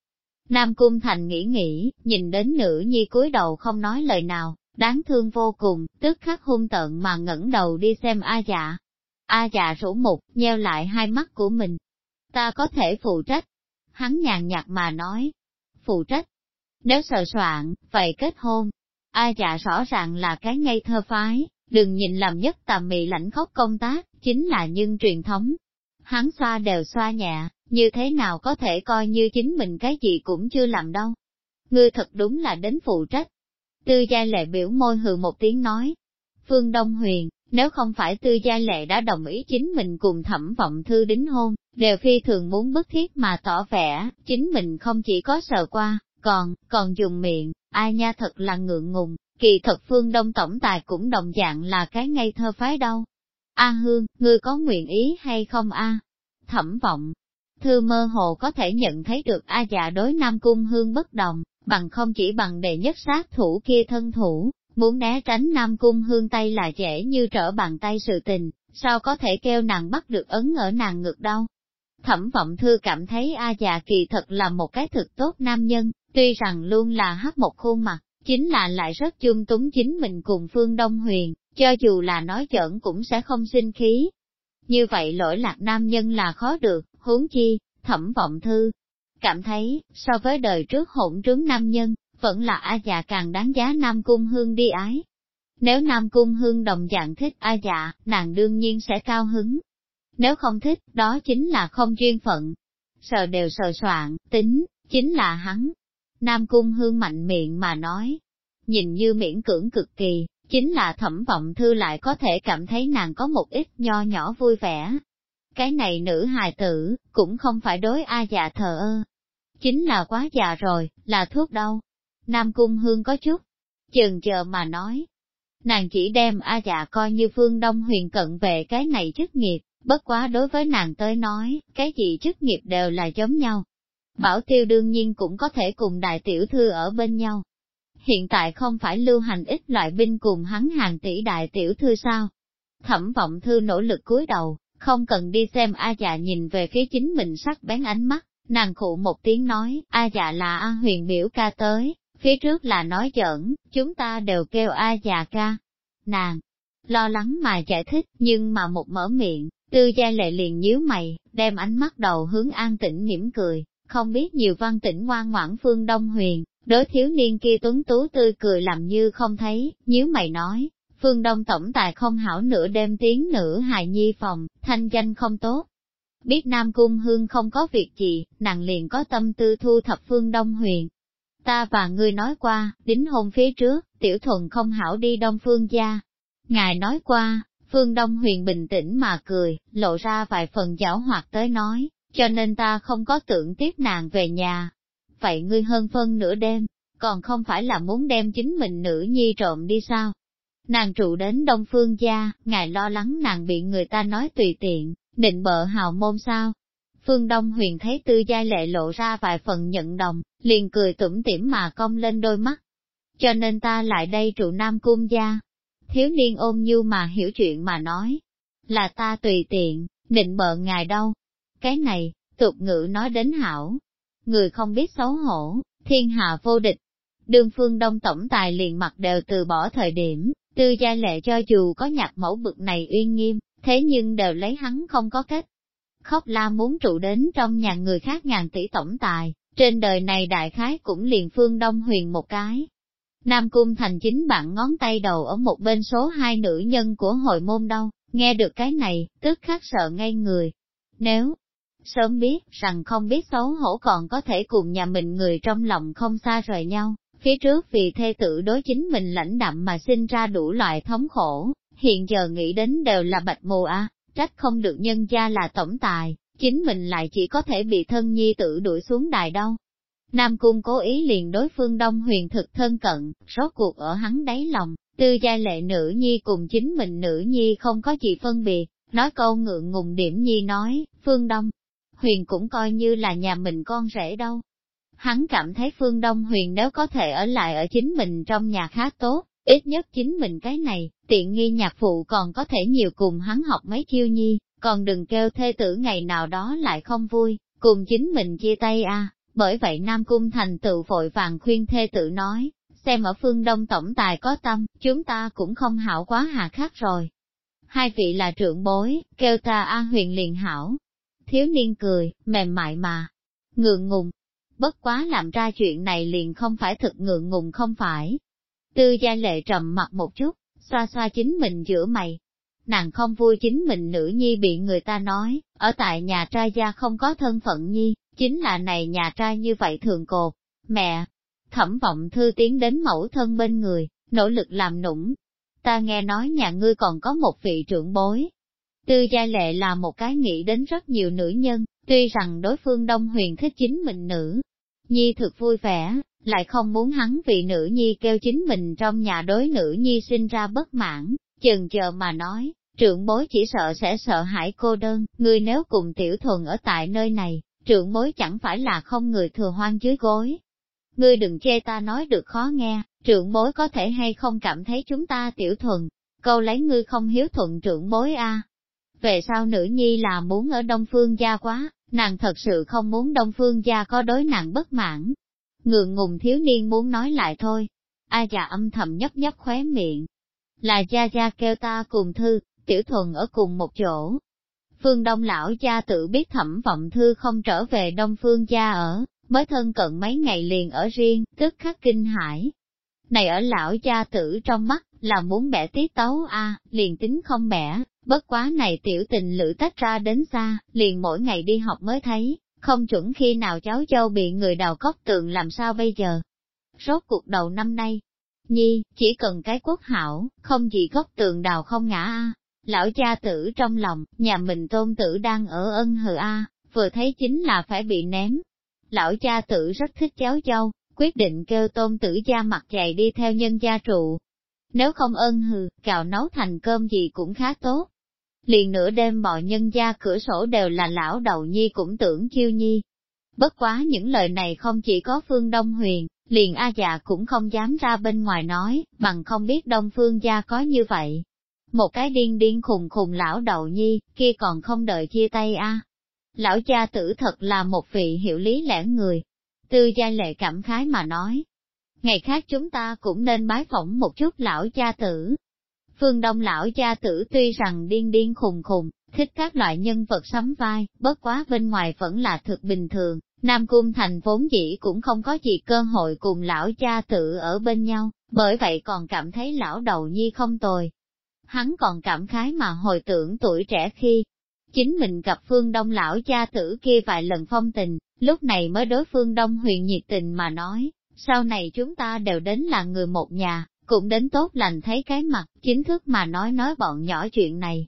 Speaker 1: Nam Cung Thành nghĩ nghĩ, nhìn đến nữ nhi cúi đầu không nói lời nào, đáng thương vô cùng, tức khắc hung tợn mà ngẩng đầu đi xem A dạ. A dạ rủ mục, nheo lại hai mắt của mình. Ta có thể phụ trách. Hắn nhàn nhạt mà nói. Phụ trách. Nếu sợ soạn, vậy kết hôn. A dạ rõ ràng là cái ngây thơ phái, đừng nhìn làm nhất tà mị lãnh khóc công tác, chính là nhưng truyền thống. Hắn xoa đều xoa nhẹ, như thế nào có thể coi như chính mình cái gì cũng chưa làm đâu. Ngươi thật đúng là đến phụ trách. Tư gia lệ biểu môi hừ một tiếng nói. Phương Đông Huyền, nếu không phải tư gia lệ đã đồng ý chính mình cùng thẩm vọng thư đính hôn, đều phi thường muốn bức thiết mà tỏ vẻ, chính mình không chỉ có sợ qua, còn, còn dùng miệng, ai nha thật là ngượng ngùng, kỳ thật phương đông tổng tài cũng đồng dạng là cái ngây thơ phái đâu. A Hương, ngươi có nguyện ý hay không a? Thẩm vọng, thư mơ hồ có thể nhận thấy được A dạ đối Nam Cung Hương bất đồng, bằng không chỉ bằng đệ nhất sát thủ kia thân thủ, muốn né tránh Nam Cung Hương tay là dễ như trở bàn tay sự tình, sao có thể kêu nàng bắt được ấn ở nàng ngực đâu. Thẩm vọng thư cảm thấy A già kỳ thật là một cái thực tốt nam nhân, tuy rằng luôn là hấp một khuôn mặt, chính là lại rất chung túng chính mình cùng Phương Đông Huyền, cho dù là nói giỡn cũng sẽ không sinh khí. Như vậy lỗi lạc nam nhân là khó được, huống chi, thẩm vọng thư. Cảm thấy, so với đời trước hỗn trướng nam nhân, vẫn là A dạ càng đáng giá Nam Cung Hương đi ái. Nếu Nam Cung Hương đồng dạng thích A dạ, nàng đương nhiên sẽ cao hứng. Nếu không thích, đó chính là không duyên phận. Sờ đều sờ soạn, tính, chính là hắn. Nam Cung Hương mạnh miệng mà nói. Nhìn như miễn cưỡng cực kỳ, chính là thẩm vọng thư lại có thể cảm thấy nàng có một ít nho nhỏ vui vẻ. Cái này nữ hài tử, cũng không phải đối A dạ thờ ơ. Chính là quá già rồi, là thuốc đâu. Nam Cung Hương có chút, chừng chờ mà nói. Nàng chỉ đem A dạ coi như phương Đông huyền cận về cái này chức nghiệp, bất quá đối với nàng tới nói, cái gì chức nghiệp đều là giống nhau. Bảo tiêu đương nhiên cũng có thể cùng đại tiểu thư ở bên nhau. Hiện tại không phải lưu hành ít loại binh cùng hắn hàng tỷ đại tiểu thư sao? Thẩm vọng thư nỗ lực cúi đầu, không cần đi xem A dạ nhìn về phía chính mình sắc bén ánh mắt, nàng khụ một tiếng nói, A dạ là A huyền biểu ca tới, phía trước là nói giỡn, chúng ta đều kêu A dạ ca. Nàng, lo lắng mà giải thích, nhưng mà một mở miệng, tư gia lệ liền nhíu mày, đem ánh mắt đầu hướng an tĩnh mỉm cười, không biết nhiều văn tĩnh ngoan ngoãn phương Đông Huyền, đối thiếu niên kia tuấn tú tươi cười làm như không thấy, nhíu mày nói, phương Đông Tổng Tài không hảo nửa đêm tiếng nữ hài nhi phòng, thanh danh không tốt. Biết Nam Cung Hương không có việc gì, nàng liền có tâm tư thu thập phương Đông Huyền. Ta và ngươi nói qua, đính hôn phía trước, tiểu thuần không hảo đi Đông Phương gia. Ngài nói qua, Phương Đông Huyền bình tĩnh mà cười, lộ ra vài phần giảo hoạt tới nói, cho nên ta không có tưởng tiếp nàng về nhà. Vậy ngươi hơn phân nửa đêm, còn không phải là muốn đem chính mình nữ nhi trộm đi sao? Nàng trụ đến Đông Phương gia, ngài lo lắng nàng bị người ta nói tùy tiện, định bợ hào môn sao? Phương Đông Huyền thấy tư giai lệ lộ ra vài phần nhận đồng, liền cười tủm tỉm mà cong lên đôi mắt. Cho nên ta lại đây trụ Nam Cung gia. Thiếu niên ôm như mà hiểu chuyện mà nói, là ta tùy tiện, định bợ ngài đâu, cái này, tục ngữ nói đến hảo. Người không biết xấu hổ, thiên hạ vô địch. Đương phương đông tổng tài liền mặt đều từ bỏ thời điểm, tư gia lệ cho dù có nhạc mẫu bực này uy nghiêm, thế nhưng đều lấy hắn không có cách. Khóc la muốn trụ đến trong nhà người khác ngàn tỷ tổng tài, trên đời này đại khái cũng liền phương đông huyền một cái. Nam Cung thành chính bạn ngón tay đầu ở một bên số hai nữ nhân của hội môn đâu, nghe được cái này, tức khắc sợ ngay người. Nếu, sớm biết rằng không biết xấu hổ còn có thể cùng nhà mình người trong lòng không xa rời nhau, phía trước vì thê tử đối chính mình lãnh đạm mà sinh ra đủ loại thống khổ, hiện giờ nghĩ đến đều là bạch mù a, trách không được nhân gia là tổng tài, chính mình lại chỉ có thể bị thân nhi tử đuổi xuống đài đâu. Nam Cung cố ý liền đối phương Đông Huyền thực thân cận, rốt cuộc ở hắn đáy lòng, tư gia lệ nữ nhi cùng chính mình nữ nhi không có gì phân biệt, nói câu ngượng ngùng điểm nhi nói, phương Đông, Huyền cũng coi như là nhà mình con rể đâu. Hắn cảm thấy Phương Đông Huyền nếu có thể ở lại ở chính mình trong nhà khá tốt, ít nhất chính mình cái này, tiện nghi nhạc phụ còn có thể nhiều cùng hắn học mấy chiêu nhi, còn đừng kêu thê tử ngày nào đó lại không vui, cùng chính mình chia tay a. Bởi vậy Nam Cung Thành tự vội vàng khuyên thê tử nói, xem ở phương Đông Tổng Tài có tâm, chúng ta cũng không hảo quá hà khắc rồi. Hai vị là trưởng bối, kêu ta A huyền liền hảo, Thiếu niên cười, mềm mại mà, ngượng ngùng. Bất quá làm ra chuyện này liền không phải thực ngượng ngùng không phải. Tư gia lệ trầm mặt một chút, xoa xoa chính mình giữa mày. Nàng không vui chính mình nữ nhi bị người ta nói, ở tại nhà trai gia không có thân phận nhi, chính là này nhà trai như vậy thường cột. Mẹ, thẩm vọng thư tiến đến mẫu thân bên người, nỗ lực làm nũng. Ta nghe nói nhà ngươi còn có một vị trưởng bối, Tư Gia Lệ là một cái nghĩ đến rất nhiều nữ nhân, tuy rằng đối phương Đông Huyền thích chính mình nữ. Nhi thực vui vẻ, lại không muốn hắn vì nữ nhi kêu chính mình trong nhà đối nữ nhi sinh ra bất mãn, chừng chờ mà nói, trưởng bối chỉ sợ sẽ sợ hãi cô đơn, người nếu cùng tiểu thuần ở tại nơi này, trưởng bối chẳng phải là không người thừa hoang dưới gối. Ngươi đừng chê ta nói được khó nghe, trưởng bối có thể hay không cảm thấy chúng ta tiểu thuần, câu lấy ngươi không hiếu thuận trưởng bối a về sau nữ nhi là muốn ở Đông Phương gia quá, nàng thật sự không muốn Đông Phương gia có đối nàng bất mãn. Ngượng ngùng thiếu niên muốn nói lại thôi. A già âm thầm nhấp nhấp khóe miệng. Là gia gia kêu ta cùng thư, tiểu thuần ở cùng một chỗ. Phương Đông lão gia tự biết thẩm vọng thư không trở về Đông Phương gia ở, mới thân cận mấy ngày liền ở riêng, tức khắc kinh hải. Này ở lão gia tử trong mắt, là muốn bẻ tí tấu a liền tính không bẻ, Bất quá này tiểu tình lữ tách ra đến xa, liền mỗi ngày đi học mới thấy, không chuẩn khi nào cháu châu bị người đào cốc tượng làm sao bây giờ. Rốt cuộc đầu năm nay, nhi, chỉ cần cái quốc hảo, không gì góc tường đào không ngã a. Lão cha tử trong lòng, nhà mình tôn tử đang ở ân hờ a, vừa thấy chính là phải bị ném. Lão cha tử rất thích cháu châu, quyết định kêu tôn tử gia mặt dày đi theo nhân gia trụ. Nếu không ân hừ, cào nấu thành cơm gì cũng khá tốt liền nửa đêm mọi nhân gia cửa sổ đều là lão đầu nhi cũng tưởng chiêu nhi. Bất quá những lời này không chỉ có phương Đông Huyền, liền A già cũng không dám ra bên ngoài nói, bằng không biết Đông Phương gia có như vậy. Một cái điên điên khùng khùng lão đầu nhi, kia còn không đợi chia tay a. Lão cha tử thật là một vị hiểu lý lẽ người. Tư gia lệ cảm khái mà nói. Ngày khác chúng ta cũng nên bái phỏng một chút lão cha tử. Phương Đông lão cha tử tuy rằng điên điên khùng khùng, thích các loại nhân vật sắm vai, bất quá bên ngoài vẫn là thực bình thường, Nam Cung Thành vốn dĩ cũng không có gì cơ hội cùng lão cha tự ở bên nhau, bởi vậy còn cảm thấy lão đầu nhi không tồi. Hắn còn cảm khái mà hồi tưởng tuổi trẻ khi chính mình gặp phương đông lão cha tử kia vài lần phong tình, lúc này mới đối phương đông huyền nhiệt tình mà nói, sau này chúng ta đều đến là người một nhà, cũng đến tốt lành thấy cái mặt, chính thức mà nói nói bọn nhỏ chuyện này.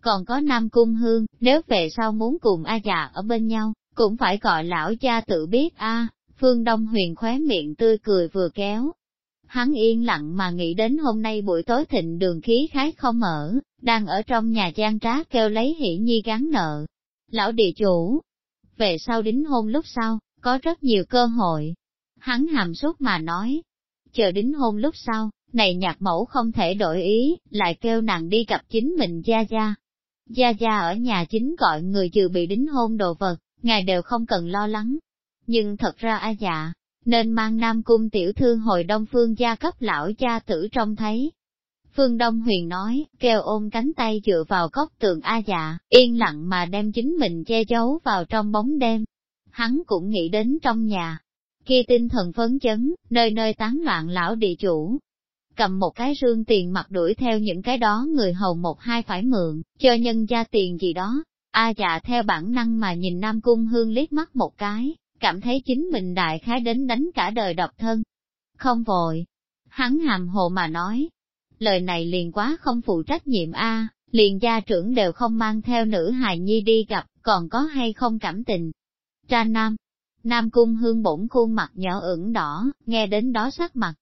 Speaker 1: Còn có Nam Cung Hương, nếu về sau muốn cùng A già ở bên nhau, cũng phải gọi lão cha tự biết a. Phương Đông Huyền khóe miệng tươi cười vừa kéo. Hắn yên lặng mà nghĩ đến hôm nay buổi tối thịnh đường khí khái không mở, đang ở trong nhà gian trá kêu lấy hỷ nhi gắn nợ. Lão địa chủ, về sau đính hôn lúc sau, có rất nhiều cơ hội. Hắn hàm súc mà nói, chờ đính hôn lúc sau, này nhạc mẫu không thể đổi ý, lại kêu nàng đi gặp chính mình Gia Gia. Gia Gia ở nhà chính gọi người dự bị đính hôn đồ vật, ngài đều không cần lo lắng. Nhưng thật ra a dạ, nên mang Nam Cung tiểu thư hồi Đông Phương gia cấp lão gia tử trông thấy. Phương Đông Huyền nói, kêu ôm cánh tay dựa vào góc tường A dạ, yên lặng mà đem chính mình che giấu vào trong bóng đêm. Hắn cũng nghĩ đến trong nhà, kia tinh thần phấn chấn, nơi nơi tán loạn lão địa chủ. Cầm một cái rương tiền mặt đuổi theo những cái đó người hầu một hai phải mượn, cho nhân gia tiền gì đó, A dạ theo bản năng mà nhìn Nam Cung Hương liếc mắt một cái, cảm thấy chính mình đại khái đến đánh cả đời độc thân. Không vội. Hắn hàm hồ mà nói. Lời này liền quá không phụ trách nhiệm A, liền gia trưởng đều không mang theo nữ hài nhi đi gặp, còn có hay không cảm tình. Tra Nam. Nam Cung Hương bổn khuôn mặt nhỏ ửng đỏ, nghe đến đó sắc mặt.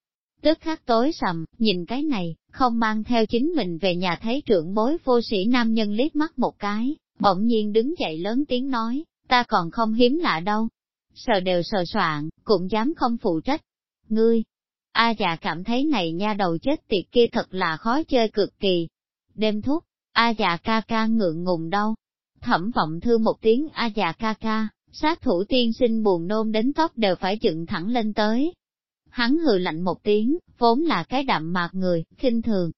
Speaker 1: Tức khắc tối sầm, nhìn cái này, không mang theo chính mình về nhà thấy trưởng bối vô sĩ nam nhân liếc mắt một cái, bỗng nhiên đứng dậy lớn tiếng nói, ta còn không hiếm lạ đâu. sợ đều sợ soạn, cũng dám không phụ trách. Ngươi, A già cảm thấy này nha đầu chết tiệt kia thật là khó chơi cực kỳ. Đêm thúc, A già ca ca ngượng ngùng đâu. Thẩm vọng thư một tiếng A già ca ca, sát thủ tiên sinh buồn nôn đến tóc đều phải dựng thẳng lên tới. Hắn hừ lạnh một tiếng, vốn là cái đạm mạc người, khinh thường.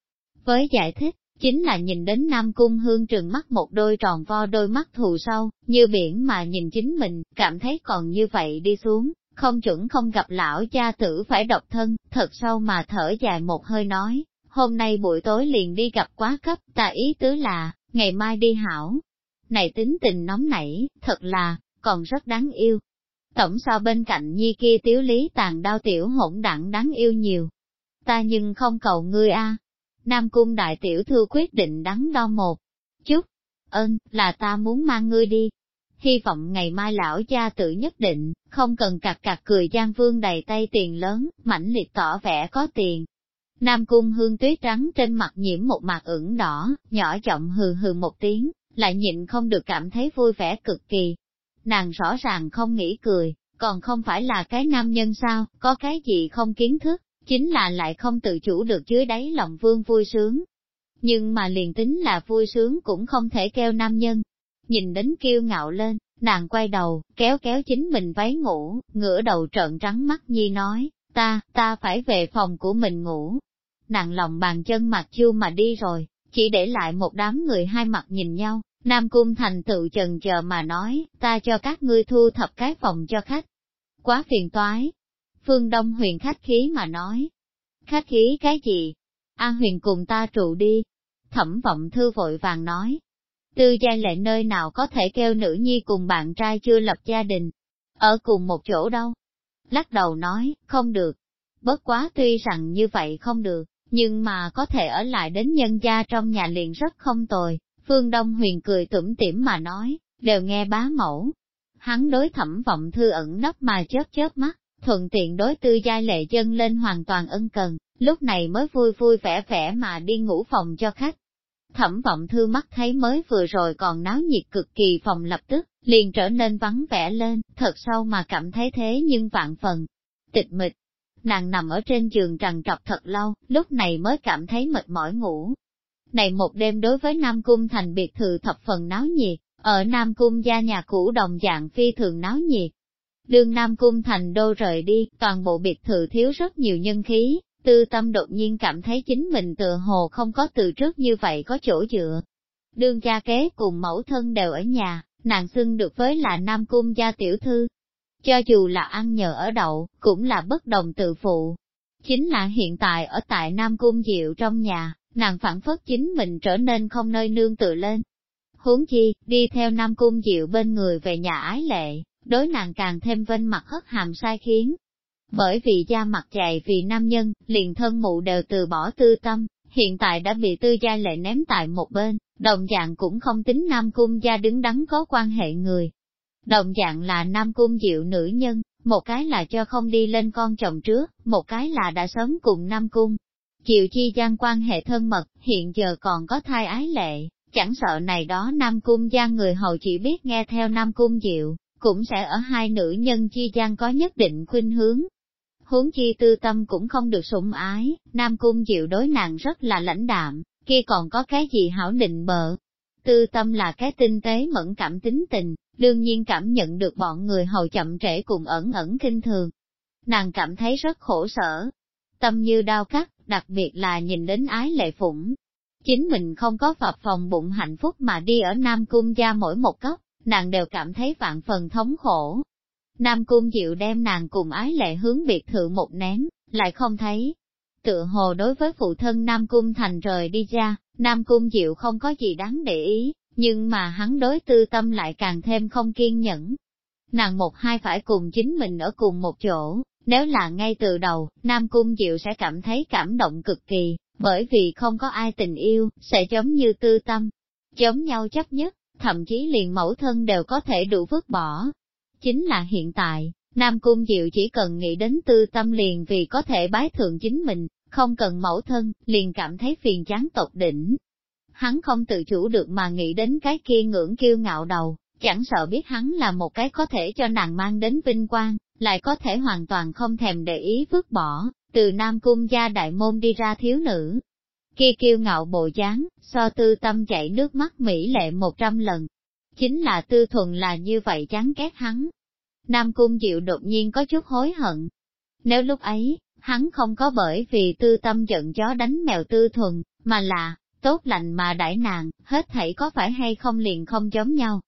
Speaker 1: Với giải thích, chính là nhìn đến Nam Cung Hương trừng mắt một đôi tròn vo đôi mắt thù sâu, như biển mà nhìn chính mình, cảm thấy còn như vậy đi xuống, không chuẩn không gặp lão cha tử phải độc thân, thật sâu mà thở dài một hơi nói, hôm nay buổi tối liền đi gặp quá cấp, ta ý tứ là, ngày mai đi hảo. Này tính tình nóng nảy, thật là, còn rất đáng yêu. Tổng so bên cạnh nhi kia tiếu lý tàn đau tiểu hỗn đẳng đáng yêu nhiều. Ta nhưng không cầu ngươi a, Nam Cung Đại Tiểu Thư quyết định đắn đo một chút. Ơn, là ta muốn mang ngươi đi. Hy vọng ngày mai lão gia tự nhất định, không cần cặc cặc cười Giang Vương đầy tay tiền lớn, mãnh liệt tỏ vẻ có tiền. Nam Cung hương tuyết trắng trên mặt nhiễm một mặt ửng đỏ, nhỏ giọng hừ hừ một tiếng, lại nhịn không được cảm thấy vui vẻ cực kỳ. Nàng rõ ràng không nghĩ cười, còn không phải là cái nam nhân sao, có cái gì không kiến thức chính là lại không tự chủ được dưới đáy lòng vương vui sướng. Nhưng mà liền tính là vui sướng cũng không thể kêu nam nhân. Nhìn đến kiêu ngạo lên, nàng quay đầu, kéo kéo chính mình váy ngủ, ngửa đầu trợn trắng mắt nhi nói, ta, ta phải về phòng của mình ngủ. Nàng lòng bàn chân mặt chiêu mà đi rồi, chỉ để lại một đám người hai mặt nhìn nhau, Nam Cung Thành tự chần chờ mà nói, ta cho các ngươi thu thập cái phòng cho khách. Quá phiền toái, Phương Đông huyền khách khí mà nói. Khách khí cái gì? An huyền cùng ta trụ đi. Thẩm vọng thư vội vàng nói. Tư gia lệ nơi nào có thể kêu nữ nhi cùng bạn trai chưa lập gia đình. Ở cùng một chỗ đâu? Lắc đầu nói, không được. Bất quá tuy rằng như vậy không được, nhưng mà có thể ở lại đến nhân gia trong nhà liền rất không tồi. Phương Đông huyền cười tủm tỉm mà nói, đều nghe bá mẫu. Hắn đối thẩm vọng thư ẩn nấp mà chớp chớp mắt, thuận tiện đối tư giai lệ dân lên hoàn toàn ân cần, lúc này mới vui vui vẻ vẻ mà đi ngủ phòng cho khách. Thẩm vọng thư mắt thấy mới vừa rồi còn náo nhiệt cực kỳ phòng lập tức, liền trở nên vắng vẻ lên, thật sâu mà cảm thấy thế nhưng vạn phần. Tịch mịch, nàng nằm ở trên giường trằn trọc thật lâu, lúc này mới cảm thấy mệt mỏi ngủ. Này một đêm đối với Nam Cung thành biệt thự thập phần náo nhiệt, ở Nam Cung gia nhà cũ đồng dạng phi thường náo nhiệt. Đường Nam Cung thành đô rời đi, toàn bộ biệt thự thiếu rất nhiều nhân khí, tư tâm đột nhiên cảm thấy chính mình tựa hồ không có từ trước như vậy có chỗ dựa. Đương Cha kế cùng mẫu thân đều ở nhà, nàng xưng được với là Nam Cung gia tiểu thư. Cho dù là ăn nhờ ở đậu, cũng là bất đồng tự phụ. Chính là hiện tại ở tại Nam Cung Diệu trong nhà, nàng phản phất chính mình trở nên không nơi nương tự lên. Huống chi, đi theo Nam Cung Diệu bên người về nhà ái lệ, đối nàng càng thêm vênh mặt hất hàm sai khiến. Bởi vì da mặt dày vì nam nhân, liền thân mụ đều từ bỏ tư tâm, hiện tại đã bị tư gia lệ ném tại một bên, đồng dạng cũng không tính Nam Cung gia đứng đắn có quan hệ người. Đồng dạng là Nam Cung diệu nữ nhân, một cái là cho không đi lên con chồng trước, một cái là đã sớm cùng Nam Cung chiều chi gian quan hệ thân mật, hiện giờ còn có thai ái lệ, chẳng sợ này đó Nam Cung gia người hầu chỉ biết nghe theo Nam Cung Diệu, cũng sẽ ở hai nữ nhân chi gian có nhất định khuynh hướng. Huống chi tư tâm cũng không được sủng ái, Nam Cung Diệu đối nàng rất là lãnh đạm, kia còn có cái gì hảo định bợ. Tư tâm là cái tinh tế mẫn cảm tính tình, đương nhiên cảm nhận được bọn người hầu chậm trễ cùng ẩn ẩn kinh thường. Nàng cảm thấy rất khổ sở, tâm như đau cắt, đặc biệt là nhìn đến ái lệ phủng. Chính mình không có phập phòng bụng hạnh phúc mà đi ở Nam Cung gia mỗi một góc, nàng đều cảm thấy vạn phần thống khổ. Nam Cung Diệu đem nàng cùng ái lệ hướng biệt thự một ném, lại không thấy. Tựa hồ đối với phụ thân Nam Cung Thành rời đi ra, Nam Cung Diệu không có gì đáng để ý, nhưng mà hắn đối tư tâm lại càng thêm không kiên nhẫn. Nàng một hai phải cùng chính mình ở cùng một chỗ, nếu là ngay từ đầu, Nam Cung Diệu sẽ cảm thấy cảm động cực kỳ, bởi vì không có ai tình yêu, sẽ giống như tư tâm, giống nhau chấp nhất, thậm chí liền mẫu thân đều có thể đủ vứt bỏ. Chính là hiện tại, Nam Cung Diệu chỉ cần nghĩ đến tư tâm liền vì có thể bái thượng chính mình, không cần mẫu thân, liền cảm thấy phiền chán tột đỉnh. Hắn không tự chủ được mà nghĩ đến cái kia ngưỡng kiêu ngạo đầu, chẳng sợ biết hắn là một cái có thể cho nàng mang đến vinh quang, lại có thể hoàn toàn không thèm để ý vứt bỏ, từ Nam Cung gia đại môn đi ra thiếu nữ. Kia kiêu ngạo bộ dáng, so tư tâm chảy nước mắt mỹ lệ một trăm lần. Chính là tư thuần là như vậy chán ghét hắn. Nam Cung Diệu đột nhiên có chút hối hận. Nếu lúc ấy, hắn không có bởi vì tư tâm giận chó đánh mèo tư thuần, mà là, tốt lành mà đãi nàng, hết thảy có phải hay không liền không giống nhau.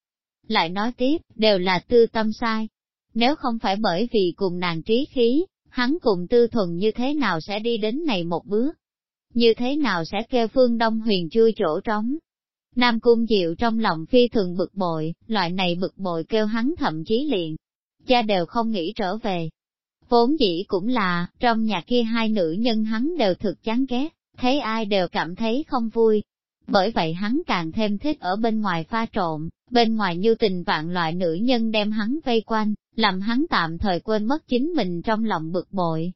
Speaker 1: Lại nói tiếp, đều là tư tâm sai, nếu không phải bởi vì cùng nàng trí khí, hắn cùng tư thuần như thế nào sẽ đi đến này một bước? Như thế nào sẽ kêu phương Đông huyền chui chỗ trống? Nam Cung Diệu trong lòng phi thường bực bội, loại này bực bội kêu hắn thậm chí liền. Cha đều không nghĩ trở về. Vốn dĩ cũng là, trong nhà kia hai nữ nhân hắn đều thực chán ghét, thấy ai đều cảm thấy không vui. Bởi vậy hắn càng thêm thích ở bên ngoài pha trộn, bên ngoài như tình vạn loại nữ nhân đem hắn vây quanh, làm hắn tạm thời quên mất chính mình trong lòng bực bội.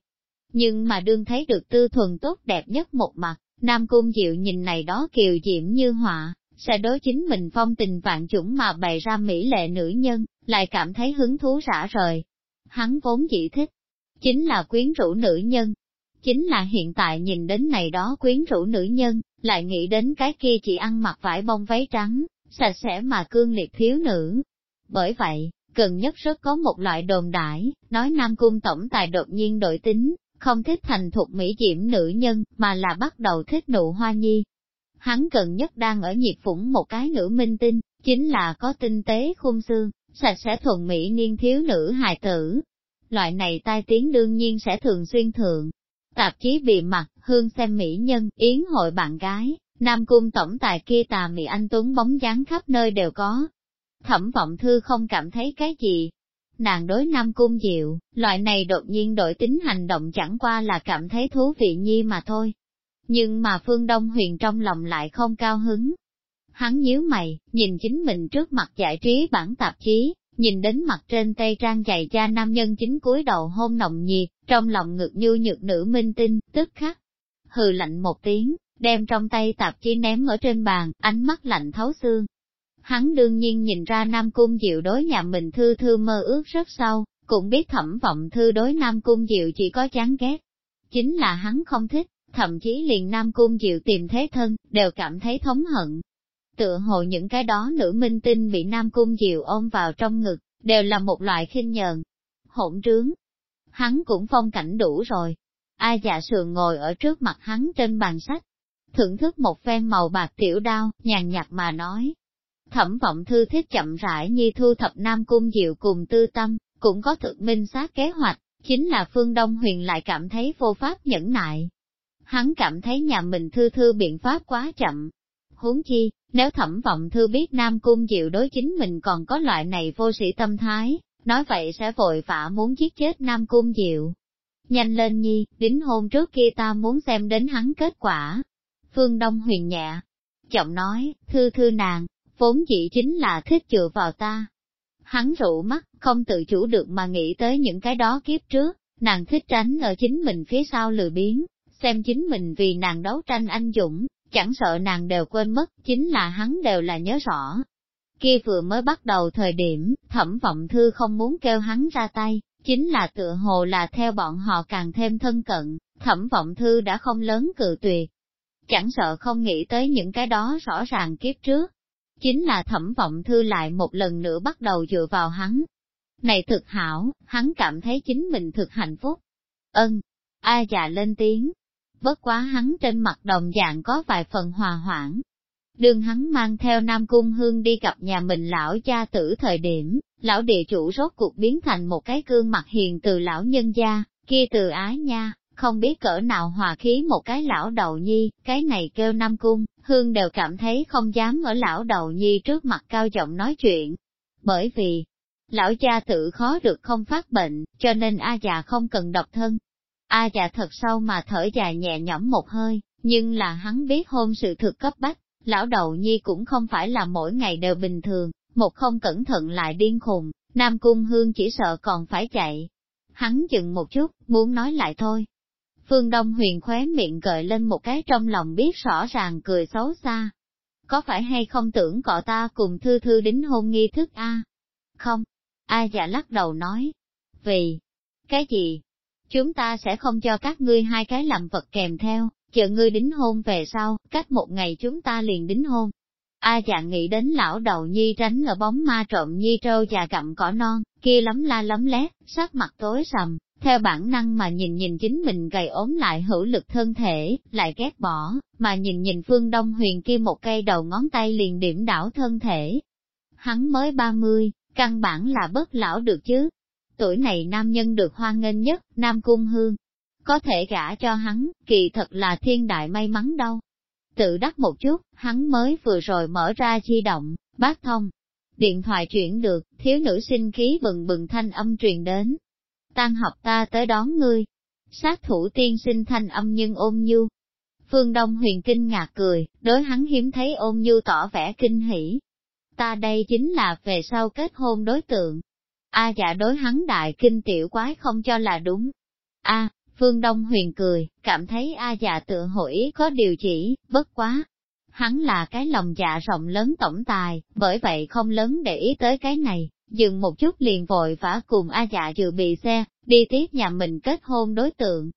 Speaker 1: Nhưng mà đương thấy được tư thuần tốt đẹp nhất một mặt, Nam Cung Diệu nhìn này đó kiều diễm như họa, sẽ đối chính mình phong tình vạn chủng mà bày ra mỹ lệ nữ nhân, lại cảm thấy hứng thú rã rời. Hắn vốn chỉ thích, chính là quyến rũ nữ nhân. Chính là hiện tại nhìn đến này đó quyến rũ nữ nhân, lại nghĩ đến cái kia chỉ ăn mặc vải bông váy trắng, sạch sẽ mà cương liệt thiếu nữ. Bởi vậy, gần nhất rất có một loại đồn đãi, nói Nam Cung Tổng Tài đột nhiên đổi tính, không thích thành thục mỹ diễm nữ nhân, mà là bắt đầu thích nụ hoa nhi. Hắn gần nhất đang ở nhiệt phủng một cái nữ minh tinh, chính là có tinh tế khung xương, sạch sẽ thuần mỹ niên thiếu nữ hài tử. Loại này tai tiếng đương nhiên sẽ thường xuyên thượng. Tạp chí bị mặt, hương xem mỹ nhân, yến hội bạn gái, Nam Cung Tổng Tài kia tà mị anh Tuấn bóng dáng khắp nơi đều có, Thẩm vọng thư không cảm thấy cái gì. Nàng đối Nam Cung Diệu, loại này đột nhiên đổi tính hành động chẳng qua là cảm thấy thú vị nhi mà thôi. Nhưng mà Phương Đông Huyền trong lòng lại không cao hứng. Hắn nhíu mày, nhìn chính mình trước mặt giải trí bản tạp chí, nhìn đến mặt trên tây trang dày cha nam nhân chính cúi đầu hôn nồng nhiệt, trong lòng ngực như nhược nữ minh tinh, tức khắc. Hừ lạnh một tiếng, đem trong tay tạp chí ném ở trên bàn, ánh mắt lạnh thấu xương. Hắn đương nhiên nhìn ra Nam Cung Diệu đối nhà mình thư thư mơ ước rất sâu, cũng biết thẩm vọng thư đối Nam Cung Diệu chỉ có chán ghét. Chính là hắn không thích, thậm chí liền Nam Cung Diệu tìm thế thân, đều cảm thấy thống hận. Tựa hồ những cái đó nữ minh tinh bị Nam Cung Diệu ôm vào trong ngực, đều là một loại khinh nhờn. Hỗn trướng. Hắn cũng phong cảnh đủ rồi. Ai dạ sườn ngồi ở trước mặt hắn trên bàn sách, thưởng thức một phen màu bạc tiểu đao, nhàn nhạt mà nói. Thẩm vọng thư thích chậm rãi như thu thập Nam Cung Diệu cùng tư tâm, cũng có thực minh xác kế hoạch, chính là Phương Đông Huyền lại cảm thấy vô pháp nhẫn nại. Hắn cảm thấy nhà mình thư thư biện pháp quá chậm. Huống chi, nếu thẩm vọng thư biết Nam Cung Diệu đối chính mình còn có loại này vô sĩ tâm thái, nói vậy sẽ vội vã muốn giết chết Nam Cung Diệu. Nhanh lên nhi, đính hôn trước kia ta muốn xem đến hắn kết quả. Phương Đông huyền nhẹ, giọng nói, thư thư nàng, vốn dĩ chính là thích dựa vào ta. Hắn rụ mắt, không tự chủ được mà nghĩ tới những cái đó kiếp trước, nàng thích tránh ở chính mình phía sau lười biếng, xem chính mình vì nàng đấu tranh anh dũng, chẳng sợ nàng đều quên mất, chính là hắn đều là nhớ rõ. Kia vừa mới bắt đầu thời điểm, thẩm vọng thư không muốn kêu hắn ra tay, chính là tựa hồ là theo bọn họ càng thêm thân cận, thẩm vọng thư đã không lớn cự tuyệt. Chẳng sợ không nghĩ tới những cái đó rõ ràng kiếp trước, chính là thẩm vọng thư lại một lần nữa bắt đầu dựa vào hắn. Này thực hảo, hắn cảm thấy chính mình thực hạnh phúc. Ân, a già lên tiếng. Bất quá hắn trên mặt đồng dạng có vài phần hòa hoãn. Đường hắn mang theo Nam Cung Hương đi gặp nhà mình lão cha tử thời điểm, lão địa chủ rốt cuộc biến thành một cái gương mặt hiền từ lão nhân gia, kia từ ái nha, không biết cỡ nào hòa khí một cái lão đầu nhi, cái này kêu Nam Cung, Hương đều cảm thấy không dám ở lão đầu nhi trước mặt cao giọng nói chuyện. Bởi vì, lão cha tự khó được không phát bệnh, cho nên A già không cần độc thân. A già thật sâu mà thở dài nhẹ nhõm một hơi, nhưng là hắn biết hôn sự thực cấp bách, lão đầu nhi cũng không phải là mỗi ngày đều bình thường, một không cẩn thận lại điên khùng, Nam Cung Hương chỉ sợ còn phải chạy. Hắn dừng một chút, muốn nói lại thôi, Phương Đông Huyền khóe miệng gợi lên một cái trong lòng biết rõ ràng cười xấu xa. Có phải hay không tưởng cọ ta cùng thư thư đính hôn nghi thức a? Không. A dạ lắc đầu nói. Vì, cái gì? Chúng ta sẽ không cho các ngươi hai cái làm vật kèm theo, chờ ngươi đính hôn về sau, cách một ngày chúng ta liền đính hôn. A dạ nghĩ đến lão đầu nhi tránh ở bóng ma trộm nhi trâu già gặm cỏ non, kia lắm la lắm lét, sắc mặt tối sầm, theo bản năng mà nhìn nhìn chính mình gầy ốm lại hữu lực thân thể, lại ghét bỏ, mà nhìn nhìn phương đông huyền kia một cây đầu ngón tay liền điểm đảo thân thể. Hắn mới 30, căn bản là bất lão được chứ. Tuổi này nam nhân được hoan nghênh nhất, nam cung hương. Có thể gả cho hắn, kỳ thật là thiên đại may mắn đâu. Tự đắc một chút, hắn mới vừa rồi mở ra di động, bác thông. Điện thoại chuyển được, thiếu nữ sinh khí bừng bừng thanh âm truyền đến, tan học ta tới đón ngươi. Sát thủ tiên sinh thanh âm nhưng ôm nhu. Phương Đông huyền kinh ngạc cười, đối hắn hiếm thấy ôm nhu tỏ vẻ kinh hỉ. Ta đây chính là về sau kết hôn đối tượng. A dạ đối hắn đại kinh tiểu quái không cho là đúng. A, Phương Đông huyền cười, cảm thấy A dạ tựa hội có điều chỉ, bất quá. Hắn là cái lòng dạ rộng lớn tổng tài, bởi vậy không lớn để ý tới cái này dừng một chút liền vội vã cùng A dạ dự bị xe, đi tiếp nhà mình kết hôn đối tượng.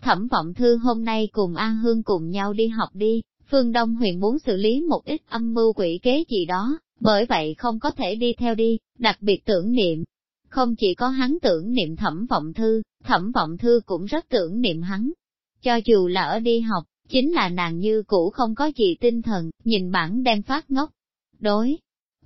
Speaker 1: Thẩm vọng thư hôm nay cùng An Hương cùng nhau đi học đi, Phương Đông huyền muốn xử lý một ít âm mưu quỷ kế gì đó, bởi vậy không có thể đi theo đi, đặc biệt tưởng niệm. Không chỉ có hắn tưởng niệm thẩm vọng thư, thẩm vọng thư cũng rất tưởng niệm hắn. Cho dù là ở đi học, chính là nàng như cũ không có gì tinh thần, nhìn bản đem phát ngốc. Đối,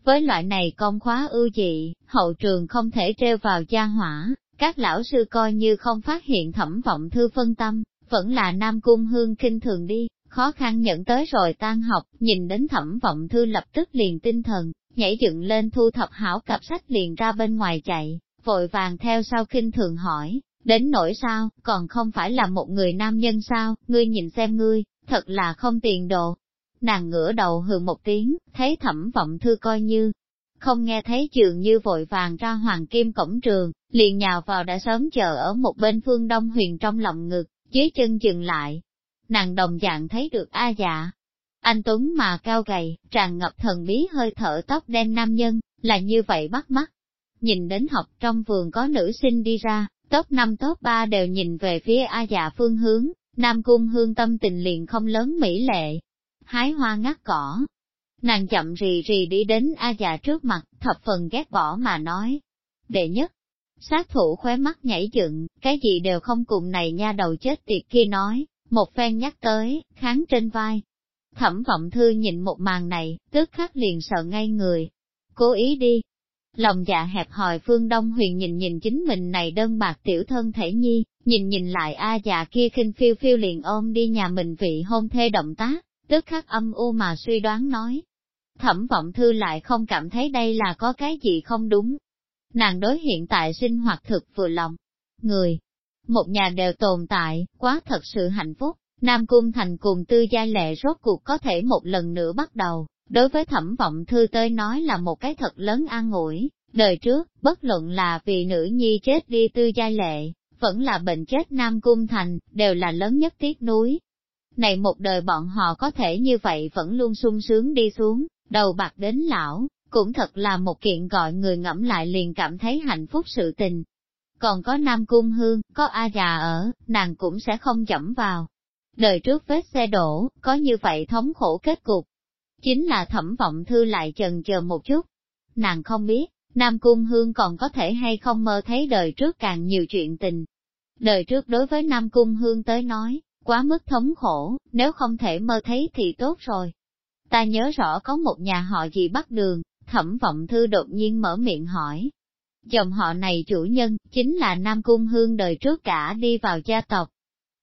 Speaker 1: với loại này công khóa ưu dị, hậu trường không thể treo vào gia hỏa, các lão sư coi như không phát hiện thẩm vọng thư phân tâm, vẫn là nam cung hương kinh thường đi, khó khăn nhận tới rồi tan học, nhìn đến thẩm vọng thư lập tức liền tinh thần, nhảy dựng lên thu thập hảo cặp sách liền ra bên ngoài chạy, vội vàng theo sau kinh thường hỏi, đến nỗi sao, còn không phải là một người nam nhân sao, ngươi nhìn xem ngươi, thật là không tiền đồ, nàng ngửa đầu hừ một tiếng, thấy thẩm vọng thư coi như, không nghe thấy trường như vội vàng ra hoàng kim cổng trường, liền nhào vào đã sớm chờ ở một bên phương đông huyền trong lòng ngực, dưới chân dừng lại. Nàng đồng dạng thấy được A dạ. Anh Tuấn mà cao gầy, tràn ngập thần bí hơi thở tóc đen nam nhân, là như vậy bắt mắt. Nhìn đến học trong vườn có nữ sinh đi ra, top 5 top 3 đều nhìn về phía A dạ phương hướng, Nam Cung Hương tâm tình liền không lớn mỹ lệ. Hái hoa ngắt cỏ. Nàng chậm rì rì đi đến A Dạ trước mặt, thập phần ghét bỏ mà nói. Đệ nhất, sát thủ khóe mắt nhảy dựng, cái gì đều không cùng này nha đầu chết tiệt kia nói, một phen nhắc tới, kháng trên vai. Thẩm vọng thư nhìn một màn này, tức khắc liền sợ ngay người. Cố ý đi. Lòng dạ hẹp hòi phương Đông huyền nhìn nhìn chính mình này đơn bạc tiểu thân thể nhi, nhìn nhìn lại A già kia khinh phiêu phiêu liền ôm đi nhà mình vị hôn thê động tác, tức khắc âm u mà suy đoán nói. Thẩm vọng thư lại không cảm thấy đây là có cái gì không đúng. Nàng đối hiện tại sinh hoạt thực vừa lòng. Người, một nhà đều tồn tại, quá thật sự hạnh phúc. Nam Cung Thành cùng tư gia lệ rốt cuộc có thể một lần nữa bắt đầu, đối với thẩm vọng thư tới nói là một cái thật lớn an ủi. Đời trước, bất luận là vì nữ nhi chết đi tư gia lệ, vẫn là bệnh chết Nam Cung Thành, đều là lớn nhất tiếc núi. Này một đời bọn họ có thể như vậy vẫn luôn sung sướng đi xuống, đầu bạc đến lão, cũng thật là một kiện gọi người ngẫm lại liền cảm thấy hạnh phúc sự tình. Còn có Nam Cung Hương, có A già ở, nàng cũng sẽ không chậm vào. Đời trước vết xe đổ, có như vậy thống khổ kết cục. Chính là thẩm vọng thư lại chần chờ một chút. Nàng không biết, Nam Cung Hương còn có thể hay không mơ thấy đời trước càng nhiều chuyện tình, Đời trước đối với Nam Cung Hương tới nói, quá mức thống khổ, nếu không thể mơ thấy thì tốt rồi. Ta nhớ rõ có một nhà họ gì bắt đường, thẩm vọng thư đột nhiên mở miệng hỏi. Dòng họ này chủ nhân, chính là Nam Cung Hương đời trước cả đi vào gia tộc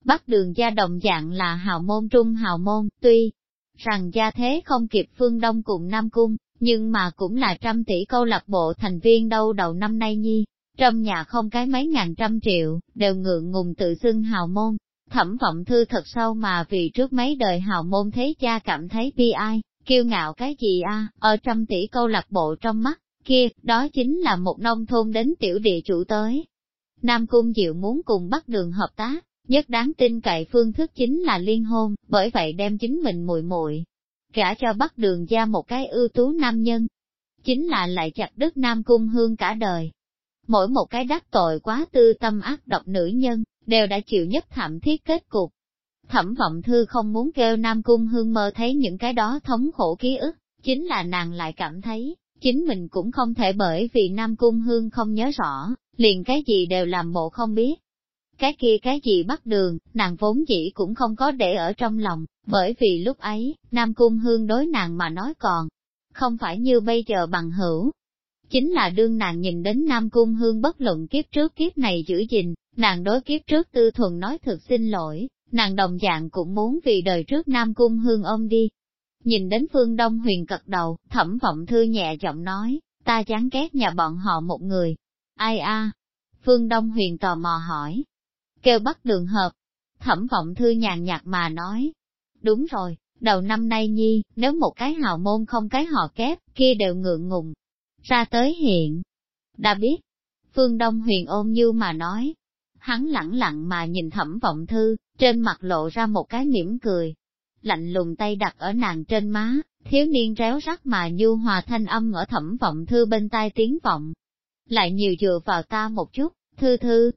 Speaker 1: bắc đường gia đồng dạng là hào môn trung hào môn, tuy rằng gia thế không kịp phương Đông cùng Nam Cung, nhưng mà cũng là trăm tỷ câu lạc bộ thành viên đâu đầu năm nay nhi, trong nhà không cái mấy ngàn trăm triệu, đều ngượng ngùng tự xưng hào môn. Thẩm vọng thư thật sâu mà vì trước mấy đời hào môn thế cha cảm thấy bi ai, kiêu ngạo cái gì a ở trăm tỷ câu lạc bộ trong mắt, kia, đó chính là một nông thôn đến tiểu địa chủ tới. Nam Cung Diệu muốn cùng bắt đường hợp tác, nhất đáng tin cậy phương thức chính là liên hôn, bởi vậy đem chính mình muội muội gả cho bắt đường ra một cái ưu tú nam nhân. Chính là lại chặt đứt Nam Cung hương cả đời, mỗi một cái đắc tội quá tư tâm ác độc nữ nhân, đều đã chịu nhất thảm thiết kết cục. Thẩm vọng thư không muốn kêu Nam Cung Hương mơ thấy những cái đó thống khổ ký ức, chính là nàng lại cảm thấy, chính mình cũng không thể bởi vì Nam Cung Hương không nhớ rõ, liền cái gì đều làm bộ không biết. Cái kia cái gì bắt đường, nàng vốn dĩ cũng không có để ở trong lòng, bởi vì lúc ấy, Nam Cung Hương đối nàng mà nói còn, không phải như bây giờ bằng hữu, chính là đương nàng nhìn đến Nam Cung Hương bất luận kiếp trước kiếp này giữ gìn, nàng đối kiếp trước tư thuần nói thực xin lỗi, nàng đồng dạng cũng muốn vì đời trước Nam Cung Hương ôm đi. Nhìn đến phương Đông huyền cật đầu, thẩm vọng thư nhẹ giọng nói, ta chán ghét nhà bọn họ một người. Ai a? Phương Đông huyền tò mò hỏi. Kêu bắt đường hợp. Thẩm vọng thư nhàn nhạt mà nói. Đúng rồi, đầu năm nay nhi, nếu một cái hào môn không cái họ kép, kia đều ngượng ngùng, ra tới hiện. Đã biết, Phương Đông huyền ôm như mà nói, hắn lẳng lặng mà nhìn thẩm vọng thư, trên mặt lộ ra một cái mỉm cười. Lạnh lùng tay đặt ở nàng trên má, thiếu niên réo rắt mà nhu hòa thanh âm ở thẩm vọng thư bên tai tiếng vọng. Lại nhiều dựa vào ta một chút, thư thư.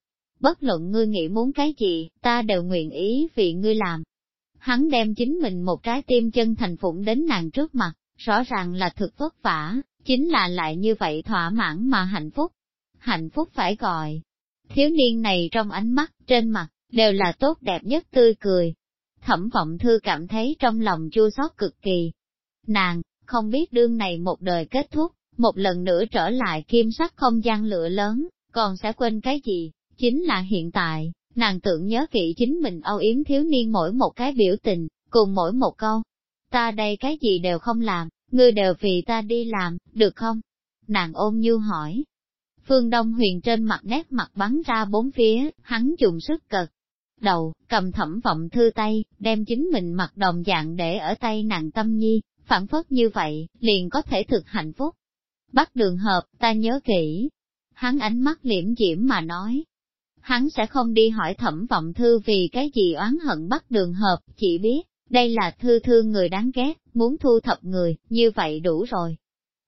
Speaker 1: Bất luận ngươi nghĩ muốn cái gì, ta đều nguyện ý vì ngươi làm. Hắn đem chính mình một trái tim chân thành phụng đến nàng trước mặt, rõ ràng là thực vất vả, chính là lại như vậy thỏa mãn mà hạnh phúc. Hạnh phúc phải gọi. Thiếu niên này trong ánh mắt, trên mặt, đều là tốt đẹp nhất tươi cười. Thẩm vọng thư cảm thấy trong lòng chua xót cực kỳ. Nàng, không biết đương này một đời kết thúc, một lần nữa trở lại kim sắc không gian lửa lớn, còn sẽ quên cái gì, chính là hiện tại, nàng tưởng nhớ kỹ chính mình âu yếm thiếu niên mỗi một cái biểu tình, cùng mỗi một câu. Ta đây cái gì đều không làm, ngươi đều vì ta đi làm, được không? Nàng ôm như hỏi. Phương Đông Huyền trên mặt nét mặt bắn ra bốn phía, hắn dùng sức cật. Đầu, cầm thẩm vọng thư tay, đem chính mình mặt đồng dạng để ở tay nàng tâm nhi, phản phất như vậy, liền có thể thực hạnh phúc. Bắt đường hợp, ta nhớ kỹ. Hắn ánh mắt liễm diễm mà nói. Hắn sẽ không đi hỏi thẩm vọng thư vì cái gì oán hận bắt đường hợp, chỉ biết, đây là thư thư người đáng ghét, muốn thu thập người, như vậy đủ rồi.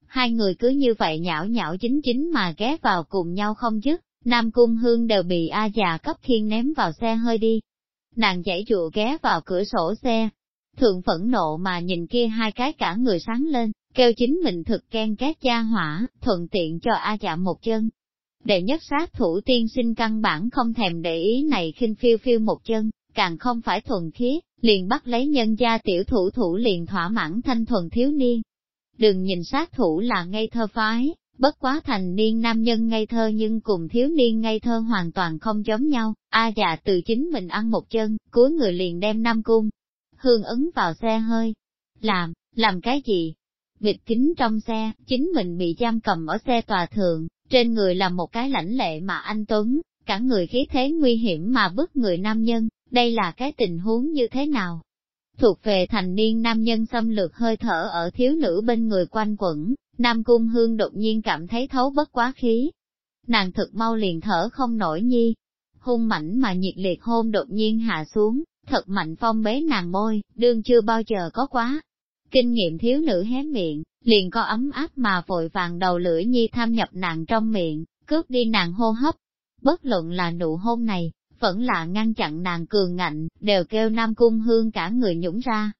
Speaker 1: Hai người cứ như vậy nhão nhão chính chính mà ghé vào cùng nhau không dứt, Nam Cung Hương đều bị A già cấp khiên ném vào xe hơi đi. nàng giải dụ ghé vào cửa sổ xe. Thượng phẫn nộ mà nhìn kia hai cái cả người sáng lên, kêu chính mình thực khen két gia hỏa, thuận tiện cho A già một chân. Đệ nhất sát thủ tiên sinh căn bản không thèm để ý này khinh phiêu phiêu một chân, càng không phải thuần khiết, liền bắt lấy nhân gia tiểu thủ thủ liền thỏa mãn thanh thuần thiếu niên. Đừng nhìn sát thủ là ngây thơ phái, bất quá thành niên nam nhân ngây thơ nhưng cùng thiếu niên ngây thơ hoàn toàn không giống nhau, A già từ chính mình ăn một chân, cuối người liền đem nam cung. Hương ứng vào xe hơi. Làm, làm cái gì? Nghịch kính trong xe, chính mình bị giam cầm ở xe tòa thượng trên người là một cái lãnh lệ mà anh Tuấn, cả người khí thế nguy hiểm mà bức người nam nhân, đây là cái tình huống như thế nào? Thuộc về thành niên nam nhân xâm lược hơi thở ở thiếu nữ bên người quanh quẩn, Nam Cung Hương đột nhiên cảm thấy thấu bất quá khí. Nàng thực mau liền thở không nổi nhi. Hung mảnh mà nhiệt liệt hôn đột nhiên hạ xuống, thật mạnh phong bế nàng môi, đương chưa bao giờ có quá. Kinh nghiệm thiếu nữ hé miệng, liền có ấm áp mà vội vàng đầu lưỡi nhi tham nhập nàng trong miệng, cướp đi nàng hô hấp. Bất luận là nụ hôn này, vẫn là ngăn chặn nàng cường ngạnh, đều kêu Nam Cung Hương cả người nhũng ra.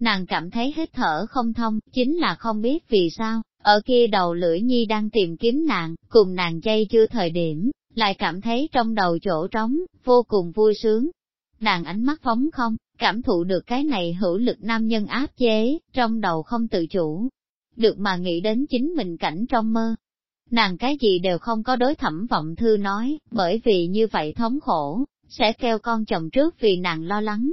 Speaker 1: Nàng cảm thấy hít thở không thông, chính là không biết vì sao, ở kia đầu lưỡi nhi đang tìm kiếm nàng, cùng nàng dây chưa thời điểm, lại cảm thấy trong đầu chỗ trống, vô cùng vui sướng. Nàng ánh mắt phóng không, cảm thụ được cái này hữu lực nam nhân áp chế, trong đầu không tự chủ. Được mà nghĩ đến chính mình cảnh trong mơ, Nàng cái gì đều không có đối thẩm vọng thư nói, bởi vì như vậy thống khổ, sẽ kêu con chồng trước vì nàng lo lắng.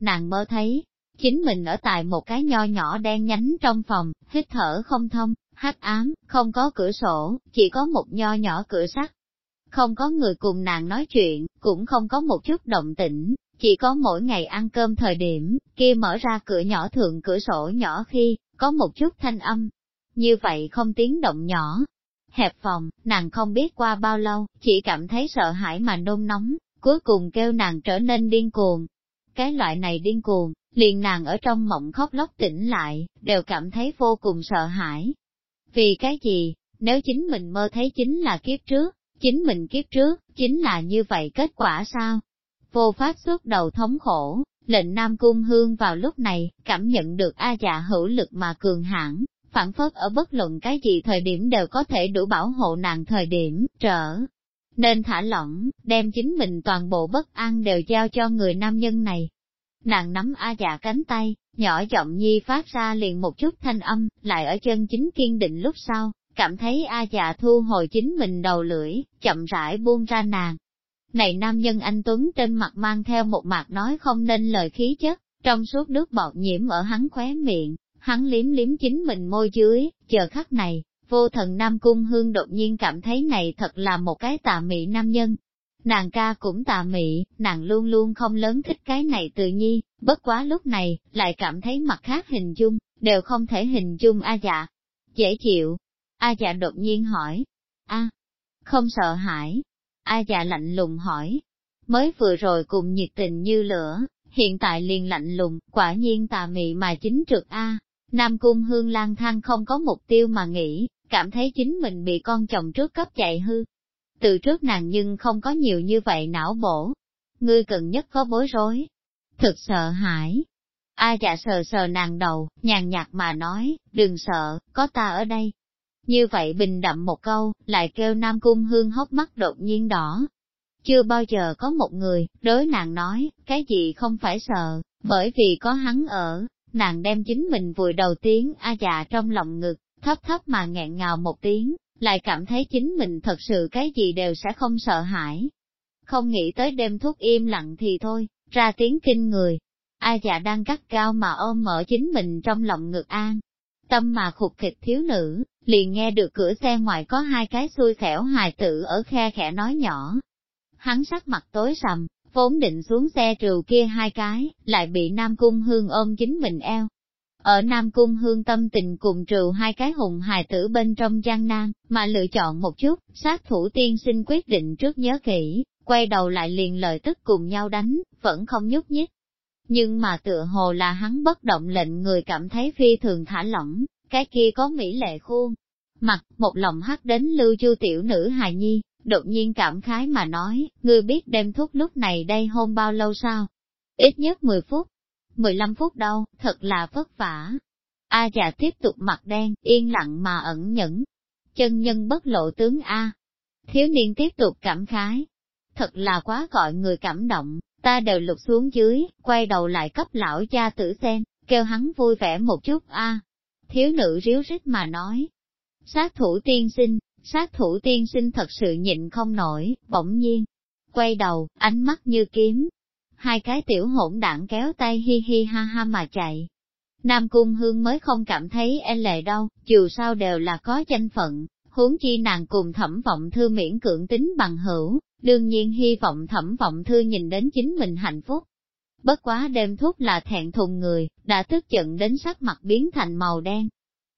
Speaker 1: Nàng mơ thấy, chính mình ở tại một cái nho nhỏ đen nhánh trong phòng, hít thở không thông, hắc ám, không có cửa sổ, chỉ có một nho nhỏ cửa sắt. Không có người cùng nàng nói chuyện, cũng không có một chút động tĩnh, chỉ có mỗi ngày ăn cơm thời điểm, kia mở ra cửa nhỏ thượng cửa sổ nhỏ khi, có một chút thanh âm. Như vậy không tiếng động nhỏ, hẹp phòng, nàng không biết qua bao lâu, chỉ cảm thấy sợ hãi mà nôn nóng, cuối cùng kêu nàng trở nên điên cuồng. Cái loại này điên cuồng, liền nàng ở trong mộng khóc lóc tỉnh lại, đều cảm thấy vô cùng sợ hãi. Vì cái gì, nếu chính mình mơ thấy chính là kiếp trước, chính mình kiếp trước, chính là như vậy kết quả sao? Vô pháp suốt đầu thống khổ, lệnh Nam Cung Hương vào lúc này, cảm nhận được A dạ hữu lực mà cường hãn phản phất ở bất luận cái gì thời điểm đều có thể đủ bảo hộ nàng thời điểm, trở. Nên thả lỏng, đem chính mình toàn bộ bất an đều giao cho người nam nhân này. Nàng nắm A dạ cánh tay, nhỏ giọng nhi phát ra liền một chút thanh âm, lại ở chân chính kiên định lúc sau, cảm thấy A dạ thu hồi chính mình đầu lưỡi, chậm rãi buông ra nàng. Này nam nhân anh Tuấn trên mặt mang theo một mặt nói không nên lời khí chất, trong suốt nước bọt nhiễm ở hắn khóe miệng, hắn liếm liếm chính mình môi dưới, chờ khắc này, vô thần Nam Cung Hương đột nhiên cảm thấy này thật là một cái tà mị nam nhân. Nàng ca cũng tà mị, nàng luôn luôn không lớn thích cái này tự nhi, bất quá lúc này, lại cảm thấy mặt khác hình dung, đều không thể hình dung A dạ. Dễ chịu. A dạ đột nhiên hỏi. A, không sợ hãi. A dạ lạnh lùng hỏi. Mới vừa rồi cùng nhiệt tình như lửa, hiện tại liền lạnh lùng, quả nhiên tà mị mà chính trực A, Nam Cung Hương lang thang không có mục tiêu mà nghĩ, cảm thấy chính mình bị con chồng trước cấp chạy hư. Từ trước nàng nhưng không có nhiều như vậy não bổ. Ngươi cần nhất có bối rối. Thực sợ hãi. A dạ sờ sờ nàng đầu, nhàn nhạt mà nói, đừng sợ, có ta ở đây. Như vậy bình đậm một câu, lại kêu Nam Cung Hương hốc mắt đột nhiên đỏ. Chưa bao giờ có một người, đối nàng nói, cái gì không phải sợ, bởi vì có hắn ở, nàng đem chính mình vùi đầu tiếng a dạ trong lòng ngực, thấp thấp mà nghẹn ngào một tiếng, lại cảm thấy chính mình thật sự cái gì đều sẽ không sợ hãi. Không nghĩ tới đêm thuốc im lặng thì thôi, ra tiếng kinh người. A dạ đang cắt cao mà ôm mở chính mình trong lòng ngực an. Tâm mà khục thịt thiếu nữ, liền nghe được cửa xe ngoài có hai cái xui xẻo hài tử ở khe khẽ nói nhỏ. Hắn sắc mặt tối sầm, vốn định xuống xe trừ kia hai cái, lại bị Nam Cung Hương ôm chính mình eo. Ở Nam Cung Hương tâm tình cùng trừ hai cái hùng hài tử bên trong gian nan, mà lựa chọn một chút, sát thủ tiên sinh quyết định trước nhớ kỹ, quay đầu lại liền lời tức cùng nhau đánh, vẫn không nhúc nhích. Nhưng mà tựa hồ là hắn bất động lệnh người cảm thấy phi thường thả lỏng, cái kia có mỹ lệ khuôn. Mặt, một lòng hắt đến lưu chu tiểu nữ hài nhi, đột nhiên cảm khái mà nói, ngươi biết đêm thuốc lúc này đây hôn bao lâu sao? ít nhất 10 phút. 15 phút đâu, thật là vất vả. A già tiếp tục mặt đen, yên lặng mà ẩn nhẫn. Chân nhân bất lộ tướng A. Thiếu niên tiếp tục cảm khái. Thật là quá gọi người cảm động, ta đều lục xuống dưới, quay đầu lại cấp lão cha tử xem, kêu hắn vui vẻ một chút A. Thiếu nữ ríu rít mà nói. Sát thủ tiên sinh, sát thủ tiên sinh thật sự nhịn không nổi, bỗng nhiên. Quay đầu, ánh mắt như kiếm. Hai cái tiểu hỗn đạn kéo tay hi hi ha ha mà chạy. Nam Cung Hương mới không cảm thấy e lệ đâu, dù sao đều là có danh phận, huống chi nàng cùng thẩm vọng thư miễn cưỡng tính bằng hữu, đương nhiên hy vọng thẩm vọng thư nhìn đến chính mình hạnh phúc. Bất quá đêm thuốc là thẹn thùng người, đã tức giận đến sắc mặt biến thành màu đen.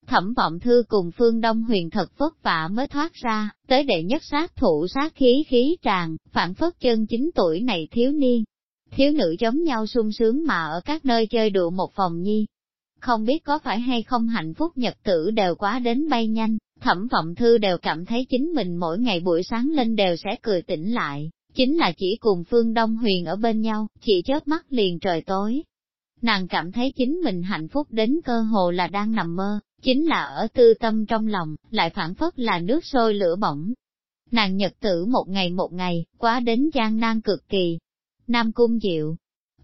Speaker 1: Thẩm vọng thư cùng phương Đông huyền thật vất vả mới thoát ra, tới đệ nhất sát thủ sát khí khí tràn, phản phất chân chính tuổi này thiếu niên. Thiếu nữ giống nhau sung sướng mà ở các nơi chơi đùa một phòng nhi. Không biết có phải hay không hạnh phúc nhật tử đều quá đến bay nhanh, thẩm vọng thư đều cảm thấy chính mình mỗi ngày buổi sáng lên đều sẽ cười tỉnh lại, chính là chỉ cùng Phương Đông Huyền ở bên nhau, chỉ chớp mắt liền trời tối. Nàng cảm thấy chính mình hạnh phúc đến cơ hồ là đang nằm mơ, chính là ở tư tâm trong lòng, lại phản phất là nước sôi lửa bỏng. Nàng nhật tử một ngày một ngày, quá đến gian nan cực kỳ. Nam Cung Diệu,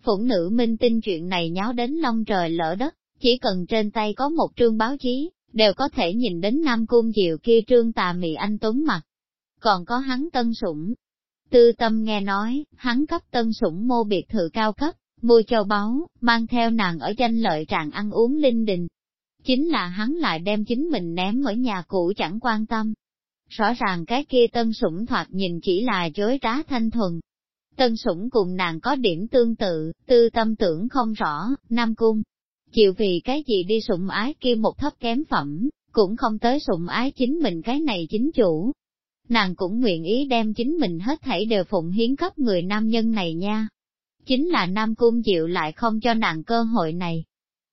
Speaker 1: phụng nữ minh tin chuyện này nháo đến long trời lỡ đất, chỉ cần trên tay có một trương báo chí, đều có thể nhìn đến Nam Cung Diệu kia trương tà mị anh tuấn mặt. Còn có hắn tân sủng. Tư tâm nghe nói, hắn cấp tân sủng mô biệt thự cao cấp, mua châu báu, mang theo nàng ở danh lợi trạng ăn uống linh đình. Chính là hắn lại đem chính mình ném ở nhà cũ chẳng quan tâm. Rõ ràng cái kia tân sủng thoạt nhìn chỉ là dối trá thanh thuần. Tân sủng cùng nàng có điểm tương tự, tư tâm tưởng không rõ, Nam Cung chịu vì cái gì đi sủng ái kia một thấp kém phẩm, cũng không tới sủng ái chính mình cái này chính chủ. Nàng cũng nguyện ý đem chính mình hết thảy đều phụng hiến cấp người nam nhân này nha. Chính là Nam Cung Diệu lại không cho nàng cơ hội này.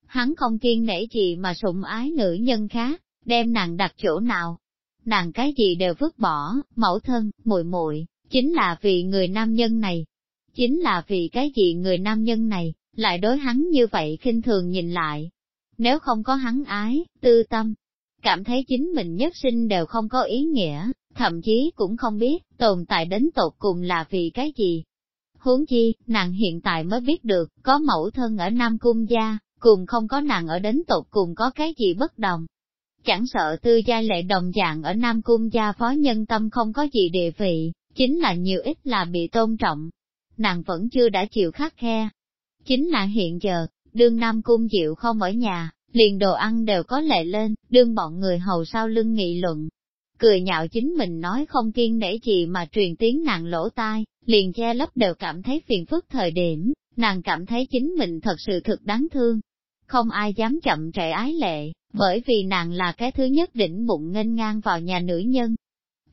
Speaker 1: Hắn không kiên nể gì mà sủng ái nữ nhân khác, đem nàng đặt chỗ nào. Nàng cái gì đều vứt bỏ, mẫu thân, muội muội chính là vì người nam nhân này. Chính là vì cái gì người nam nhân này, lại đối hắn như vậy khinh thường nhìn lại. Nếu không có hắn ái, tư tâm, cảm thấy chính mình nhất sinh đều không có ý nghĩa, thậm chí cũng không biết tồn tại đến tột cùng là vì cái gì. Huống chi, nàng hiện tại mới biết được, có mẫu thân ở Nam Cung gia, cùng không có nàng ở đến tột cùng có cái gì bất đồng. Chẳng sợ tư gia lệ đồng dạng ở Nam Cung gia phó nhân tâm không có gì địa vị, chính là nhiều ít là bị tôn trọng. Nàng vẫn chưa đã chịu khắc khe, Chính là hiện giờ, đương Nam Cung Diệu không ở nhà, liền đồ ăn đều có lệ lên, đương bọn người hầu sau lưng nghị luận. Cười nhạo chính mình nói không kiên để gì mà truyền tiếng nàng lỗ tai, liền che lấp đều cảm thấy phiền phức thời điểm, nàng cảm thấy chính mình thật sự thực đáng thương. Không ai dám chậm trễ ái lệ, bởi vì nàng là cái thứ nhất đỉnh bụng nghênh ngang vào nhà nữ nhân.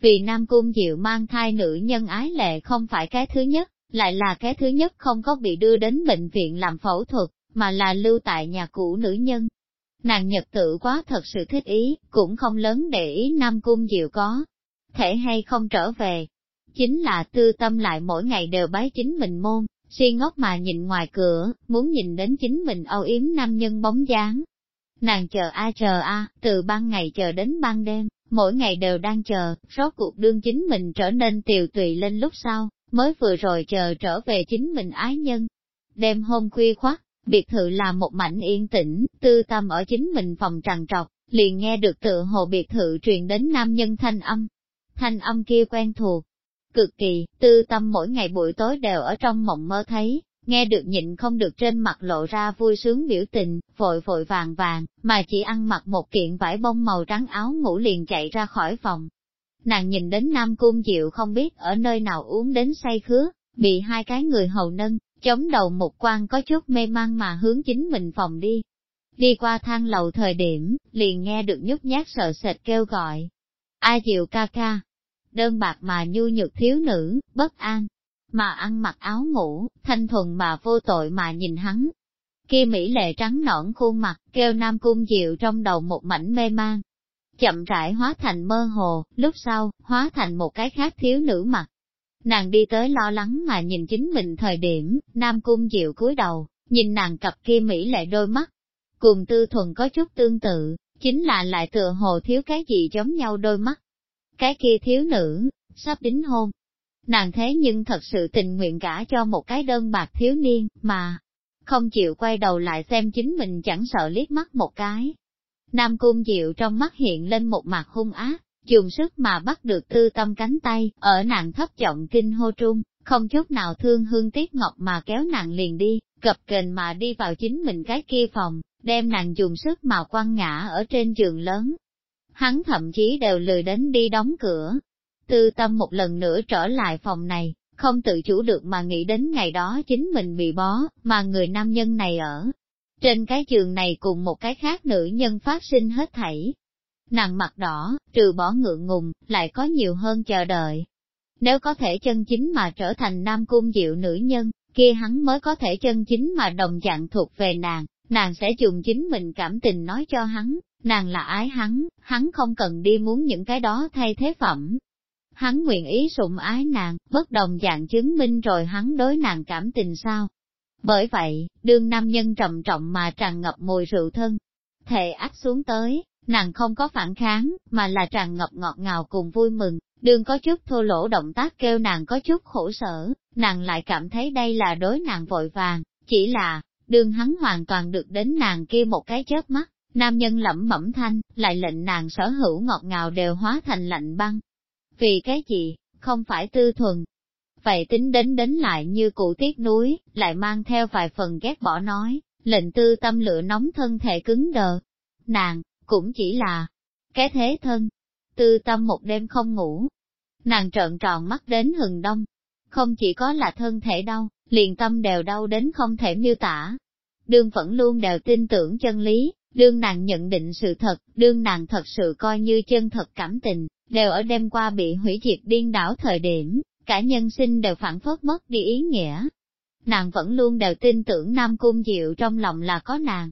Speaker 1: Vì Nam Cung Diệu mang thai nữ nhân ái lệ không phải cái thứ nhất, lại là cái thứ nhất không có bị đưa đến bệnh viện làm phẫu thuật, mà là lưu tại nhà cũ nữ nhân. Nàng nhật tự quá thật sự thích ý, cũng không lớn để ý Nam Cung Diệu có, thể hay không trở về. Chính là tư tâm lại mỗi ngày đều bái chính mình môn, si ngốc mà nhìn ngoài cửa, muốn nhìn đến chính mình âu yếm nam nhân bóng dáng. Nàng chờ a chờ a, từ ban ngày chờ đến ban đêm, mỗi ngày đều đang chờ, rốt cuộc đương chính mình trở nên tiều tùy lên lúc sau, mới vừa rồi chờ trở về chính mình ái nhân. Đêm hôm khuya khoát biệt thự là một mảnh yên tĩnh, tư tâm ở chính mình phòng tràn trọc, liền nghe được tựa hồ biệt thự truyền đến nam nhân thanh âm. Thanh âm kia quen thuộc, cực kỳ, tư tâm mỗi ngày buổi tối đều ở trong mộng mơ thấy, nghe được nhịn không được trên mặt lộ ra vui sướng biểu tình, vội vội vàng vàng, mà chỉ ăn mặc một kiện vải bông màu trắng áo ngủ liền chạy ra khỏi phòng, Nàng nhìn đến Nam Cung Diệu không biết ở nơi nào uống đến say khứa, bị hai cái người hầu nâng, chống đầu một quan có chút mê mang mà hướng chính mình phòng đi. Đi qua thang lầu thời điểm, liền nghe được nhút nhát sợ sệt kêu gọi. Ai Diệu ca ca? Đơn bạc mà nhu nhược thiếu nữ, bất an, mà ăn mặc áo ngủ, thanh thuần mà vô tội mà nhìn hắn. Kia Mỹ lệ trắng nõn khuôn mặt, kêu Nam Cung Diệu trong đầu một mảnh mê mang, chậm rãi hóa thành mơ hồ, lúc sau, hóa thành một cái khác thiếu nữ mặt. Nàng đi tới lo lắng mà nhìn chính mình thời điểm, Nam Cung Diệu cúi đầu, nhìn nàng cặp kia mỹ lệ đôi mắt. Cùng tư thuần có chút tương tự, chính là lại tựa hồ thiếu cái gì giống nhau đôi mắt. Cái kia thiếu nữ, sắp đính hôn. Nàng thế nhưng thật sự tình nguyện cả cho một cái đơn bạc thiếu niên, mà không chịu quay đầu lại xem chính mình chẳng sợ liếc mắt một cái. Nam Cung Diệu trong mắt hiện lên một mặt hung ác, dùng sức mà bắt được tư tâm cánh tay, ở nàng thấp giọng kinh hô trung, không chút nào thương hương tiếc ngọc mà kéo nàng liền đi, cập kềnh mà đi vào chính mình cái kia phòng, đem nàng dùng sức mà quăng ngã ở trên giường lớn. Hắn thậm chí đều lười đến đi đóng cửa. Tư tâm một lần nữa trở lại phòng này, không tự chủ được mà nghĩ đến ngày đó chính mình bị bó, mà người nam nhân này ở. Trên cái giường này cùng một cái khác nữ nhân phát sinh hết thảy, Nàng mặt đỏ, trừ bỏ ngượng ngùng, lại có nhiều hơn chờ đợi. Nếu có thể chân chính mà trở thành nam cung diệu nữ nhân, kia hắn mới có thể chân chính mà đồng dạng thuộc về nàng, nàng sẽ dùng chính mình cảm tình nói cho hắn, nàng là ái hắn, hắn không cần đi muốn những cái đó thay thế phẩm. Hắn nguyện ý sủng ái nàng, bất đồng dạng chứng minh rồi hắn đối nàng cảm tình sao. Bởi vậy, đương nam nhân trầm trọng mà tràn ngập mùi rượu thân, thề áp xuống tới, Nàng không có phản kháng, mà là tràn ngập ngọt ngào cùng vui mừng, đương có chút thô lỗ động tác kêu nàng có chút khổ sở, nàng lại cảm thấy đây là đối nàng vội vàng, chỉ là, đương hắn hoàn toàn được đến nàng kia một cái chớp mắt, nam nhân lẩm bẩm thanh, lại lệnh nàng sở hữu ngọt ngào đều hóa thành lạnh băng. Vì cái gì, không phải tư thuần. Vậy tính đến đến lại như cụ tiết núi, lại mang theo vài phần ghét bỏ nói, lệnh tư tâm lửa nóng thân thể cứng đờ. Nàng, cũng chỉ là cái thế thân. Tư tâm một đêm không ngủ, nàng trợn tròn mắt đến hừng đông. Không chỉ có là thân thể đau, liền tâm đều đau đến không thể miêu tả. Đương vẫn luôn đều tin tưởng chân lý, đương nàng nhận định sự thật, đương nàng thật sự coi như chân thật cảm tình, đều ở đêm qua bị hủy diệt điên đảo thời điểm, cả nhân sinh đều phản phất mất đi ý nghĩa. Nàng vẫn luôn đều tin tưởng Nam Cung Diệu trong lòng là có nàng,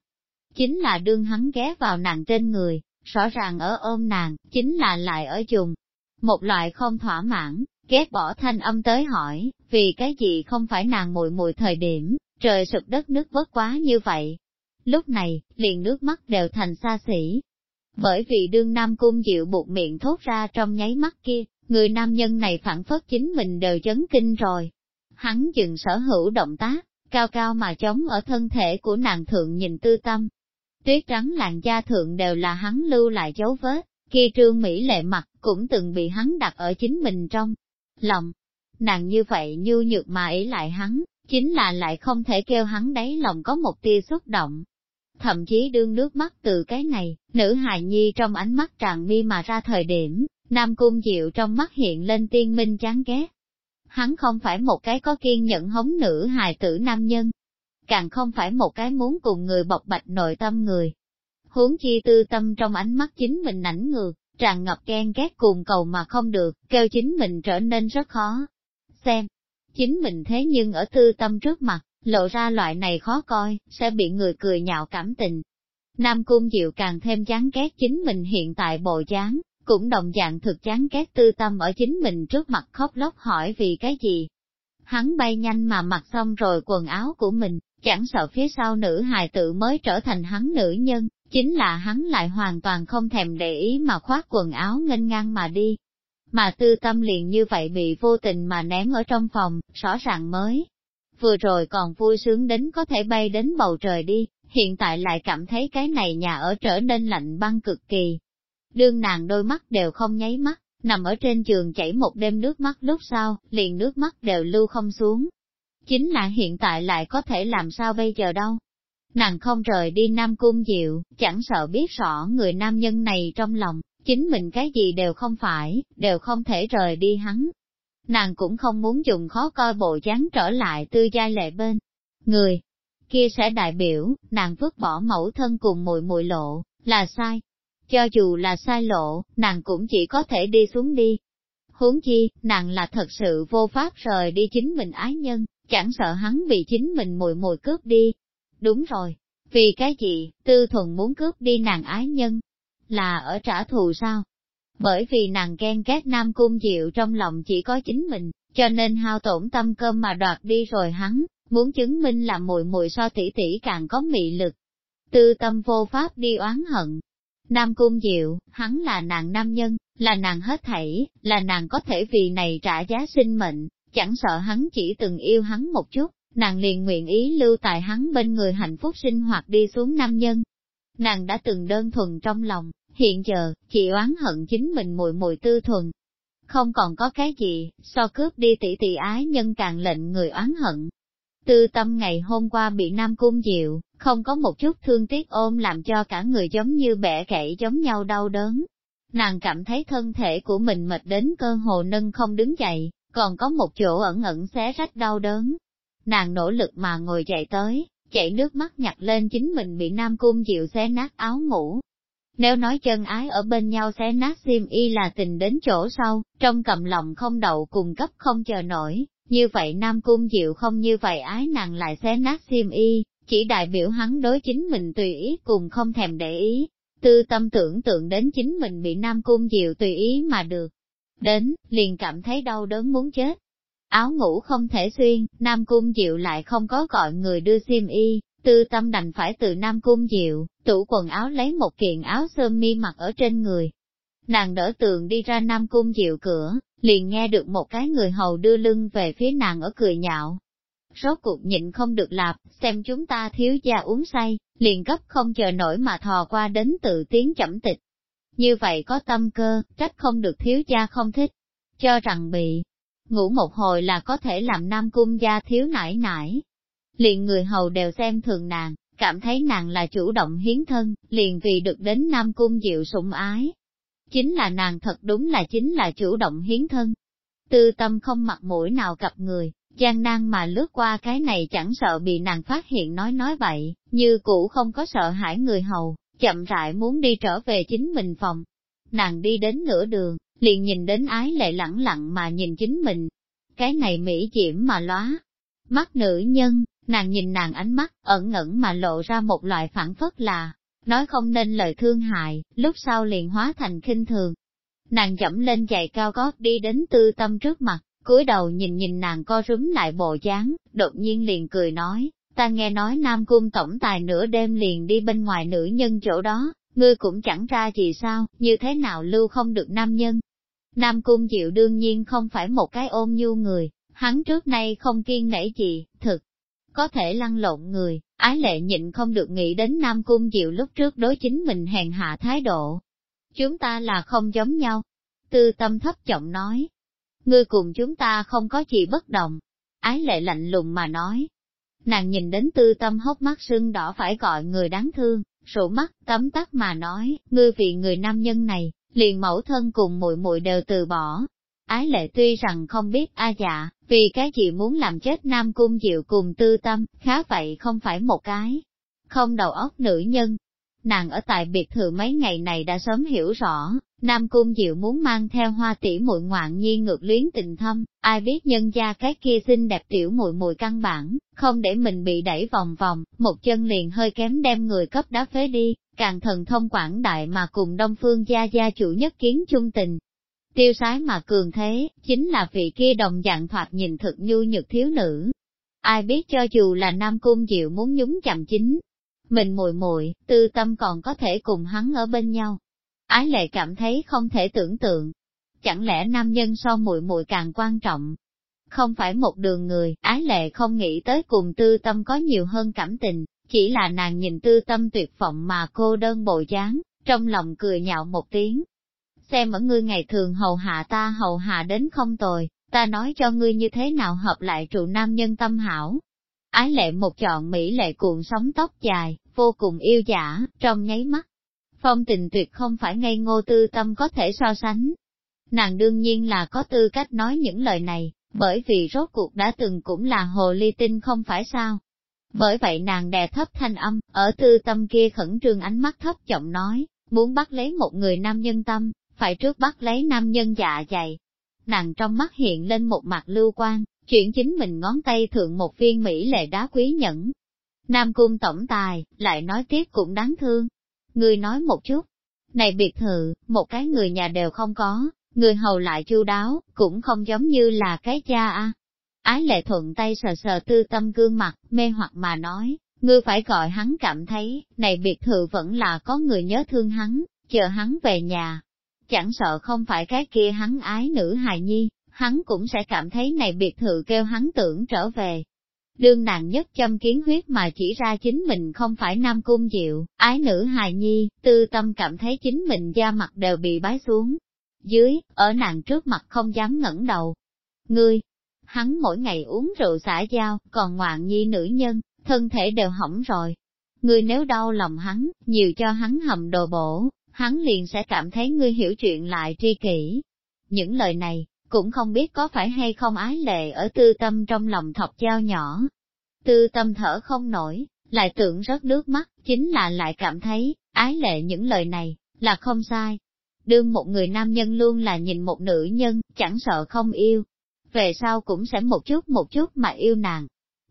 Speaker 1: chính là đương hắn ghé vào nàng trên người, rõ ràng ở ôm nàng, chính là lại ở dùng. Một loại không thỏa mãn, ghét bỏ thanh âm tới hỏi, vì cái gì không phải nàng mùi mùi thời điểm, trời sụp đất nước vất quá như vậy. Lúc này, liền nước mắt đều thành xa xỉ. Bởi vì đương Nam Cung Diệu buộc miệng thốt ra trong nháy mắt kia, người nam nhân này phản phất chính mình đều chấn kinh rồi. Hắn dừng sở hữu động tác, cao cao mà chống ở thân thể của nàng thượng nhìn tư tâm, tuyết trắng làn da thượng đều là hắn lưu lại dấu vết, kia trương Mỹ lệ mặt cũng từng bị hắn đặt ở chính mình trong lòng. Nàng như vậy như nhược mà ý lại hắn, chính là lại không thể kêu hắn đấy lòng có một tia xúc động. Thậm chí đương nước mắt từ cái này, nữ hài nhi trong ánh mắt tràn mi mà ra thời điểm, nam cung diệu trong mắt hiện lên tiên minh chán ghét. Hắn không phải một cái có kiên nhẫn hống nữ hài tử nam nhân, càng không phải một cái muốn cùng người bộc bạch nội tâm người. Huống chi tư tâm trong ánh mắt chính mình ảnh ngược, tràn ngập ghen ghét cùng cầu mà không được, kêu chính mình trở nên rất khó. Xem, chính mình thế nhưng ở tư tâm trước mặt, lộ ra loại này khó coi, sẽ bị người cười nhạo cảm tình. Nam Cung Diệu càng thêm chán ghét chính mình hiện tại bộ dáng, cũng đồng dạng thực chán ghét tư tâm ở chính mình trước mặt khóc lóc hỏi vì cái gì. Hắn bay nhanh mà mặc xong rồi quần áo của mình, chẳng sợ phía sau nữ hài tự mới trở thành hắn nữ nhân, chính là hắn lại hoàn toàn không thèm để ý mà khoác quần áo nghênh ngang mà đi. Mà tư tâm liền như vậy bị vô tình mà ném ở trong phòng, rõ ràng mới. Vừa rồi còn vui sướng đến có thể bay đến bầu trời đi, hiện tại lại cảm thấy cái này nhà ở trở nên lạnh băng cực kỳ. Đương nàng đôi mắt đều không nháy mắt, nằm ở trên giường chảy một đêm nước mắt lúc sau, liền nước mắt đều lưu không xuống, Chính là hiện tại lại có thể làm sao bây giờ đâu. Nàng không rời đi Nam Cung Diệu, chẳng sợ biết rõ người nam nhân này trong lòng, chính mình cái gì đều không phải, đều không thể rời đi hắn. Nàng cũng không muốn dùng khó coi bộ dáng trở lại tư giai lệ bên. Người, kia sẽ đại biểu, nàng vứt bỏ mẫu thân cùng mùi mùi lộ, là sai. Cho dù là sai lộ, nàng cũng chỉ có thể đi xuống đi. Huống chi, nàng là thật sự vô pháp rời đi chính mình ái nhân, chẳng sợ hắn bị chính mình mùi mùi cướp đi. Đúng rồi, vì cái gì, tư thuần muốn cướp đi nàng ái nhân, là ở trả thù sao? bởi vì nàng ghen ghét Nam Cung Diệu trong lòng chỉ có chính mình, cho nên hao tổn tâm cơm mà đoạt đi rồi hắn, muốn chứng minh là mùi mùi so tỷ tỷ càng có mị lực. Tư tâm vô pháp đi oán hận. Nam Cung Diệu, hắn là nàng nam nhân, là nàng hết thảy, là nàng có thể vì này trả giá sinh mệnh, chẳng sợ hắn chỉ từng yêu hắn một chút, nàng liền nguyện ý lưu tại hắn bên người hạnh phúc sinh hoạt đi xuống nam nhân. Nàng đã từng đơn thuần trong lòng, hiện giờ, chị oán hận chính mình mùi mùi tư thuần. Không còn có cái gì, so cướp đi tỷ tỷ ái nhân càng lệnh người oán hận. Tư tâm ngày hôm qua bị Nam Cung Diệu, không có một chút thương tiếc ôm làm cho cả người giống như bẻ gãy giống nhau đau đớn. Nàng cảm thấy thân thể của mình mệt đến cơ hồ nâng không đứng dậy, còn có một chỗ ẩn ẩn xé rách đau đớn. Nàng nỗ lực mà ngồi dậy tới, chảy nước mắt nhặt lên chính mình bị Nam Cung Diệu xé nát áo ngủ. Nếu nói chân ái ở bên nhau xé nát xiêm y là tình đến chỗ sau, trong cầm lòng không đậu cùng cấp không chờ nổi, như vậy Nam Cung Diệu không như vậy ái nàng lại xé nát xiêm y, chỉ đại biểu hắn đối chính mình tùy ý cùng không thèm để ý, tư tâm tưởng tượng đến chính mình bị Nam Cung Diệu tùy ý mà được. Đến, liền cảm thấy đau đớn muốn chết. Áo ngủ không thể xuyên, Nam Cung Diệu lại không có gọi người đưa xiêm y, tư tâm đành phải từ Nam Cung Diệu, tủ quần áo lấy một kiện áo sơ mi mặc ở trên người. Nàng đỡ tường đi ra Nam Cung Diệu cửa, liền nghe được một cái người hầu đưa lưng về phía nàng ở cười nhạo, rốt cuộc nhịn không được lạp, xem chúng ta thiếu gia uống say, liền gấp không chờ nổi mà thò qua đến tự tiếng chẩm tịch. Như vậy có tâm cơ, trách không được thiếu gia không thích, cho rằng bị ngủ một hồi là có thể làm nam cung gia thiếu nải nải. Liền người hầu đều xem thường nàng, cảm thấy nàng là chủ động hiến thân, liền vì được đến nam cung diệu sủng ái. Chính là nàng thật đúng là chính là chủ động hiến thân. Tư tâm không mặt mũi nào gặp người, gian nan mà lướt qua cái này chẳng sợ bị nàng phát hiện nói nói vậy, như cũ không có sợ hãi người hầu, chậm rãi muốn đi trở về chính mình phòng. Nàng đi đến nửa đường, liền nhìn đến ái lệ lẳng lặng mà nhìn chính mình. Cái này mỹ diễm mà lóa. Mắt nữ nhân, nàng nhìn nàng ánh mắt, ẩn ngẩn mà lộ ra một loại phản phất là, nói không nên lời thương hại, lúc sau liền hóa thành khinh thường. Nàng dẫm lên giày cao gót đi đến tư tâm trước mặt, cúi đầu nhìn nhìn nàng co rúm lại bộ dáng, đột nhiên liền cười nói, ta nghe nói Nam Cung tổng tài nửa đêm liền đi bên ngoài nữ nhân chỗ đó, ngươi cũng chẳng ra gì sao, như thế nào lưu không được nam nhân. Nam Cung Diệu đương nhiên không phải một cái ôm nhu người, hắn trước nay không kiên nể gì, thực, có thể lăn lộn người, ái lệ nhịn không được nghĩ đến Nam Cung Diệu lúc trước đối chính mình hèn hạ thái độ. Chúng ta là không giống nhau. Tư tâm thấp giọng nói, ngươi cùng chúng ta không có gì bất đồng. Ái lệ lạnh lùng mà nói. Nàng nhìn đến tư tâm hốc mắt sưng đỏ phải gọi người đáng thương, sổ mắt, tấm tắc mà nói, ngươi vì người nam nhân này, liền mẫu thân cùng muội muội đều từ bỏ. Ái lệ tuy rằng không biết a dạ, vì cái gì muốn làm chết nam cung diệu cùng tư tâm, khá vậy không phải một cái. Không đầu óc nữ nhân. Nàng ở tại biệt thự mấy ngày này đã sớm hiểu rõ, Nam Cung Diệu muốn mang theo hoa tỷ muội ngoạn nhi ngược luyến tình thâm, ai biết nhân gia cái kia xinh đẹp tiểu muội muội căn bản, không để mình bị đẩy vòng vòng, một chân liền hơi kém đem người cấp đá phế đi, càng thần thông quảng đại mà cùng Đông Phương gia gia chủ nhất kiến chung tình. Tiêu sái mà cường thế, chính là vị kia đồng dạng thoạt nhìn thực nhu nhược thiếu nữ. Ai biết cho dù là Nam Cung Diệu muốn nhúng chậm chính, mình muội muội, tư tâm còn có thể cùng hắn ở bên nhau, Ái lệ cảm thấy không thể tưởng tượng. Chẳng lẽ nam nhân so muội muội càng quan trọng? Không phải một đường người, ái lệ không nghĩ tới cùng tư tâm có nhiều hơn cảm tình, chỉ là nàng nhìn tư tâm tuyệt vọng mà cô đơn bộ dáng, trong lòng cười nhạo một tiếng. Xem ở ngươi ngày thường hầu hạ ta hầu hạ đến không tồi, ta nói cho ngươi như thế nào hợp lại trụ nam nhân tâm hảo. Ái lệ một chọn mỹ lệ cuộn sóng tóc dài, vô cùng yêu giả, trong nháy mắt, Phong tình tuyệt không phải ngây ngô tư tâm có thể so sánh. Nàng đương nhiên là có tư cách nói những lời này, bởi vì rốt cuộc đã từng cũng là hồ ly tinh không phải sao. Bởi vậy nàng đè thấp thanh âm, ở tư tâm kia khẩn trương ánh mắt thấp giọng nói, muốn bắt lấy một người nam nhân tâm, phải trước bắt lấy nam nhân dạ dày. Nàng trong mắt hiện lên một mặt lưu quan, chuyển chính mình ngón tay thượng một viên mỹ lệ đá quý nhẫn. Nam cung tổng tài, lại nói tiếp cũng đáng thương, Ngươi nói một chút, Này biệt thự, một cái người nhà đều không có, người hầu lại chu đáo, cũng không giống như là cái cha a. Ái lệ thuận tay sờ sờ tư tâm gương mặt, mê hoặc mà nói, ngươi phải gọi hắn cảm thấy, này biệt thự vẫn là có người nhớ thương hắn, chờ hắn về nhà. Chẳng sợ không phải cái kia hắn ái nữ hài nhi, hắn cũng sẽ cảm thấy này biệt thự kêu hắn tưởng trở về. Đương nàng nhất châm kiến huyết mà chỉ ra chính mình không phải nam cung diệu, ái nữ hài nhi, tư tâm cảm thấy chính mình da mặt đều bị bái xuống. Dưới, ở nàng trước mặt không dám ngẩng đầu. Ngươi, hắn mỗi ngày uống rượu xả dao, còn ngoạn nhi nữ nhân, thân thể đều hỏng rồi. Ngươi nếu đau lòng hắn, nhiều cho hắn hầm đồ bổ, hắn liền sẽ cảm thấy ngươi hiểu chuyện lại tri kỷ. Những lời này, cũng không biết có phải hay không ái lệ ở tư tâm trong lòng thọc dao nhỏ. Tư tâm thở không nổi, lại tưởng rất nước mắt, chính là lại cảm thấy, ái lệ những lời này, là không sai. Đương một người nam nhân luôn là nhìn một nữ nhân, chẳng sợ không yêu. Về sau cũng sẽ một chút một chút mà yêu nàng.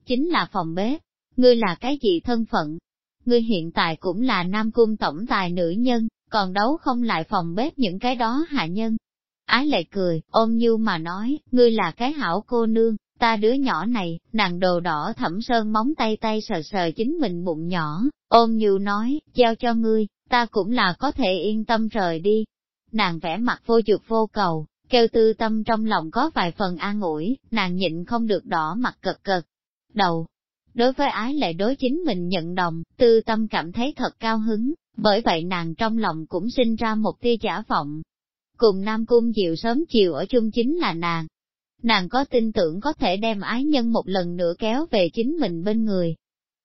Speaker 1: Chính là phòng bếp, ngươi là cái gì thân phận? Ngươi hiện tại cũng là nam cung tổng tài nữ nhân, còn đấu không lại phòng bếp những cái đó hạ nhân. Ái lệ cười, ôm như mà nói, ngươi là cái hảo cô nương, ta đứa nhỏ này, nàng đồ đỏ thẩm sơn móng tay tay sờ sờ chính mình bụng nhỏ, ôm như nói, giao cho ngươi, ta cũng là có thể yên tâm rời đi. Nàng vẽ mặt vô dược vô cầu, kêu tư tâm trong lòng có vài phần an ủi, nàng nhịn không được đỏ mặt cực cực. Đầu, đối với ái lệ đối chính mình nhận đồng, tư tâm cảm thấy thật cao hứng, bởi vậy nàng trong lòng cũng sinh ra một tia giả vọng. Cùng Nam Cung Diệu sớm chiều ở chung chính là nàng. Nàng có tin tưởng có thể đem ái nhân một lần nữa kéo về chính mình bên người.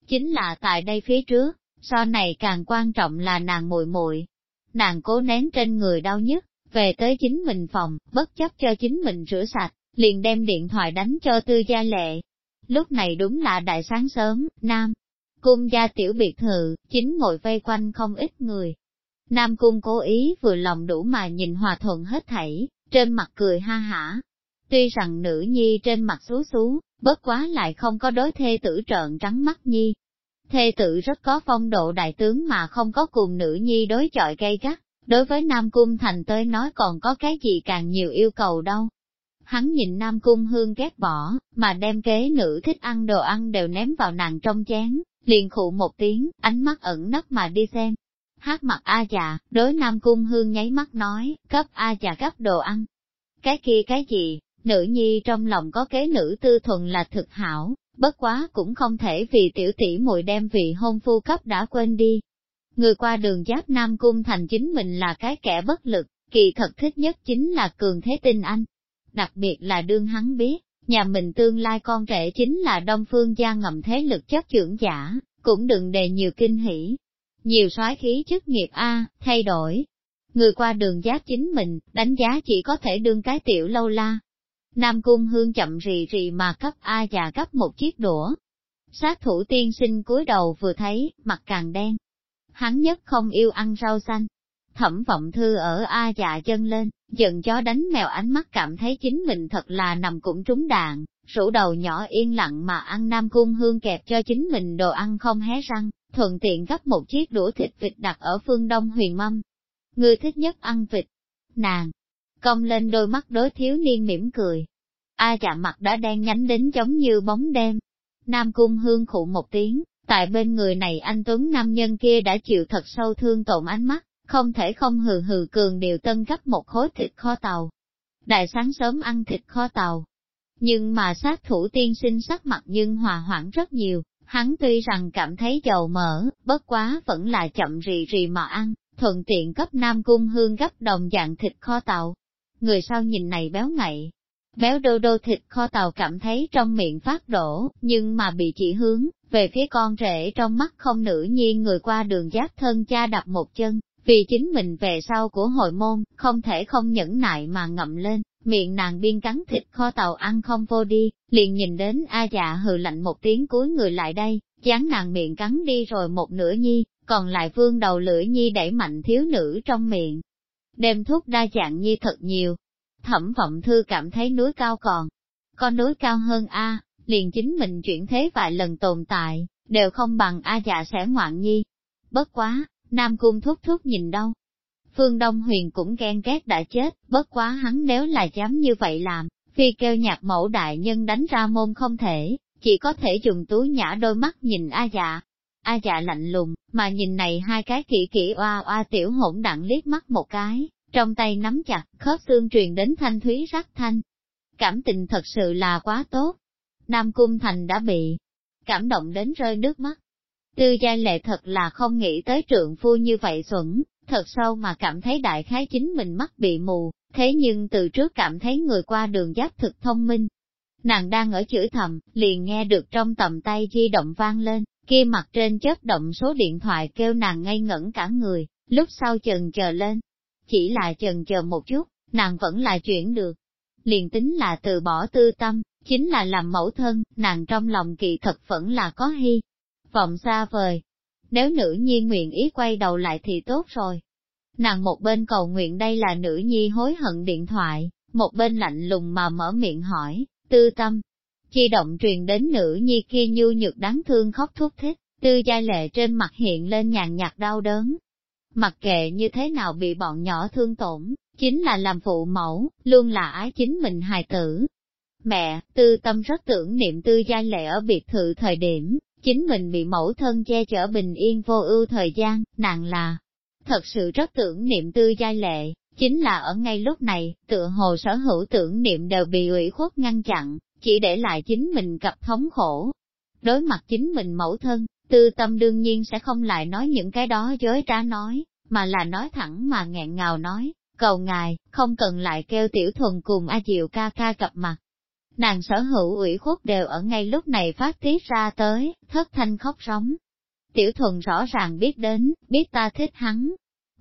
Speaker 1: Chính là tại đây phía trước, so này càng quan trọng là nàng muội muội. Nàng cố nén trên người đau nhất, về tới chính mình phòng, bất chấp cho chính mình rửa sạch, liền đem điện thoại đánh cho tư gia lệ. Lúc này đúng là đại sáng sớm, Nam, cung gia tiểu biệt thự, chính ngồi vây quanh không ít người. Nam cung cố ý vừa lòng đủ mà nhìn hòa thuận hết thảy, trên mặt cười ha hả. Tuy rằng nữ nhi trên mặt xú xú, bất quá lại không có đối thê tử trợn trắng mắt nhi. Thê tử rất có phong độ đại tướng mà không có cùng nữ nhi đối chọi gay gắt, đối với Nam Cung Thành tới nói còn có cái gì càng nhiều yêu cầu đâu. Hắn nhìn Nam Cung Hương ghét bỏ, mà đem kế nữ thích ăn đồ ăn đều ném vào nàng trong chén, liền khụ một tiếng, ánh mắt ẩn nấp mà đi xem. Hát mặt A già, đối Nam Cung Hương nháy mắt nói, cấp A dạ già cấp đồ ăn. Cái kia cái gì, nữ nhi trong lòng có kế nữ tư thuần là thực hảo, bất quá cũng không thể vì tiểu tỷ muội đem vị hôn phu cấp đã quên đi. Người qua đường giáp Nam Cung thành chính mình là cái kẻ bất lực, kỳ thật thích nhất chính là cường thế tinh anh. Đặc biệt là đương hắn biết, nhà mình tương lai con rể chính là đông phương gia ngầm thế lực chất trưởng giả, cũng đừng đề nhiều kinh hỉ. Nhiều soái khí chức nghiệp A, thay đổi. Người qua đường giá chính mình, đánh giá chỉ có thể đương cái tiểu lâu la. Nam cung hương chậm rì rì mà cấp A già cấp một chiếc đũa. Sát thủ tiên sinh cúi đầu vừa thấy, mặt càng đen. Hắn nhất không yêu ăn rau xanh, Thẩm vọng thư ở A dạ chân lên, giận chó đánh mèo ánh mắt cảm thấy chính mình thật là nằm cũng trúng đạn, rủ đầu nhỏ yên lặng mà ăn nam cung hương kẹp cho chính mình đồ ăn không hé răng, thuận tiện gấp một chiếc đũa thịt vịt đặt ở phương đông huyền mâm. Người thích nhất ăn vịt. Nàng, cong lên đôi mắt đối thiếu niên mỉm cười. A chạm mặt đã đen nhánh đến giống như bóng đêm. Nam cung hương khụ một tiếng, tại bên người này anh Tuấn nam nhân kia đã chịu thật sâu thương tổn ánh mắt, không thể không hừ hừ cường điều tân gấp một khối thịt kho tàu. Đại sáng sớm ăn thịt kho tàu. Nhưng mà sát thủ tiên sinh sắc mặt nhưng hòa hoãn rất nhiều, hắn tuy rằng cảm thấy dầu mỡ, bất quá vẫn là chậm rì rì mà ăn, thuận tiện cấp Nam Cung Hương gấp đồng dạng thịt kho tàu. Người sau nhìn này béo ngậy, béo đô đô thịt kho tàu cảm thấy trong miệng phát đổ, nhưng mà bị chỉ hướng, về phía con rể trong mắt không nữ nhiên người qua đường giáp thân cha đập một chân, vì chính mình về sau của hội môn, không thể không nhẫn nại mà ngậm lên, miệng nàng biên cắn thịt kho tàu ăn không vô đi, liền nhìn đến A dạ hừ lạnh một tiếng cuối người lại đây, dán nàng miệng cắn đi rồi một nửa nhi, còn lại vương đầu lưỡi nhi đẩy mạnh thiếu nữ trong miệng. Đêm thuốc đa dạng nhi thật nhiều. Thẩm vọng thư cảm thấy núi cao còn, con núi cao hơn A, liền chính mình chuyển thế vài lần tồn tại, đều không bằng A dạ sẽ ngoạn nhi. Bất quá, Nam Cung thúc thúc nhìn đâu. Phương Đông Huyền cũng ghen ghét đã chết, bất quá hắn nếu là dám như vậy làm, phi kêu nhạc mẫu đại nhân đánh ra môn không thể, chỉ có thể dùng túi nhã đôi mắt nhìn A dạ. A dạ lạnh lùng, mà nhìn này hai cái kỹ kỹ oa oa tiểu hỗn đặng liếc mắt một cái, trong tay nắm chặt, khớp xương truyền đến thanh thúy rắc thanh. Cảm tình thật sự là quá tốt. Nam Cung Thành đã bị cảm động đến rơi nước mắt. Tư gia lệ thật là không nghĩ tới trượng phu như vậy xuẩn, thật sâu mà cảm thấy đại khái chính mình mắt bị mù, thế nhưng từ trước cảm thấy người qua đường giáp thực thông minh. Nàng đang ở chửi thầm, liền nghe được trong tầm tay di động vang lên, kia mặt trên chớp động số điện thoại kêu nàng ngây ngẩn cả người, lúc sau chần chờ lên. Chỉ là chần chờ một chút, nàng vẫn là chuyển được. Liền tính là từ bỏ tư tâm, chính là làm mẫu thân, nàng trong lòng kỳ thật vẫn là có hy. Vọng xa vời. Nếu nữ nhi nguyện ý quay đầu lại thì tốt rồi. Nàng một bên cầu nguyện đây là nữ nhi hối hận điện thoại, một bên lạnh lùng mà mở miệng hỏi, tư tâm. Chi động truyền đến nữ nhi kia nhu nhược đáng thương khóc thúc thích, tư giai lệ trên mặt hiện lên nhàn nhạt đau đớn. Mặc kệ như thế nào bị bọn nhỏ thương tổn, chính là làm phụ mẫu, luôn là ái chính mình hài tử. Mẹ, tư tâm rất tưởng niệm tư giai lệ ở biệt thự thời điểm, chính mình bị mẫu thân che chở bình yên vô ưu thời gian, nàng là thật sự rất tưởng niệm tư gia lệ, chính là ở ngay lúc này, tựa hồ sở hữu tưởng niệm đều bị ủy khuất ngăn chặn, chỉ để lại chính mình gặp thống khổ. Đối mặt chính mình mẫu thân, tư tâm đương nhiên sẽ không lại nói những cái đó dối trá nói, mà là nói thẳng mà nghẹn ngào nói, cầu ngài, không cần lại kêu tiểu thuần cùng A Diệu ca ca gặp mặt. Nàng sở hữu ủy khuất đều ở ngay lúc này phát tiết ra tới, thất thanh khóc rống. Tiểu thuần rõ ràng biết đến, biết ta thích hắn.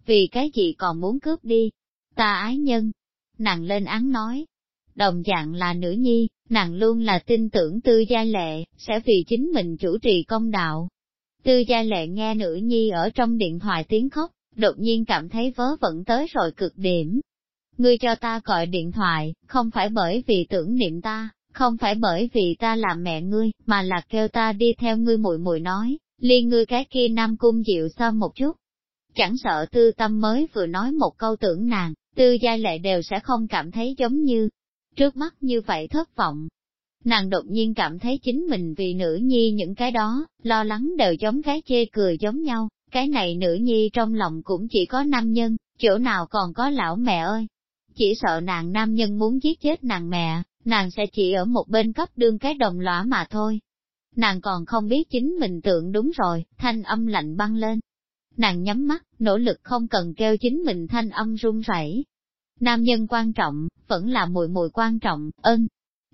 Speaker 1: Vì cái gì còn muốn cướp đi? Ta ái nhân. Nàng lên án nói. Đồng dạng là nữ nhi, nàng luôn là tin tưởng tư gia lệ, sẽ vì chính mình chủ trì công đạo. Tư gia lệ nghe nữ nhi ở trong điện thoại tiếng khóc, đột nhiên cảm thấy vớ vẩn tới rồi cực điểm. Ngươi cho ta gọi điện thoại, không phải bởi vì tưởng niệm ta, không phải bởi vì ta là mẹ ngươi, mà là kêu ta đi theo ngươi muội muội nói, liên ngươi cái kia nam cung dịu sao một chút. Chẳng sợ tư tâm mới vừa nói một câu tưởng nàng, tư gia lệ đều sẽ không cảm thấy giống như, trước mắt như vậy thất vọng. Nàng đột nhiên cảm thấy chính mình vì nữ nhi những cái đó, lo lắng đều giống cái chê cười giống nhau, cái này nữ nhi trong lòng cũng chỉ có nam nhân, chỗ nào còn có lão mẹ ơi. Chỉ sợ nàng nam nhân muốn giết chết nàng mẹ, nàng sẽ chỉ ở một bên cấp đương cái đồng lõa mà thôi. Nàng còn không biết chính mình tượng đúng rồi, thanh âm lạnh băng lên. Nàng nhắm mắt, nỗ lực không cần kêu chính mình thanh âm run rẩy. Nam nhân quan trọng, vẫn là mùi mùi quan trọng, ân.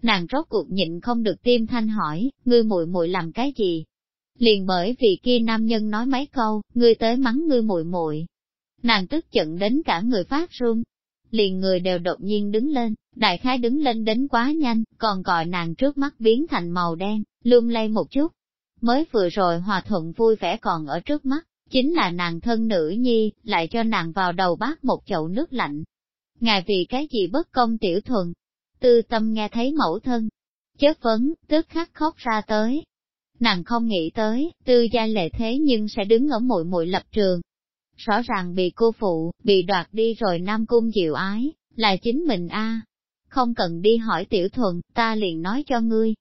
Speaker 1: Nàng rốt cuộc nhịn không được tim thanh hỏi, ngươi mùi mùi làm cái gì? Liền bởi vì kia nam nhân nói mấy câu, ngươi tới mắng ngươi mùi mùi. Nàng tức giận đến cả người phát run, liền người đều đột nhiên đứng lên, đại khái đứng lên đến quá nhanh, còn gọi nàng trước mắt biến thành màu đen, lung lay một chút. Mới vừa rồi hòa thuận vui vẻ còn ở trước mắt, chính là nàng thân nữ nhi, lại cho nàng vào đầu bát một chậu nước lạnh. Ngài vì cái gì bất công tiểu thuần? Tư tâm nghe thấy mẫu thân, chất vấn, tức khắc khóc ra tới. Nàng không nghĩ tới, tư gia lệ thế nhưng sẽ đứng ở mùi mùi lập trường, rõ ràng bị cô phụ, bị đoạt đi rồi Nam Cung Diệu ái, là chính mình a. Không cần đi hỏi tiểu thuần, ta liền nói cho ngươi.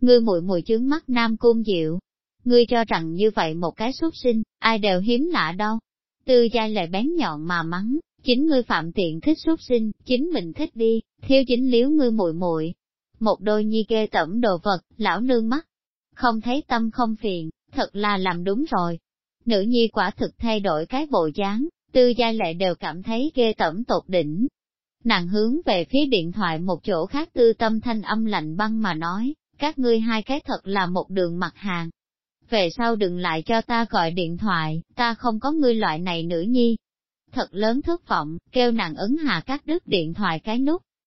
Speaker 1: Ngươi mùi mùi chướng mắt Nam Cung Diệu. Ngươi cho rằng như vậy một cái xuất sinh, ai đều hiếm lạ đâu. Tư giai lại bén nhọn mà mắng, chính ngươi phạm tiện thích xuất sinh, chính mình thích đi, thiếu chính liếu ngươi muội muội Một đôi nhi ghê tẩm đồ vật, lão nương mắt. Không thấy tâm không phiền, thật là làm đúng rồi, Nữ nhi quả thực thay đổi cái bộ dáng, tư gia lệ đều cảm thấy ghê tẩm tột đỉnh. Nàng hướng về phía điện thoại một chỗ khác tư tâm thanh âm lạnh băng mà nói, các ngươi hai cái thật là một đường mặt hàng. Về sau đừng lại cho ta gọi điện thoại, ta không có ngươi loại này nữ nhi. Thật lớn thất vọng, kêu nàng ấn hạ các đứt điện thoại cái nút,